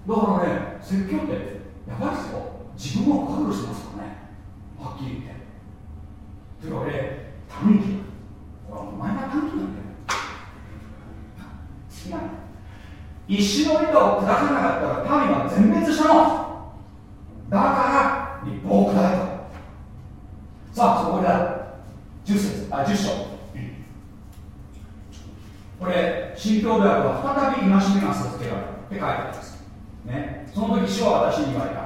S2: だからね説教ってやばいですよ。自分を暴露しますからね。はっきり言って。というわけで短期お前が短期なんだよ。違う。石の板を砕かなかったら民は全滅したのだから立法を砕いた。さあそこで10節。あ10章。これ新教土訳は再び戒めが授けられるって書いてあります。ね。その時主は私に言われた。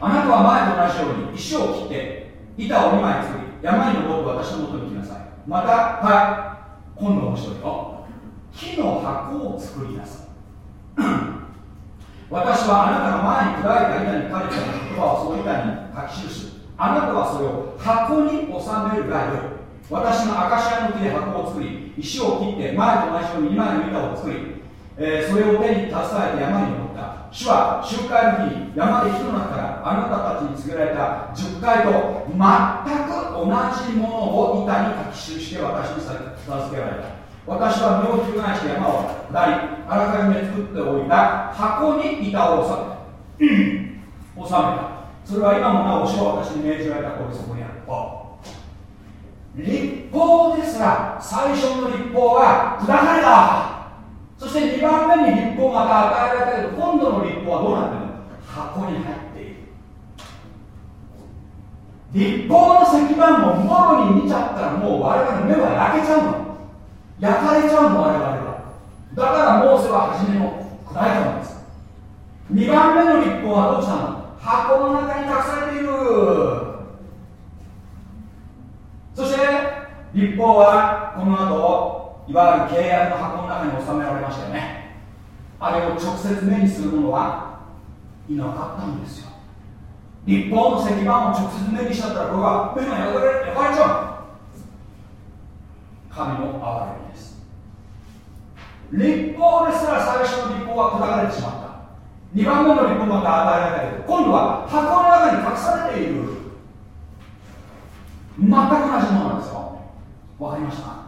S2: あなたは前と同じように石を切って板を2枚作り山に登って私のもとに来なさい。またはい今度面白いよ。木の箱を作りなさい。私はあなたが前に砕いた板に書かれた言葉をその板に書き記すあなたはそれを箱に収めるがよい。私がアカシアの木で箱を作り石を切って前と同じように2枚の板を作り、えー、それを手に携えて山に登った。主は集会の日山で火の中からあなたたちに告げられた10回と全く同じものを板に書き記して私に授けられた。私は身を翻して山を下りあらかじめ作っておいた箱に板を収め 収めた。それは今もなお主は私に命じられた通りそこにある立法ですら最初の立法は砕かれた。そして2番目に立法がまた与えられたけど今度の立法はどうなってるの？箱に入っている。立法の石板ももろに見ちゃったらもう我々の目は焼けちゃうの。焼かれちゃうの我々は。だからモーセは初めの砕いたんです。2番目の立法はどうしたの？箱の中に隠されている。そして立法はこの後いわゆる契約の箱の中に収められましたよね。あれを直接目にする者はいなかったんですよ。立法の石板を直接目にしちゃったらこれは目が焼かれれちゃう。神の憐れみです。立法ですら最初の立法は砕かれてしまった。2番目の立法また与えられたけど今度は箱の中に隠されている。全く同じものなんですよ。わかりました？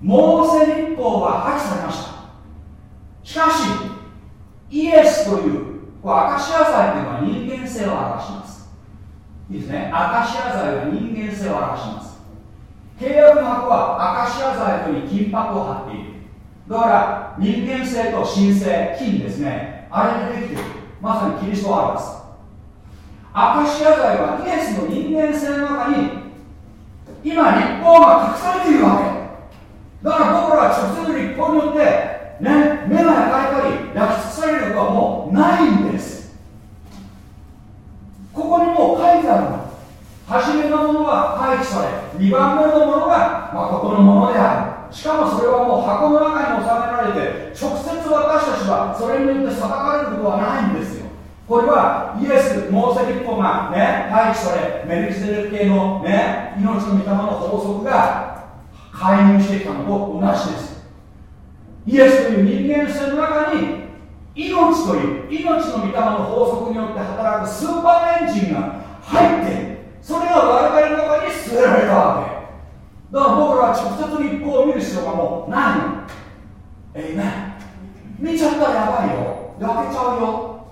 S2: モーセ立法は破棄されました。しかしイエスというアカシア罪というのは人間性を表します。いいですね。アカシア罪は人間性を表します。契約の箱はアカシア材という金箔を貼っている。だから人間性と神性金ですね。あれでできている。まさにキリストを表す。アカシア材はイエスの人間性の中に今立法が隠されているわけ。だから僕らは直接立法によってね目が焼かれたり焼き尽くされることはもうないんです。ここにもう書いてあるの。初めのものは廃棄され2番目のものが誠のものである。しかもそれはもう箱の中に収められて直接私たちはそれによって裁かれることはないんですよ。これはイエス、モーセ立法がね、廃棄され、メルキゼル系のね、命の御霊の法則が介入してきたのと同じです。イエスという人間性の中に命という命の御霊の法則によって働くスーパーエンジンが入ってそれが我々の中に据えられたわけ。だから僕らは直接立法を見る必要がもうないの。えいめ見ちゃったらやばいよ。焼けちゃうよ。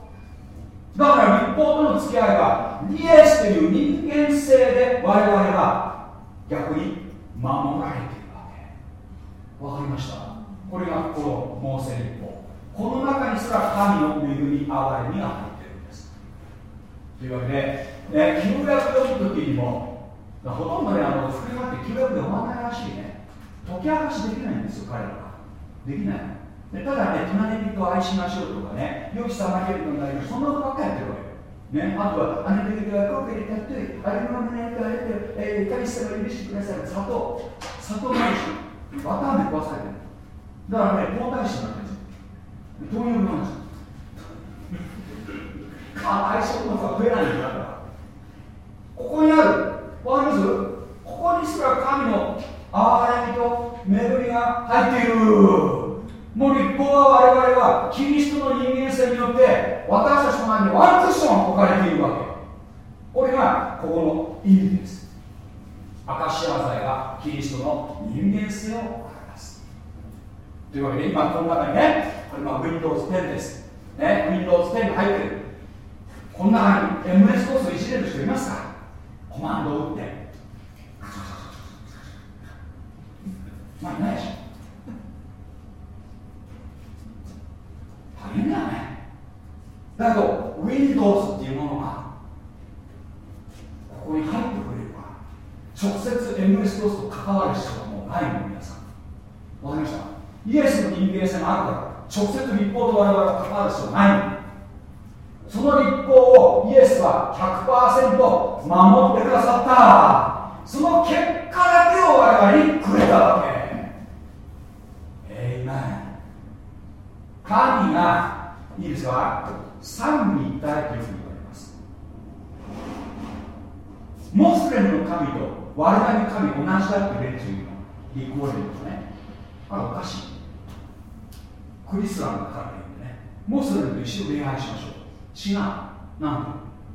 S2: だから立法との付き合いはイエスという人間性で我々は逆に守られている。わかりました。これがこのモーセ立法この中にすら神の恵み憐れみが入っているんです。というわけでね、旧約読む時にもほとんどねあの福音って旧約読まないらしいね。解き明かしできないんですよ彼らは。できない。でただね隣人を愛しましょうとかね良きさまけるのがいるそんなことばっかりやってるわけね、あとは、あなたがこうやってやって、あれのままやって、あれで、えー、神様に許してください。砂糖、砂糖ないし、わたあめ食わされてる。だからね、皇太子になってるんですよ。糖尿病なんですよ。あ、相性のさ、増えないんだから。ここにあるわかります？ここにすら神の憐れみと恵みが入っているもう立法は我々はキリストの人間性によって私たちの前にワンクッション置かれているわけこれがここの意味ですアカシア剤がキリストの人間性を表す。というわけで今この中にねこれまあ Windows 10です。ね Windows 10が入ってる。こんな中に MS コースをいじれる人いますか？コマンドを打って。まあいないでしょ。大変だよね。だけど Windows っていうものがここに入ってくれる。直接 MS-DOS と関わる必要はもうないの皆さんわかりましたイエスの人間性があるから直接立法と我々は関わる必要はないのその立法をイエスは100%守ってくださったその結果だけを我々にくれたわけ。えいめ神がいいですか三位一体というふうに言われます。モスレムの神と我々の神同じだって連中の立候補ですね。あれおかしい。クリスラムから言うんでね。モスレムと一緒に礼拝しましょう。違う。なんと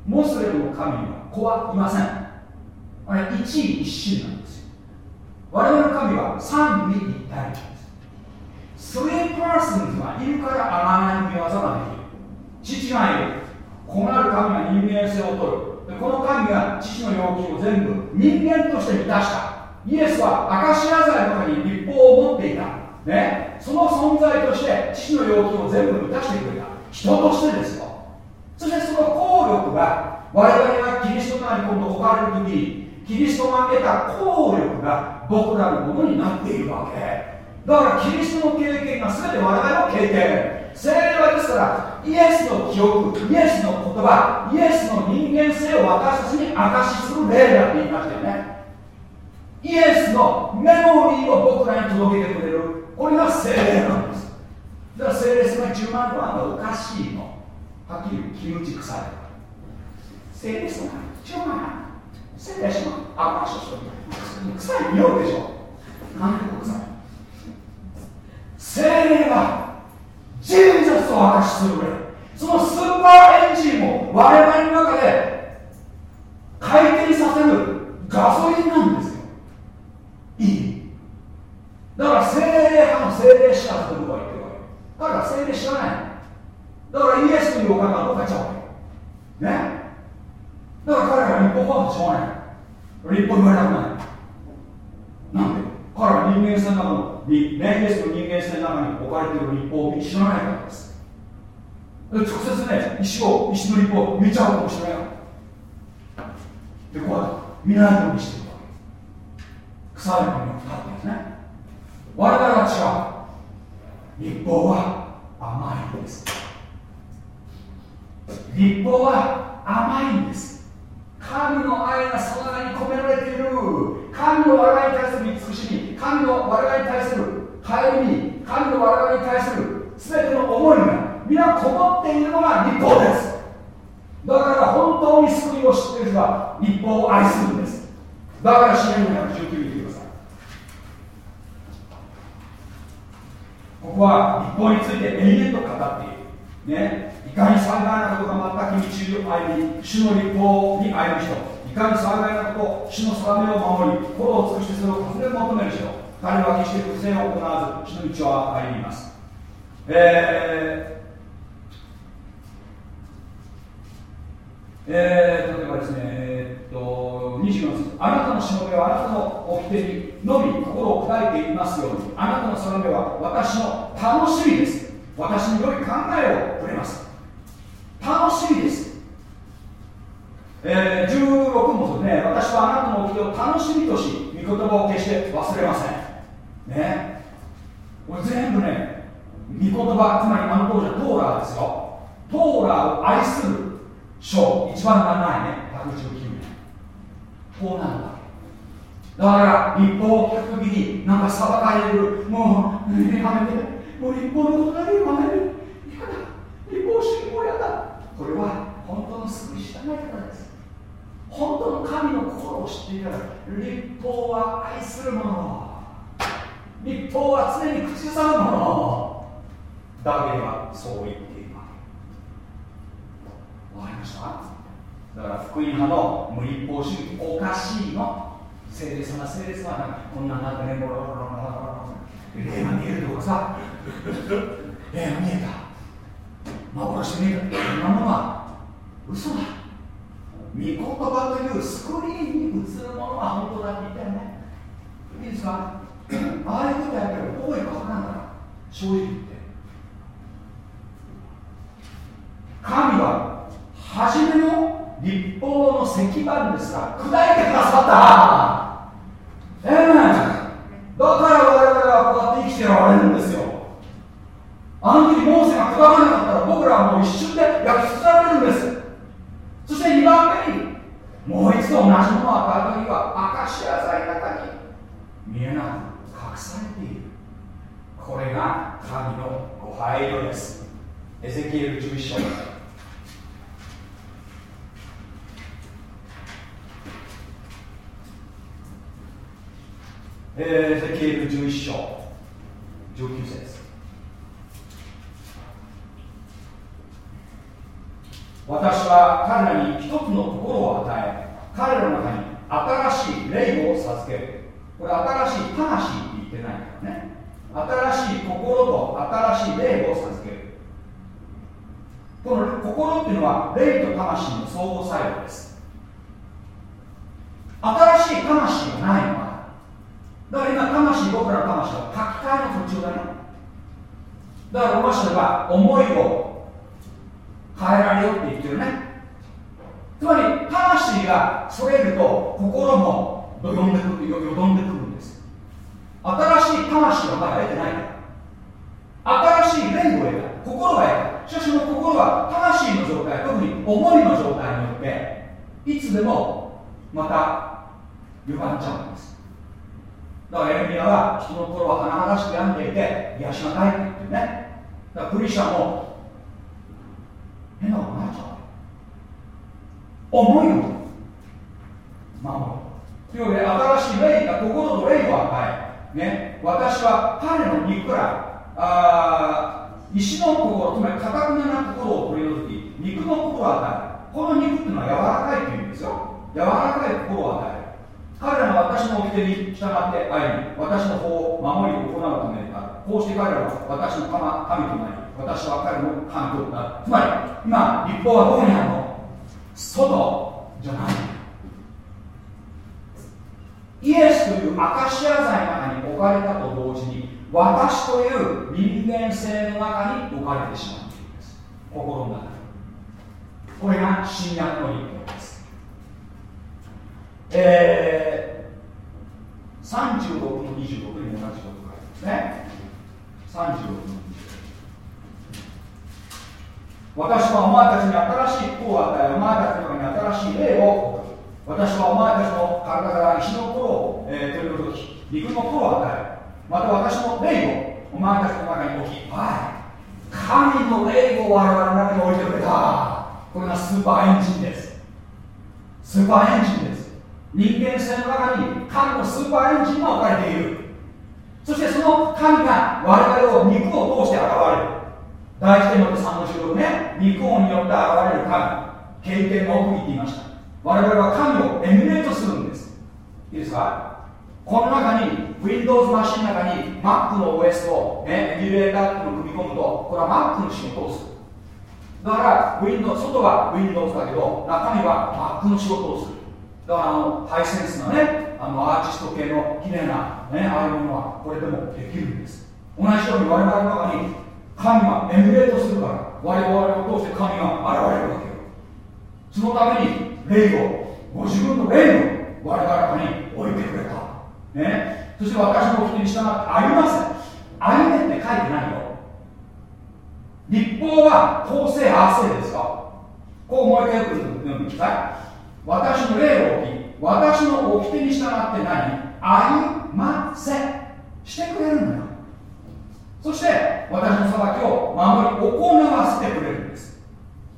S2: モスレムの神には子はいません。あれ一位一神なんですよ。我々の神は三位一体なんです。スリーパーソンズがいるからあらない見業ができる。父がいる。子なる神が人間性を取る。この神が父の要求を全部人間として満たした。イエスはアカシア材の中に立法を持っていた、ね、その存在として父の要求を全部満たしてくれた。人としてですよ。そしてその効力が我々がキリスト側に今度置かれる時にキリストが得た効力が僕らのものになっているわけ。だからキリストの経験が全て我々の経験。精霊はですからイエスの記憶イエスの言葉イエスの人間性を私たちに証しする霊だって言いましたよね。イエスのメモリーを僕らに届けてくれるこれが精霊なんです。だから精霊様10万個あんおかしいの。はっきりキムチ臭い聖霊様ちょうがない聖霊様あしょ臭い匂いでしょ。なんで臭い。聖霊がジーザスを明かしする。そのスーパーエンジンを我々の中で回転させる。ガソリンなんですよ。いい。だから霊派の精霊知らずと僕は言ってるわけ彼は精霊知らない。だからイエスというお方はどうかっちゃう。わけね？だから彼らは立法ファンしょうがない。立法言われたくない。なんで？彼は人間性の中の、ね、イエスの人間性の中に置かれている立法を知らないからです。直接ね石を石の立法を見ちゃうかもしれない。でこうやって見ないようにしてるわけ。腐るのにかかってですね。我々は違う。立法は甘いんです。立法は甘いんです。神の愛がその中に込められている。神の我々に対する慈しみ。神の我々に対する帰りに神の我々に対する全ての思いが皆こもっているのが立法です。だから本当に救いを知っている人は立法を愛するんです。だから支援の119見てくださいここは立法について永遠と語っている。ね。いかに幸いなことが全く道を歩み主の立法に歩む人。かに幸いなこと主の定めを守り心を尽くしてそれを尋ね求める人彼は決して不正を行わず主の道を歩みます。えーえー、例えばですね、えー、っと24節あなたのしもべはあなたの掟にのみ心を砕いていますようにあなたの定めは私の楽しみです。私に良い考えをくれます。楽しみです、えー、16もですね私はあなたの掟を楽しみとし御言葉を決して忘れません。ね。これ全部ね御言葉つまりあの当時はトーラーですよ。トーラーを愛する章一番長いね119年。こうなるわけ。だから立法を聞くときになんか裁かれる。もうやめてもう立法のことだけやめてやだ。立法主義もやだ。これは本当の救い知らないからです本当の神の心を知っているから立法は愛するもの立法は常に口ずさむものだ。けはそう言っているわかりました？だから福音派の無立法主義おかしいの聖霊様聖霊様なんかこんななんかねボロボロボロボロ霊が見えるとかさ。霊が見えた。幻見えた。こんなものは嘘だ。言葉というスクリーンに映るものは本当だって言ったよねいいですかああいうことやったら多いことなんだ正直言って。神は初めの立法の石板ですら砕いてくださった。ええ。ー、だから我々はこうやって生きてられるんですよ。あの時モーセが砕かなかったら僕らはもう一瞬で焼き尽くされるんですそして2番目にもう一度同じものを与えた時はアカシア材の中に見えなく隠されている。これが神のご配慮です。エゼキエル11章。えー、ゼキエル11章。中に Mac の OS を、ね、エミュレーターの組み込むとこれは Mac の仕事をする。だから Windows 外は Windows だけど中身は Mac の仕事をする。だからあのハイセンスなねあのアーティスト系の綺麗な、ね、ああいうものはこれでもできるんです。同じように我々の中に神がエミュレートするから我々を通して神が現れるわけよ。そのために霊をご自分の霊を我々の中に置いてくれた。ね。そして私の掟に従って歩ませ歩めって書いてないよ。立法は公正悪性ですかこうもう一回よく読んでください私の霊を置き私の掟に従って何？歩ませしてくれるんだよ。そして私の裁きを守り行わせてくれるんです。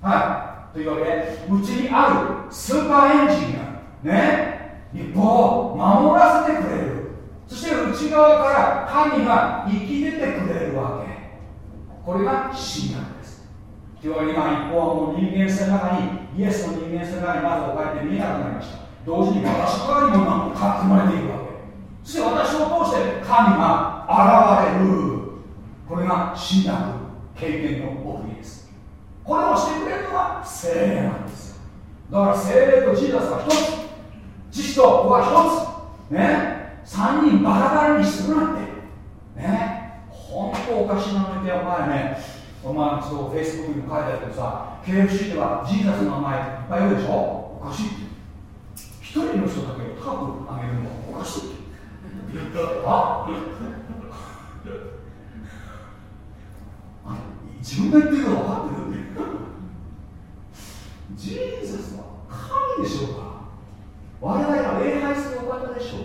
S2: はい。というわけでうちにあるスーパーエンジンがね立法を守らせてくれる。そして内側から神が生き出てくれるわけ。これが信仰です。というわけで今一方はもう人間性の中にイエスの人間性の中にまず置かれて見えなくなりました。同時に私側にも囲まれているわけ。そして私を通して神が現れる。これが信仰経験の奥義です。これをしてくれるのは精霊なんです。だから精霊とジーザスは一つ。父と子は一つ。ね。三人バラバラにするなんて。ね。本当おかしいなのてお前ねお前ちょっとフェイスブックにも書いてあるけどさ KFC ではジーザスの名前いっぱいいるでしょ。おかしい一人の人だけを高く上げるのはおかしいあ？自分が言ってること分かってる？ジーザスは神でしょうか？我々が礼拝するお方でしょう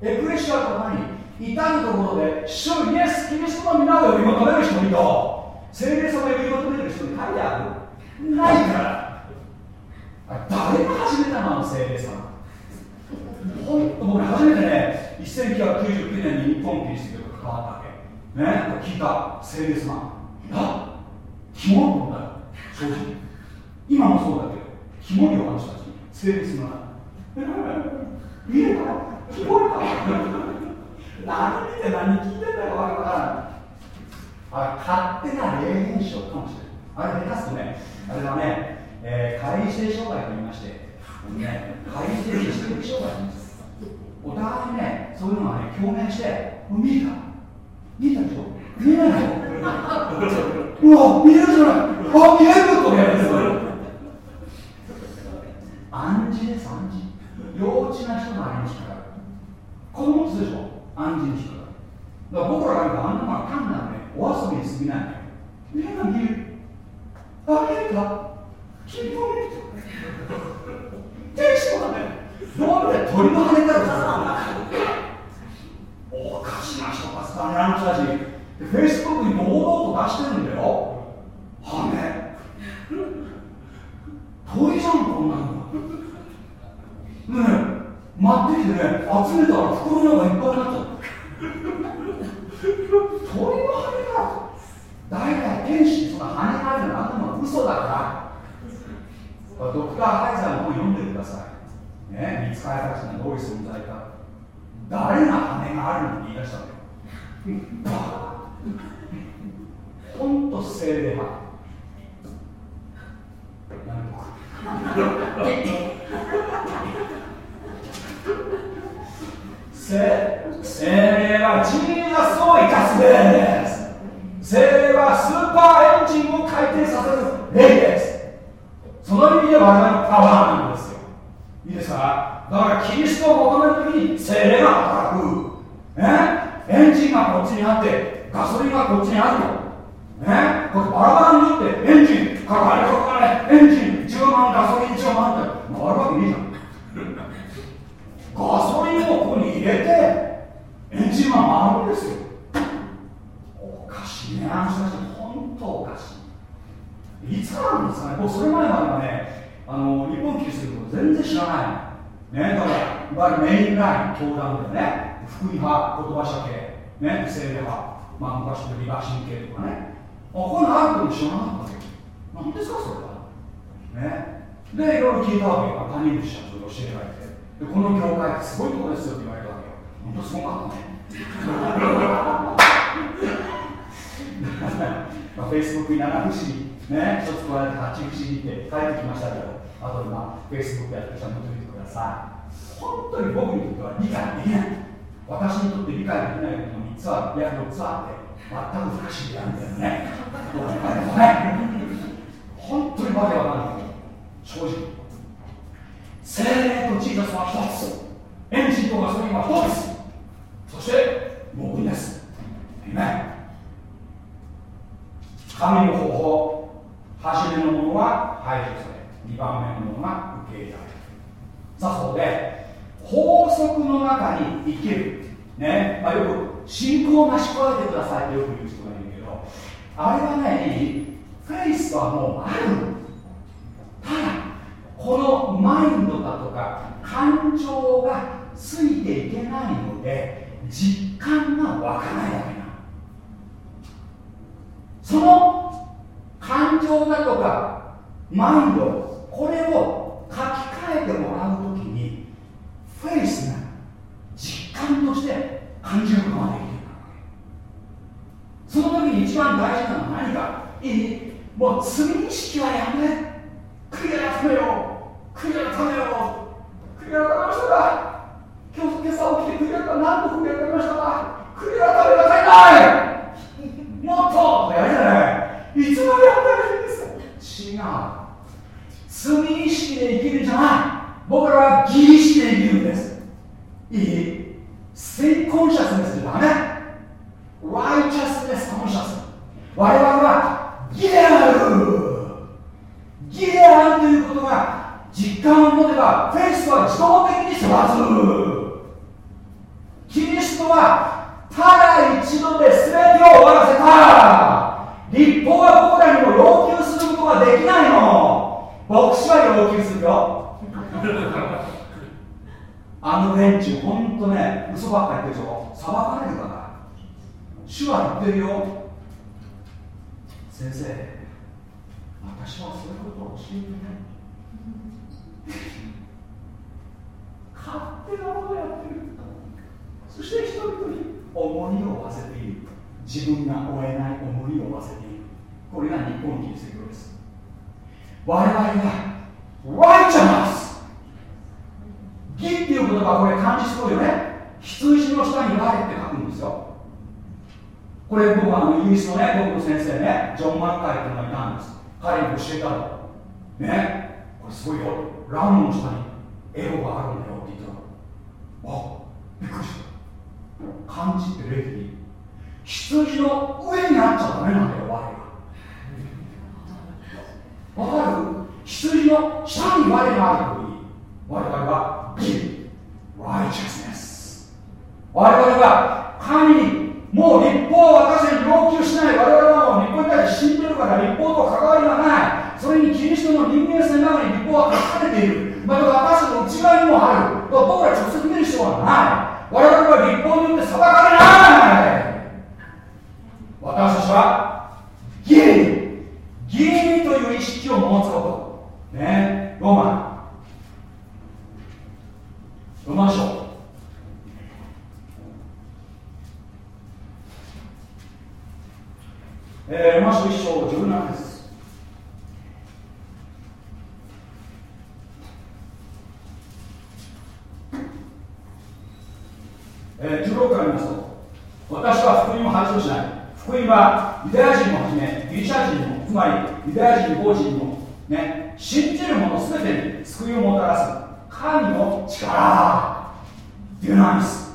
S2: エクレシアと何至るところで主イエス・キリストの皆を呼び求める人々聖霊様を呼び求める人に書いてある。ないから。誰が始めたのあの聖霊様。本当僕初めてね1999年に日本キリスト教と関わったわけ。ね聞いた聖霊様。あキモいもんだよ正直。今もそうだけどキモいよあの人たち聖霊様見えたキモいか何見て何聞いてんだよわけわからないあれ勝手な霊現象か。もしれないあれ下手すとねあれはね、えー、改正障害と言いましてね改正自粛障害なんですお互いねそういうのがね共鳴して見えた見えたでしょ見えない。のうわ見えるじゃない。あ見えるとかやる暗示です暗示幼稚な人がありますから子供ってでしょ暗示に引っかかるだから僕らが見たあんなのは単なるねお遊びに過ぎない。目が見える。あ見えた。君も見えた天使はねどうで鳥の羽だろおかしな人たちだねあの人たちフェイスブックに堂々と出してるんだよ羽鳥じゃんこんなのねえ待ってきてね集めたら袋の中いっぱいになっちゃった鳥の羽だ大体天使その羽があるのあんなのは嘘だからドクター・ハイザーの本読んでくださいね見つかりたちがどういう存在か誰が羽があるのって言い出したんだよ本当精霊派精霊はジーナスを生かすです精霊はスーパーエンジンを回転させる霊ですその意味で我々のパワーなんですよいいですかだからキリストを求めるときに精霊が働くねエンジンがこっちにあってガソリンがこっちにあるとねこれバラバラになってエンジンかかれかかれエンジン10万ガソリン10万って回るわけねえじゃんガソリンをここに入れてエンジンが回るんですよおかしいねあの人たち本当おかしいいつからなんですかね僕それ前まではねあの日本キリスト教全然知らないねだからいわゆるメインライン教団でね福音派言葉社系ね聖霊派まあ昔のリバーシン系とかねあこういうのあることも知らなかったわけ何ですかそれはねでいろいろ聞いたわけよ谷口社長に教えられてでこの業界ってすごいとこですよって言われたわけよ本当すごかったねまあ、フェイスブックに7節にね、一つ加えて8節にって帰ってきましたけど、あとで今、フェイスブックやってる人も見てください。本当に僕にとっては理解できない。私にとって理解できないことの3つは、いや、4つあって、全く不可思議なんだよね。どうもね。本当にわけわかんない。正直。精霊とジーザスは一つ。エンジンとガソリンは一つ。そして、僕です。神の方法、初めのものは排除され、2番目のものが受け入れられる。さあ、そこで、法則の中に生きる。ね、まあ、よく信仰を増し加えてくださいってよく言う人がいるけどあれはねフェイスはもうあるただこのマインドだとか感情がついていけないので実感が湧かないわけなその感情だとかマインドこれを書き換えてもらうときにフェイスが実感として感じることができるその時に一番大事なのは何か。いい？もう罪意識はやめ悔い改めよ。う悔い改めよ。う悔い改めましたか。今日今朝起きて悔い改め何度悔い改めましたか。悔い改めが足りない。もっとやるじゃない。いつまでやったらいいんです。違う。罪意識で生きるんじゃない。僕らは義意識で生きるんです。いい。セイコンシャスネスでダメ。ライチャスネスコンシャス我々はギレあるギレあるということが実感を持てばフェイスは自動的に育つキリストはただ一度で全てを終わらせた。立法は僕らにも要求することができないの。牧師は要求するよ。あの連中、ほんとね、嘘ばっか言ってるでしょ、裁かれるから。主は言ってるよ。先生、私はそういうことを教えてない。勝手なことやってる。そして人々に重荷を負わせている。自分が負えない重荷を負わせている。これが日本キリスト教です。我々は、ライチャマス義っていう言葉これ漢字すごいよね羊の下に我って書くんですよこれ僕はあのイギリスのね僕の先生ねジョン・マッカイっていうのがいたんです彼に教えたの。ね？これすごいよ。ラムの下にエゴがあるんだよって言ったらあびっくりした。漢字って霊的羊の上にあっちゃダメなんだよ我が。わかる？羊の下に我があるといい我々は B righteousness 我々は神にもう立法を私に要求しない。我々はもう立法に対して死んでるから立法と関わりがない。それにキリストの人間性の中に立法は書かれている。また私の内側にもあると僕ら直接見る必要はない。我々は立法によって裁かれない。私たちは義義という意識を持つこと。ね。ロマ。ンロマン書。えー、マン書1章17ですえー、16から見ますと私は福音を排除しない。福音はユダヤ人もはじめギリシャ人もつまりユダヤ人法人もね信じる者全てに救いをもたらす。神の力デュナミス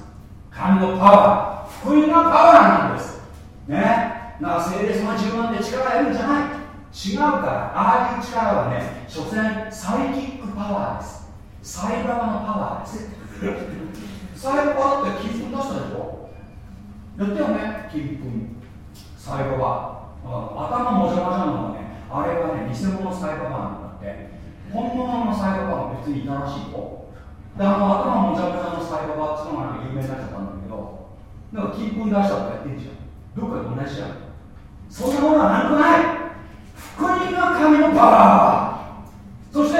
S2: 神のパワー。福音がパワーなんです。ね。なんか聖霊様自分で力を得るんじゃない。違うから。ああいう力はね所詮サイキックパワーです。サイババのパワーです。サイババって金粉出したでしょ？やったよね金粉。サイババ頭もじゃもじゃなのね。あれはね偽物サイババなんだって。本物のサイババは別にいたらしいよ。であの頭もじゃもじゃのサイババっていうのが有名になっちゃったんだけど。なんか金粉出したってやってんじゃん。どっかで同じじゃん。そんなものは何とない。福音が神のパワー。そして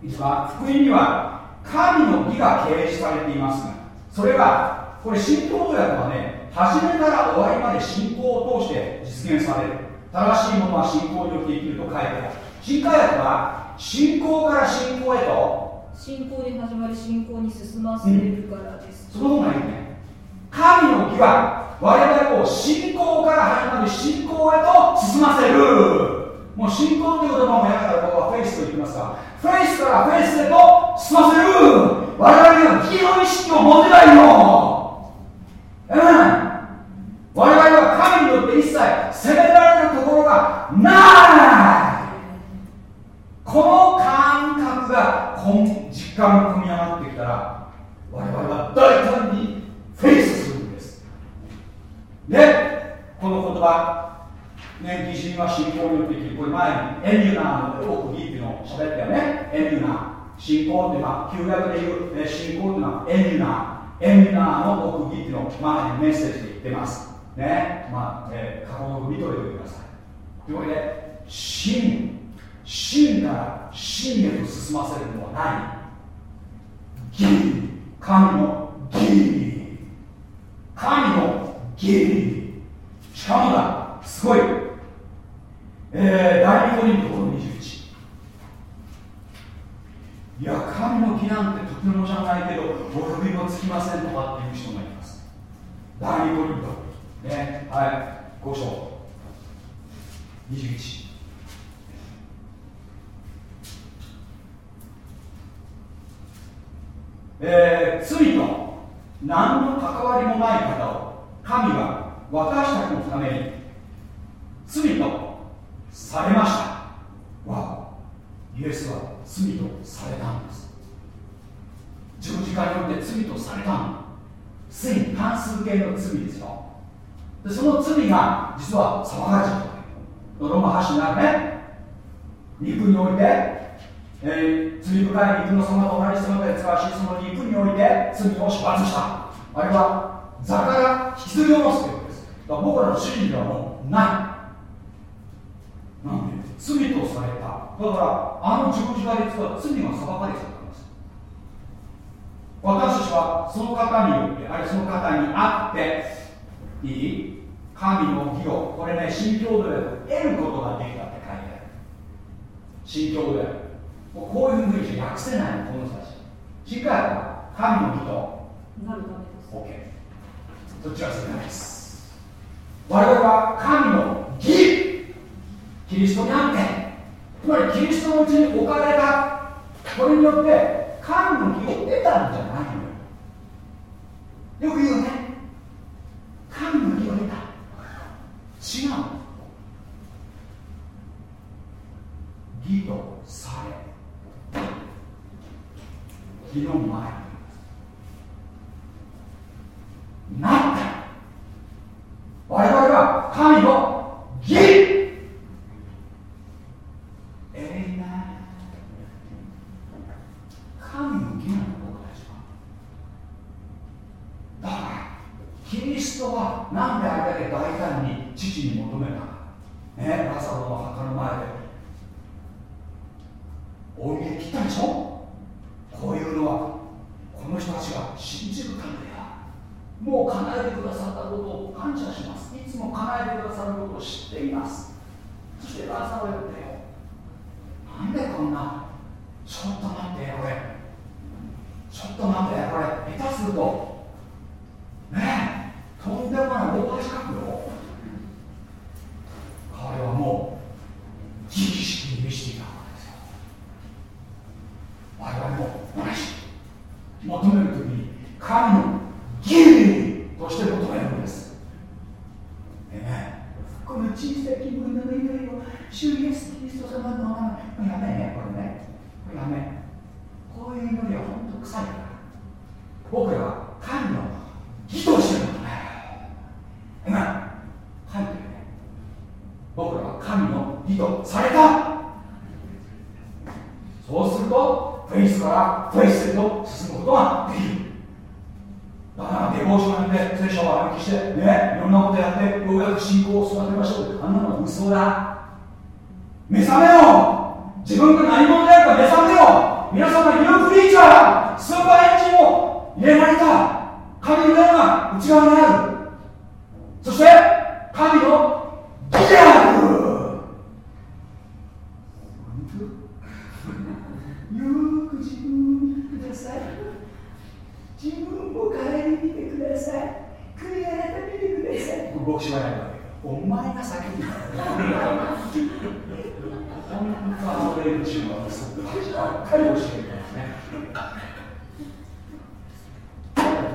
S2: いいですか福音には神の義が掲示されていますそれはこれ信仰と訳はね初めから終わりまで信仰を通して実現される。正しいものは信仰によって生きると書いてある。新科学は信仰から信仰へと
S3: 信仰に始まり信仰に進ませるからです、
S2: うん、その方がいいね神の義は我々を信仰から始まり信仰へと進ませる。もう信仰という言葉もやから僕はフェイスと言ってますがフェイスからフェイスへと進ませる。我々には義の意識を持てないの。うん。我々は神によって一切責められるところがない。この感覚が実感が組み上がってきたら我々は大胆にフェイスするんですでこの言葉ね、疑心は信仰によって生きる。これ前にエミュナーの奥義っていうのを喋ったよね。エミュナー。信仰っていうのは、旧約でいう、信仰っていうのはエミュナー。エミュナーの奥義っていうのを前にメッセージで言ってます。ね。まあ、えー、過去の見といてください。というわけで、真、真から真へと進ませるのは何義。神の義。神の義。しかもだ、すごい。えー、第2コリントの21いや神の義なんてとてもじゃないけどお首もつきませんとかっていう人がいます。第2コリントねはい5章。21えー、罪と何の関わりもない方を神は私たちのために罪とされました。わイエスは罪とされたんです。十字架によって罪とされたんついに関数形の罪ですよ。でその罪が実は裁かれちゃったローマ橋になるね肉において、えー、罪深い肉の様と同じ様で使わしその肉において罪を処罰した。あれは座から引きずり下ろすから僕らの主人ではもうない。なんで？罪とされた。だからあの十字架では罪が裁かれちゃったんです。私たちはその方によってあるいはその方にあっていい？神の義をこれね新教徒で得ることができたって書いてある。新教徒でこういうふうに訳せないのこの人たち。次回は神の義と。
S3: なるためです。
S2: OK そっちは正解です我々は神の義。キリストにあってつまりキリストのうちに置かれたこれによって神の義を得たんじゃないのよ。よく言うね。神の義を得た。違う義とされ。義の前に。なった。我々は神の義えいな神の義なの僕たちは。だからキリストは何であれだけ大胆に父に求めたかねラサロの墓の前でお家切ったでしょ？こういうのはこの人たちが信じるため。もう叶えてくださったことを感謝します。いつも叶えてくださることを知っています。そしてラザロよってよなんでこんなちょっと待ってこれ。ちょっと待ってこれ。下手するとねえとんでもない大橋角度彼はもう自意識に見せていたわけですよ。我々も同じ。求めるときに神の義として求めるんです、ね、この小さい気分の願いを主イエスキリスト様のやめねこれねこれやめ。こういう祈りは本当臭いから。僕らは神の義としてるのね今書いてるね僕らは神の義と。されたそうするとフェイスからフェイスへと進むことができる。だからデボーションで聖書を歩きしてねいろんなことやってようやく信仰を育てましょうあんなのは嘘だ。目覚めよ自分が何者であるか目覚めよ皆様ニュークリーチャー。スーパーエンジンを入れられた。神の霊が内側にある。そして神の義であるよく自分を見てください自分を顧みてください悔い改めてください牧師はやるわけお前が先に本当あの連中は嘘ばっかり教えてますね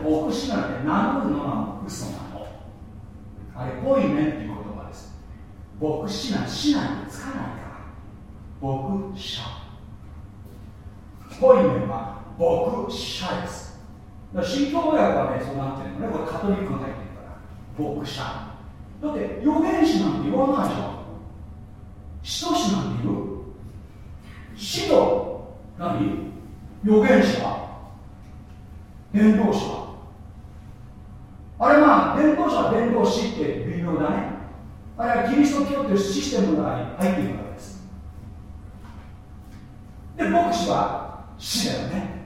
S2: 牧師なんて名乗るのは嘘なのあれぽいねっていう言葉です牧師なんて市内につかないから牧者ぽい面は牧者です信教親はねそうなってるのねこれカトリックが入ってるから牧者だって預言者なんて言わないじゃん使徒師なんて言う使徒何預言者伝道者あれまあ伝道者伝道師って微妙だねあれはキリスト教っていうシステムの中に入っているわけですで牧師は死だよね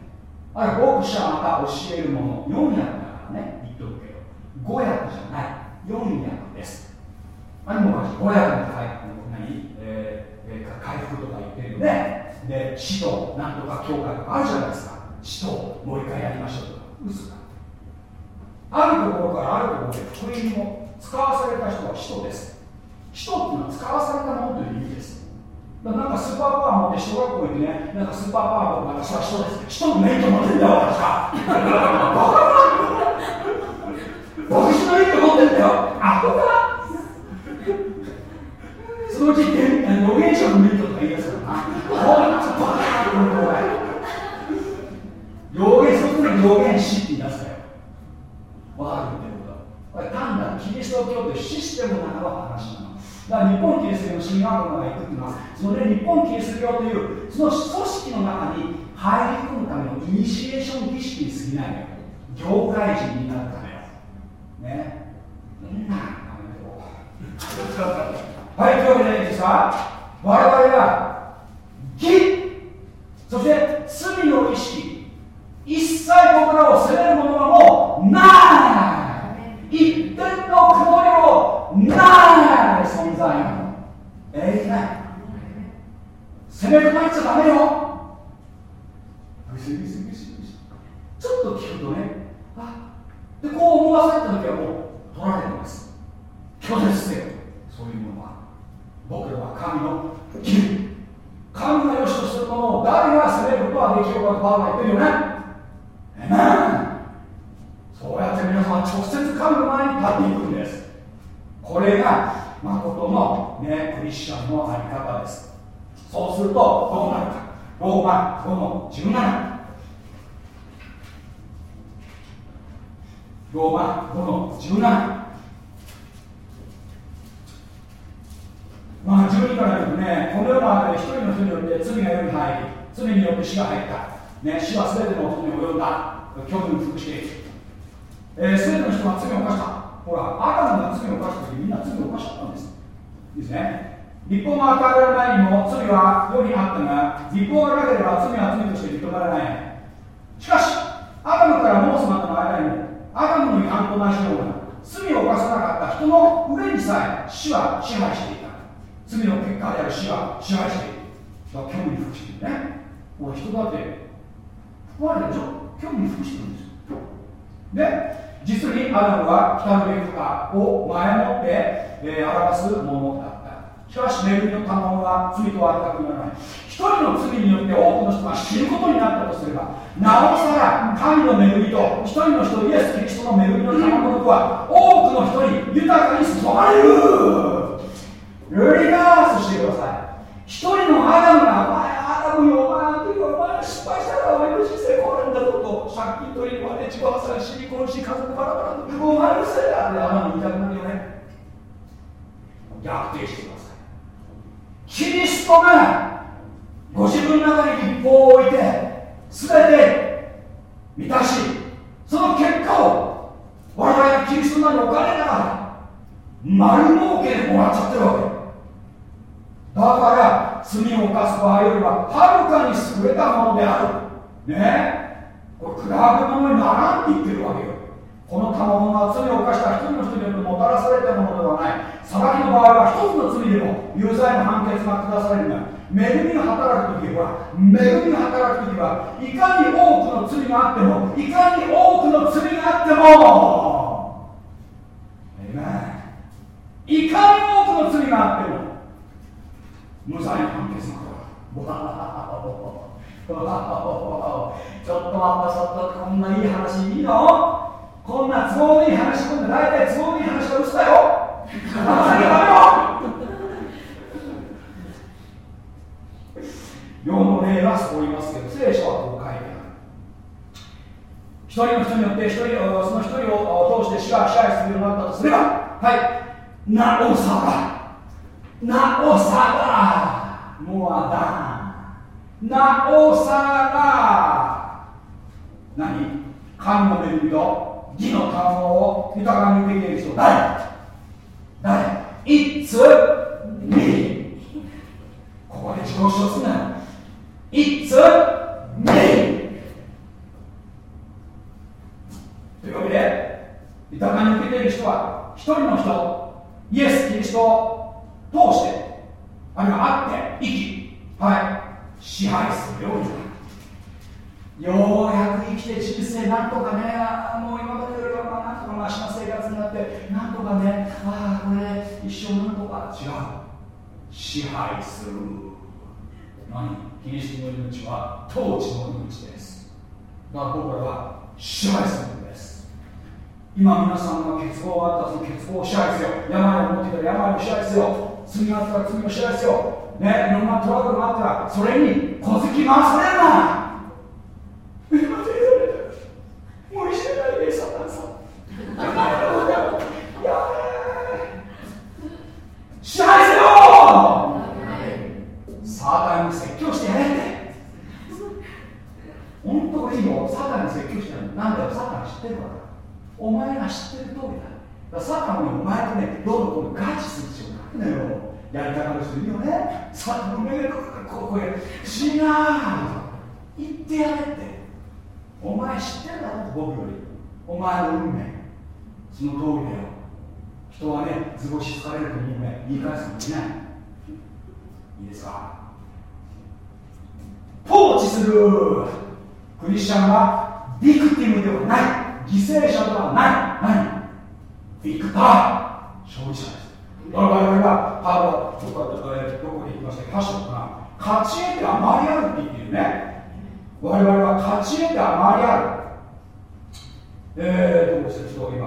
S2: あれ牧師はまた教えるもの4役だからね言っとくけど5役じゃない4役ですあれも5役の何、えー、回復とか言ってるよねでなんとか教会とかあるじゃないですか使徒もう一回やりましょうとか嘘だあるところからあるところで福音も使わされた人は使徒です使徒っていうのは使わされたものという意味ですなんかスーパーパワー持って小学校行ってね、なんかスーパーパワーとか私は人です。人の免許持ってんだよ、私は。バカ私の免許持ってんだよ。アホかそのうち予言者の免許とか言い出すからな言、そこで予言師って言い出すかよ。わかるってことこれ単なるキリスト教というシステムの中の話なの。だから日本キリスト教の神学校が行っていうのはそのね日本キリスト教というその組織の中に入り込むためのイニシエーション儀式に過ぎないのよ業界人になるためよねうんはいというわけでいいですか我々は義そして罪の意識。一切僕らを責めるものはもうない一点の曇りをない存在なのえいない攻め込まれちゃダメよぐしぐしぐしぐしちょっと聞くとねあでこう思わされた時はもう取られてます拒絶せよそういうものは僕らは神の義神が良しとするものを誰が責めることはできるかとパウが言ってるよねえなそうやって皆さんは直接神の前に立っていくんですこれが誠の、ね、クリスチャンのあり方ですそうするとどうなるかローマ5の17ローマ5の17まあ12から言うとねこのような一人の人によって罪が世に入り罪によって死が入ったね死は全ての人に及んだ虚無に服している、えー、全ての人は罪を犯したほら、アダムが罪を犯した時みんな罪を犯しちゃったんです。いいですね。立法が与えられる前にも罪は世にあったが、立法がなければ罪は罪として認められない。しかし、アダムからモースまでの間に、アダムの違反と同じような罪を犯さなかった人の上にさえ死は支配していた。罪の結果である死は支配しているだから虚無に服してるね。もう人だって含まれてるでしょ？虚無に服してるんですよ。で実にアダムは北の恵深を前もって、えー、表すものだしかし恵みの賜物は罪とは全くならない。一人の罪によって多くの人が死ぬことになったとすればなおさら神の恵みと一人の人イエス・キリストの恵みの賜物とは多くの人に豊かに注がれる。リバースしてください。一人のアダムがお前アダムよお前の時お前失敗したらお前の人生こうなんだぞと借金取りにまで自己破産死に殺し家族バラバラのお前のせいだってアダム言いたくなるよね逆転してくださいキリストがご自分の中に立法を置いて全て満たしその結果を我々がキリストの中に置から丸儲けでもらっちゃってるわけ。だから罪を犯す場合よりははるかに優れたものである。ね。これ比べ物にならんって言ってるわけよ。この賜物は罪を犯した一人の人によってもたらされたものではない。裁きの場合は一つの罪でも有罪の判決が下されるが恵みが働く時は恵みが働く時はいかに多くの罪があってもいかに多くの罪があってもいかに多くの罪があっても無罪の判決が下る。ちょっと待ったちょっとこんないい話いいの？こんな都合のいい話こんな大体都合のいい話は嘘だよ。よ世の例はそう言いますけど聖書はこう書いてある。一人の人によって一人その一人を通して死が支配するようになったとすればはい。なおさら。なおさら。モアダンなおさら何？神の恵みと義の賜物を豊かに受けている人誰誰 It's me ここで自己主張すんなよ It's me! というわけで、豊かに受けている人は、一人の人、イエス・キリストを通して、あるいは会って、生き、はい、支配するようになる。ようやく生きて人生なんとかね、もう今までよりはなんとかマシな生活になって、なんとかね、ああ、これ一生なんとか違う。支配する。何？キリストの命は統治の命です。だから僕らは支配するんです。今皆さんが欠乏があったその欠乏を支配せよ。病を持っていたら病を支配せよ。罪があったら罪を支配せよ。ね？いろんなトラブルがあったらそれに小突き回されるな無理してないでサタンさんやべ支配せよサタンに説教してやれって本当いいよサタンに説教してやるなんだよサタン知ってるからお前が知ってる通りだ。だサタンにお前とねどんどんガチする必要ないんだよやりたがる人いるよね。サタンの目がここへ違う言ってやれってお前知ってるだろ僕より。お前の運命その通りだよ。人はね図星されると思うね言い返すのもいないいいですか？放置する。クリスチャンはビクティムではない。犠牲者ではない。何？ビクター。勝利者です。我々はパウロどこどこで言いましたか歌詞が勝ち得てあまりあるって言ってるね。我々は勝ち得てあまりある。えー、どうしてちょっと今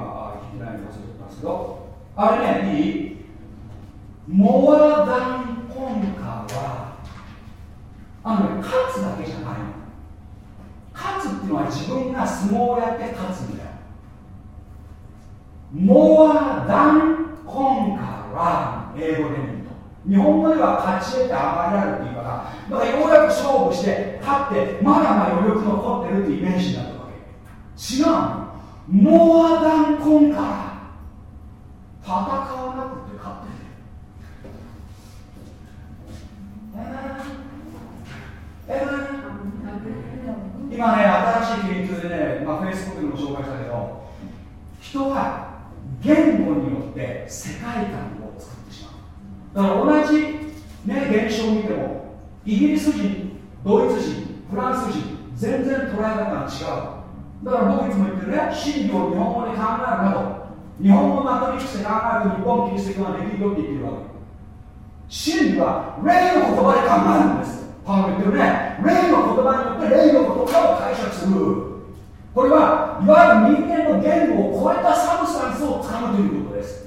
S2: 聞きないの忘れてますけど。あれねいい？モアダンコンカはあのね勝つだけじゃないの勝つっていうのは自分が相撲をやって勝つんだよ。モアダンコンカラ英語で見ると日本語では勝ち得てあまりあるっていうからだからようやく勝負して勝ってまだまだ余力残ってるっていうイメージになるわけ違うの。モアダンコンカラ戦わなくて勝ってる今ね、新しい研究でね、まあ、Facebook でも紹介したけど、人は言語によって世界観を作ってしまう。だから同じ、ね、現象を見てもイギリス人ドイツ人フランス人全然捉え方が違う。だから僕いつも言ってるね真理を日本語で考えるなど日本語マトリックスで考える日本キリスト教ができるよって言ってるわけ。真理は霊の言葉で考えるんです。パウロ言ってるね霊の言葉によって霊の言葉を解釈する。これはいわゆる人間の言語を超えたサブスタンスをつかむということです。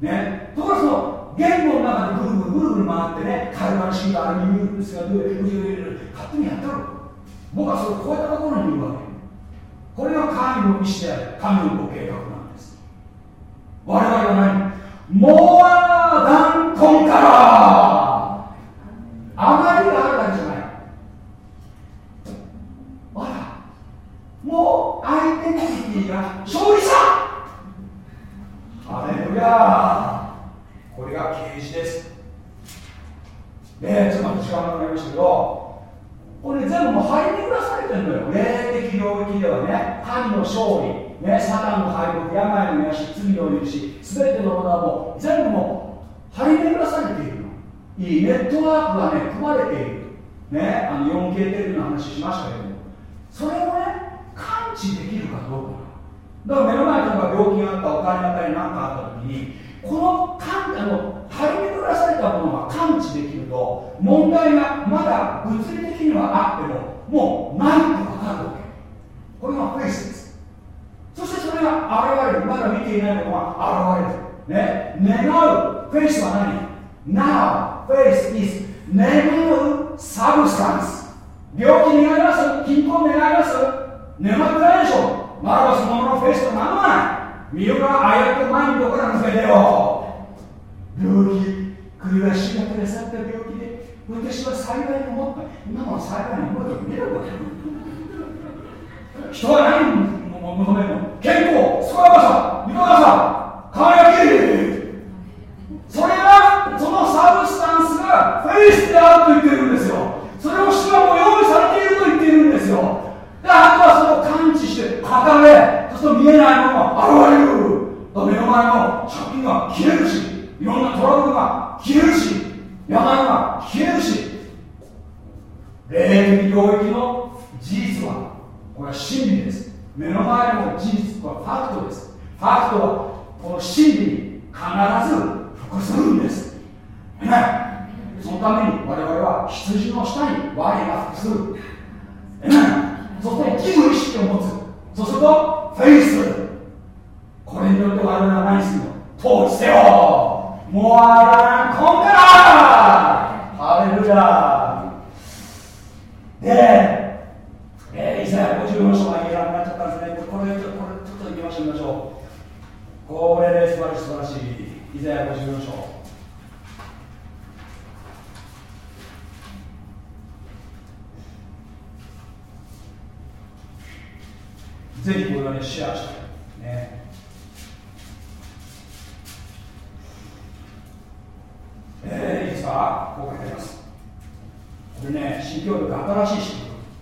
S2: ね。ところがその言語の中でぐるぐるぐるぐる回ってね会話のシーンがあるニュースが勝手にやってる。僕はそれを超えたところにいるわけ。これが神の意志である。神のご計画なんです。我々は何？モアダンコンカラーあまりがあるだけじゃないあらもうアイデンティティが勝利した。ハレルヤこれが啓示です。でちょっと時間がかかりましたけどこれ全部もう張り巡らされてるのよ。霊的領域ではね神の勝利。ねサタンの敗北病の癒し罪の許し全てのものはもう全部もう張り巡らされているの。いいネットワークがね組まれている。ねあの 4K テレビの話しましたけども。それをね知できるかどうか。だから目の前に病気があったお金あったり何かあった時にこのあの張り巡らされたものが感知できると問題がまだ物理的にはあってももうないって分かるわけ。これがフェイスですそしてそれが現れる。まだ見ていないものが現れる。ね。願う。フェイスは何？Now faith is 願う。 Substance 病気願います。貧困願います。願ってないでしょ。ならばそのものフェイスと何もない。身があやと前にどこから抜けてよ。病気。首は死がくださった病気で私は幸いに思った。今も幸いに思って見えるわ人は何を求めるの健康。健やかさ豊かさ輝きそれがそのサブスタンスがフェイスであると言ってるんですよ。それを主はもう用意されていると言っているんですよあとはそれを感知して語れそうすると見えないものが現れる目の前の借金が消えるしいろんなトラブルが消えるし病が消えるし霊的領域の事実はこれは真理です。目の前の事実はファクトです。ファクトはこの真理に必ず服するんです。そのために我々は羊の下に我が服する。そして義務意識を持つ。そうするとフェイスこれによって我々は何するの統治せよ。モアランコンカラーハレルヤで、えー、イザヤ54章が言えなくなっちゃったんですね。これちょっとこれちょっと行きましょう行きましょう。これで素晴らしい素晴らしいイザヤ54章。ぜひこれはねシェアしてね。えー、いいですか？こう書いてあります。これね新教力新しい新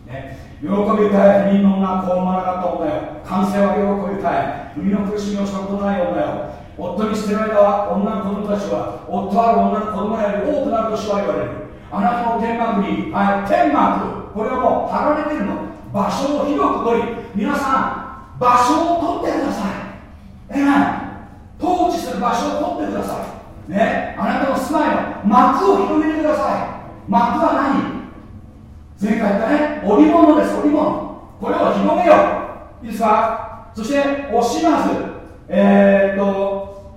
S2: 教。ね。喜びたい不妊の女子を産まなかった女よ。完成は喜びたい海の苦しみをしたことない女よ。夫に捨てられた女の子供たちは夫ある女の子供より多くなるとしは言われる。あなたの天幕に、はい、天幕。これはもう貼られてるの。場所を広く取り皆さん場所を取ってください。えな統治する場所を取ってください。ね。あなたの住まいの幕を広げてください。幕は何？前回言ったね。織物です織物。これを広げよう。いいですか？そして惜しまずえー、っと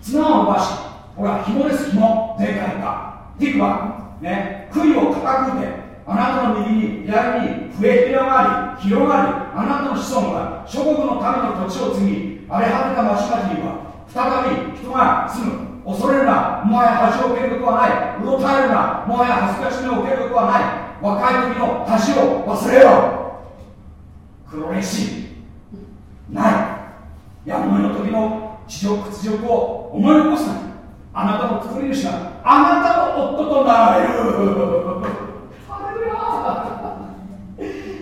S2: 綱を伸ばし。ほら紐です紐。前回言った。ティクは？ね。杭を固く打てあなたの右に左に増え広がり広がりあなたの子孫が諸国の民の土地を継ぎ荒れ果てた町々には再び人が住む。恐れるなもはや恥を受けることはない。うろたえるなもはや恥ずかしみを受けることはない。若い時の恥を忘れよ黒歴史。ない。やむの時の地上屈辱を思い起こすな。あなたの作り主があなたの夫となられる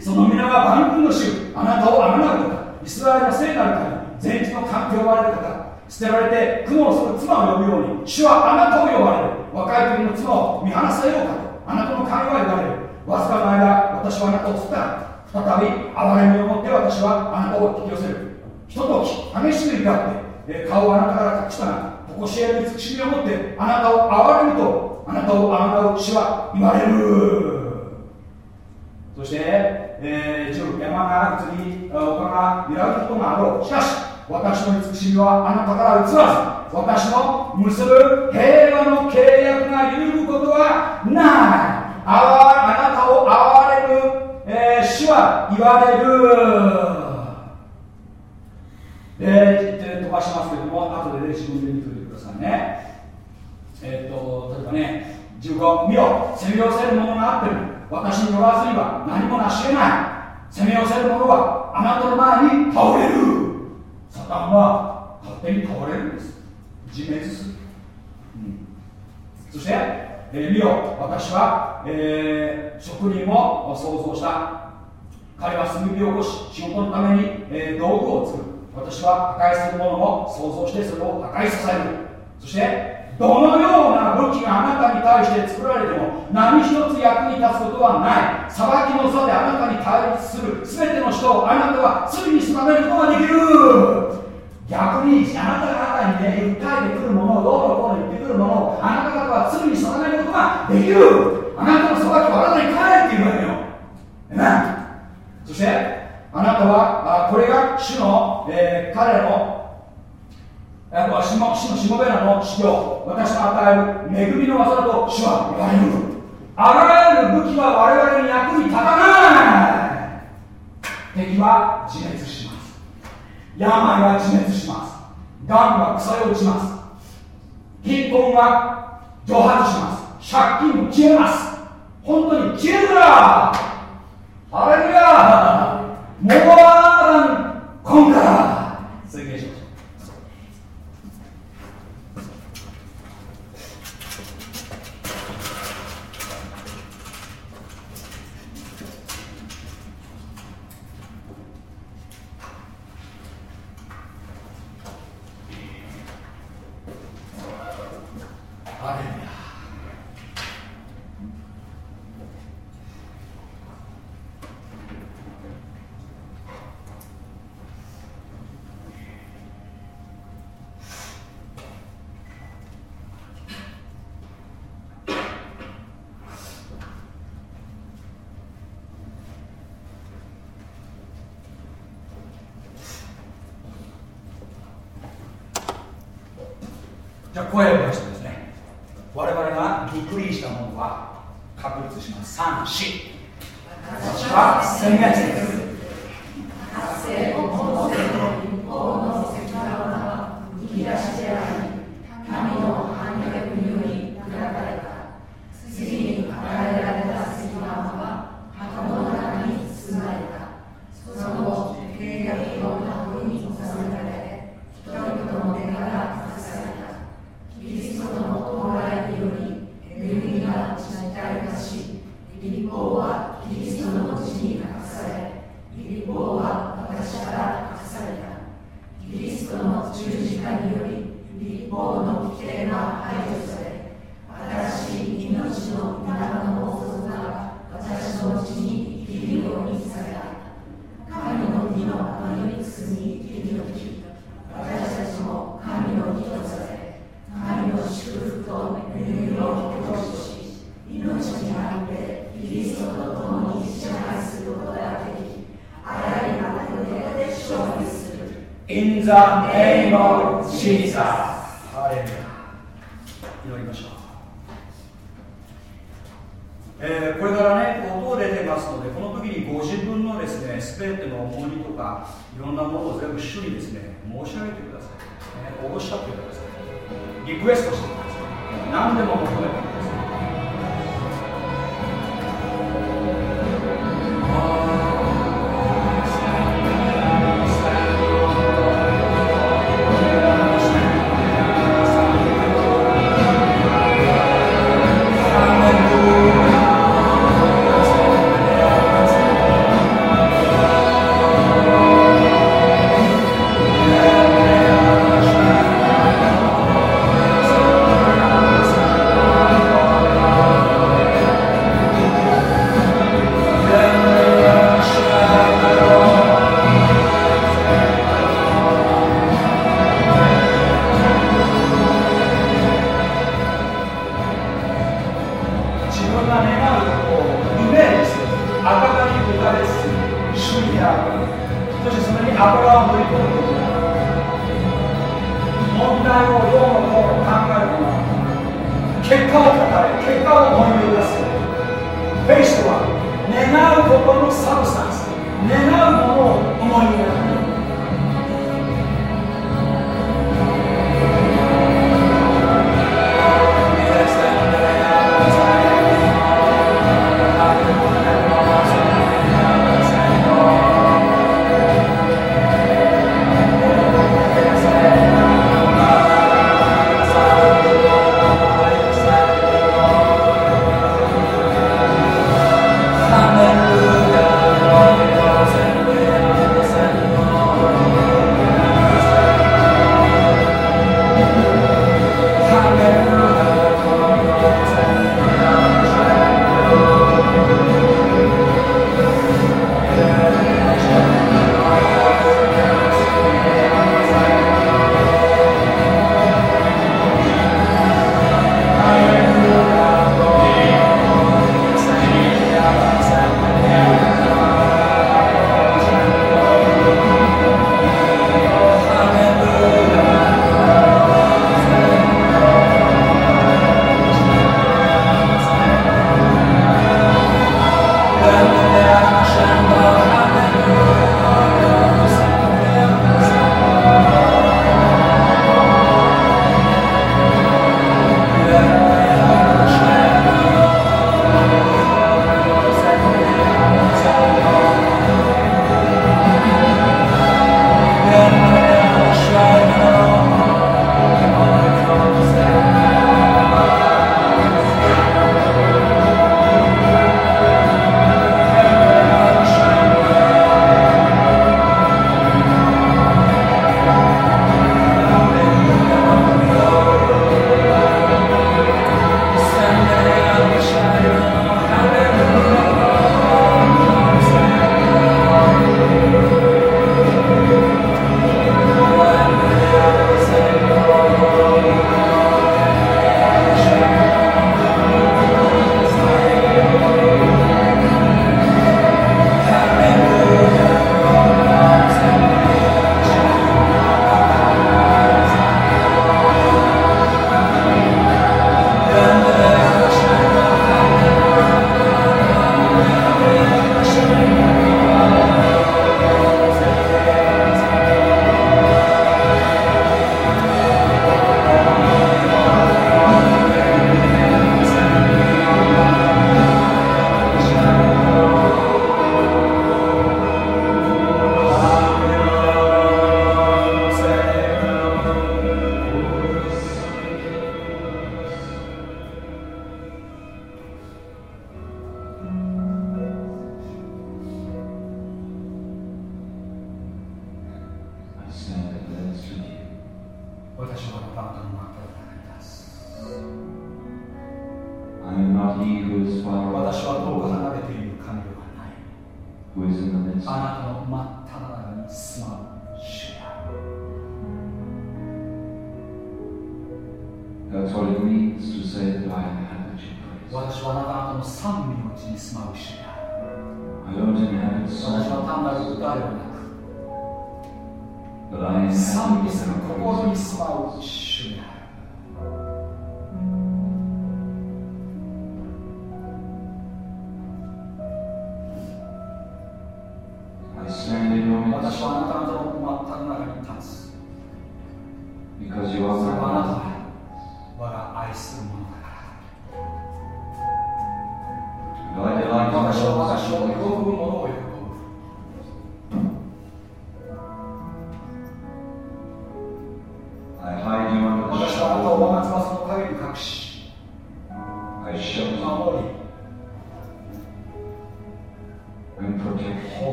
S2: その皆は万軍の主あなたをあがなうとイスラエルの聖なる神前日の神と呼ばれる方捨てられて苦悩する妻を呼ぶように主はあなたを呼ばれる。若い時の妻を見放されようかとあなたの神は言われる。わずかの間私はあなたを捨てた。再び憐れみを持って私はあなたを引き寄せる。ひととき激しく怒って顔をあなたから隠したがとこしえる慈しみを持ってあなたを憐れむとあなたをあなたを主は言われる。そして、えー、一応山が移り丘が揺らぐことがあろう。しかし私の慈しみはあなたから移らず私の結ぶ平和の契約が揺るぐことはない。ああなたを憐れむ、えー、主は言われる。で飛ばしますけども後で、ね、自分で見ておいてくださいね。えっ、ー、と例えばね15見よ攻め寄せるものがあっても私に乗らずには何もなし得ない。攻め寄せるものはあなたの前に倒れる。サタンは勝手に倒れるんです。自滅する、うん、そして、えー、見よ私は、えー、職人を創造した。彼は炭火を起こし仕事のために、えー、道具を作る。私は破壊するものを想像してそれを破壊させる。そしてどのような武器があなたに対して作られても何一つ役に立つことはない。裁きの座であなたに対立する全ての人をあなたは罪に定めることができる。逆にあなた方にね訴えてくるものをどうのこうの言ってくるものをあなた方は罪に定めることができる。あなたの裁きはあなたに返っているわよ。ねそしてあなたはあこれが主の、えー、彼のあとは主の主のしもべらの修行。私の与える恵みの技と主は言われる。あらゆる武器は我々に役に立たない。敵は自滅します。病は自滅します。がんは腐れ落ちます。貧困は蒸発します。借金も消えます。本当に消えるから。あれルヤモアランコンカラー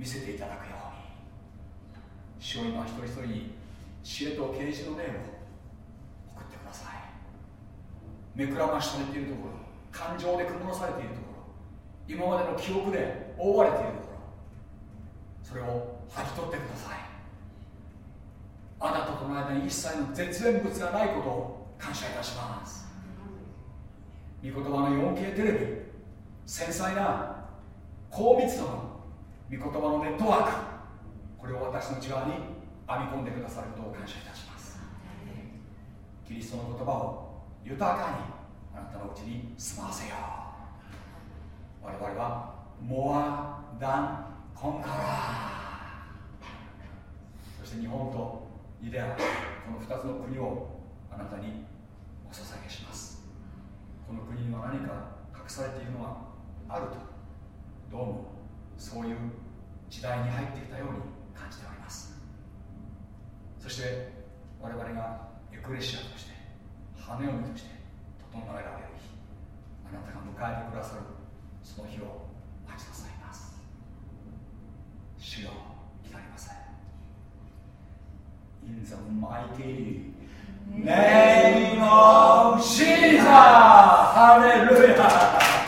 S2: 見せていただくように主を今一人一人に知恵と啓示の霊を送ってください。目くらましされているところ感情で曇らされているところ今までの記憶で覆われているところそれを剥ぎ取ってください。あなたとの間に一切の絶縁物がないことを感謝いたします。御言葉の 4K テレビ繊細な高密度の御言葉のネットワーク。これを私の内側に編み込んでくださることを感謝いたします。キリストの言葉を豊かにあなたのうちに住まわせよう。我々はモア・ダン・コンカラー。そして日本とイデアこの2つの国をあなたにお捧げします。この国には何か隠されているのはあると。どうもそういう時代に入ってきたように感じておりますそして我々がエクレシアとして羽嫁として整えられる日あなたが迎えてくださるその日を待ちなさいます主よ来たりません In the mighty name of Jesus! Hallelujah!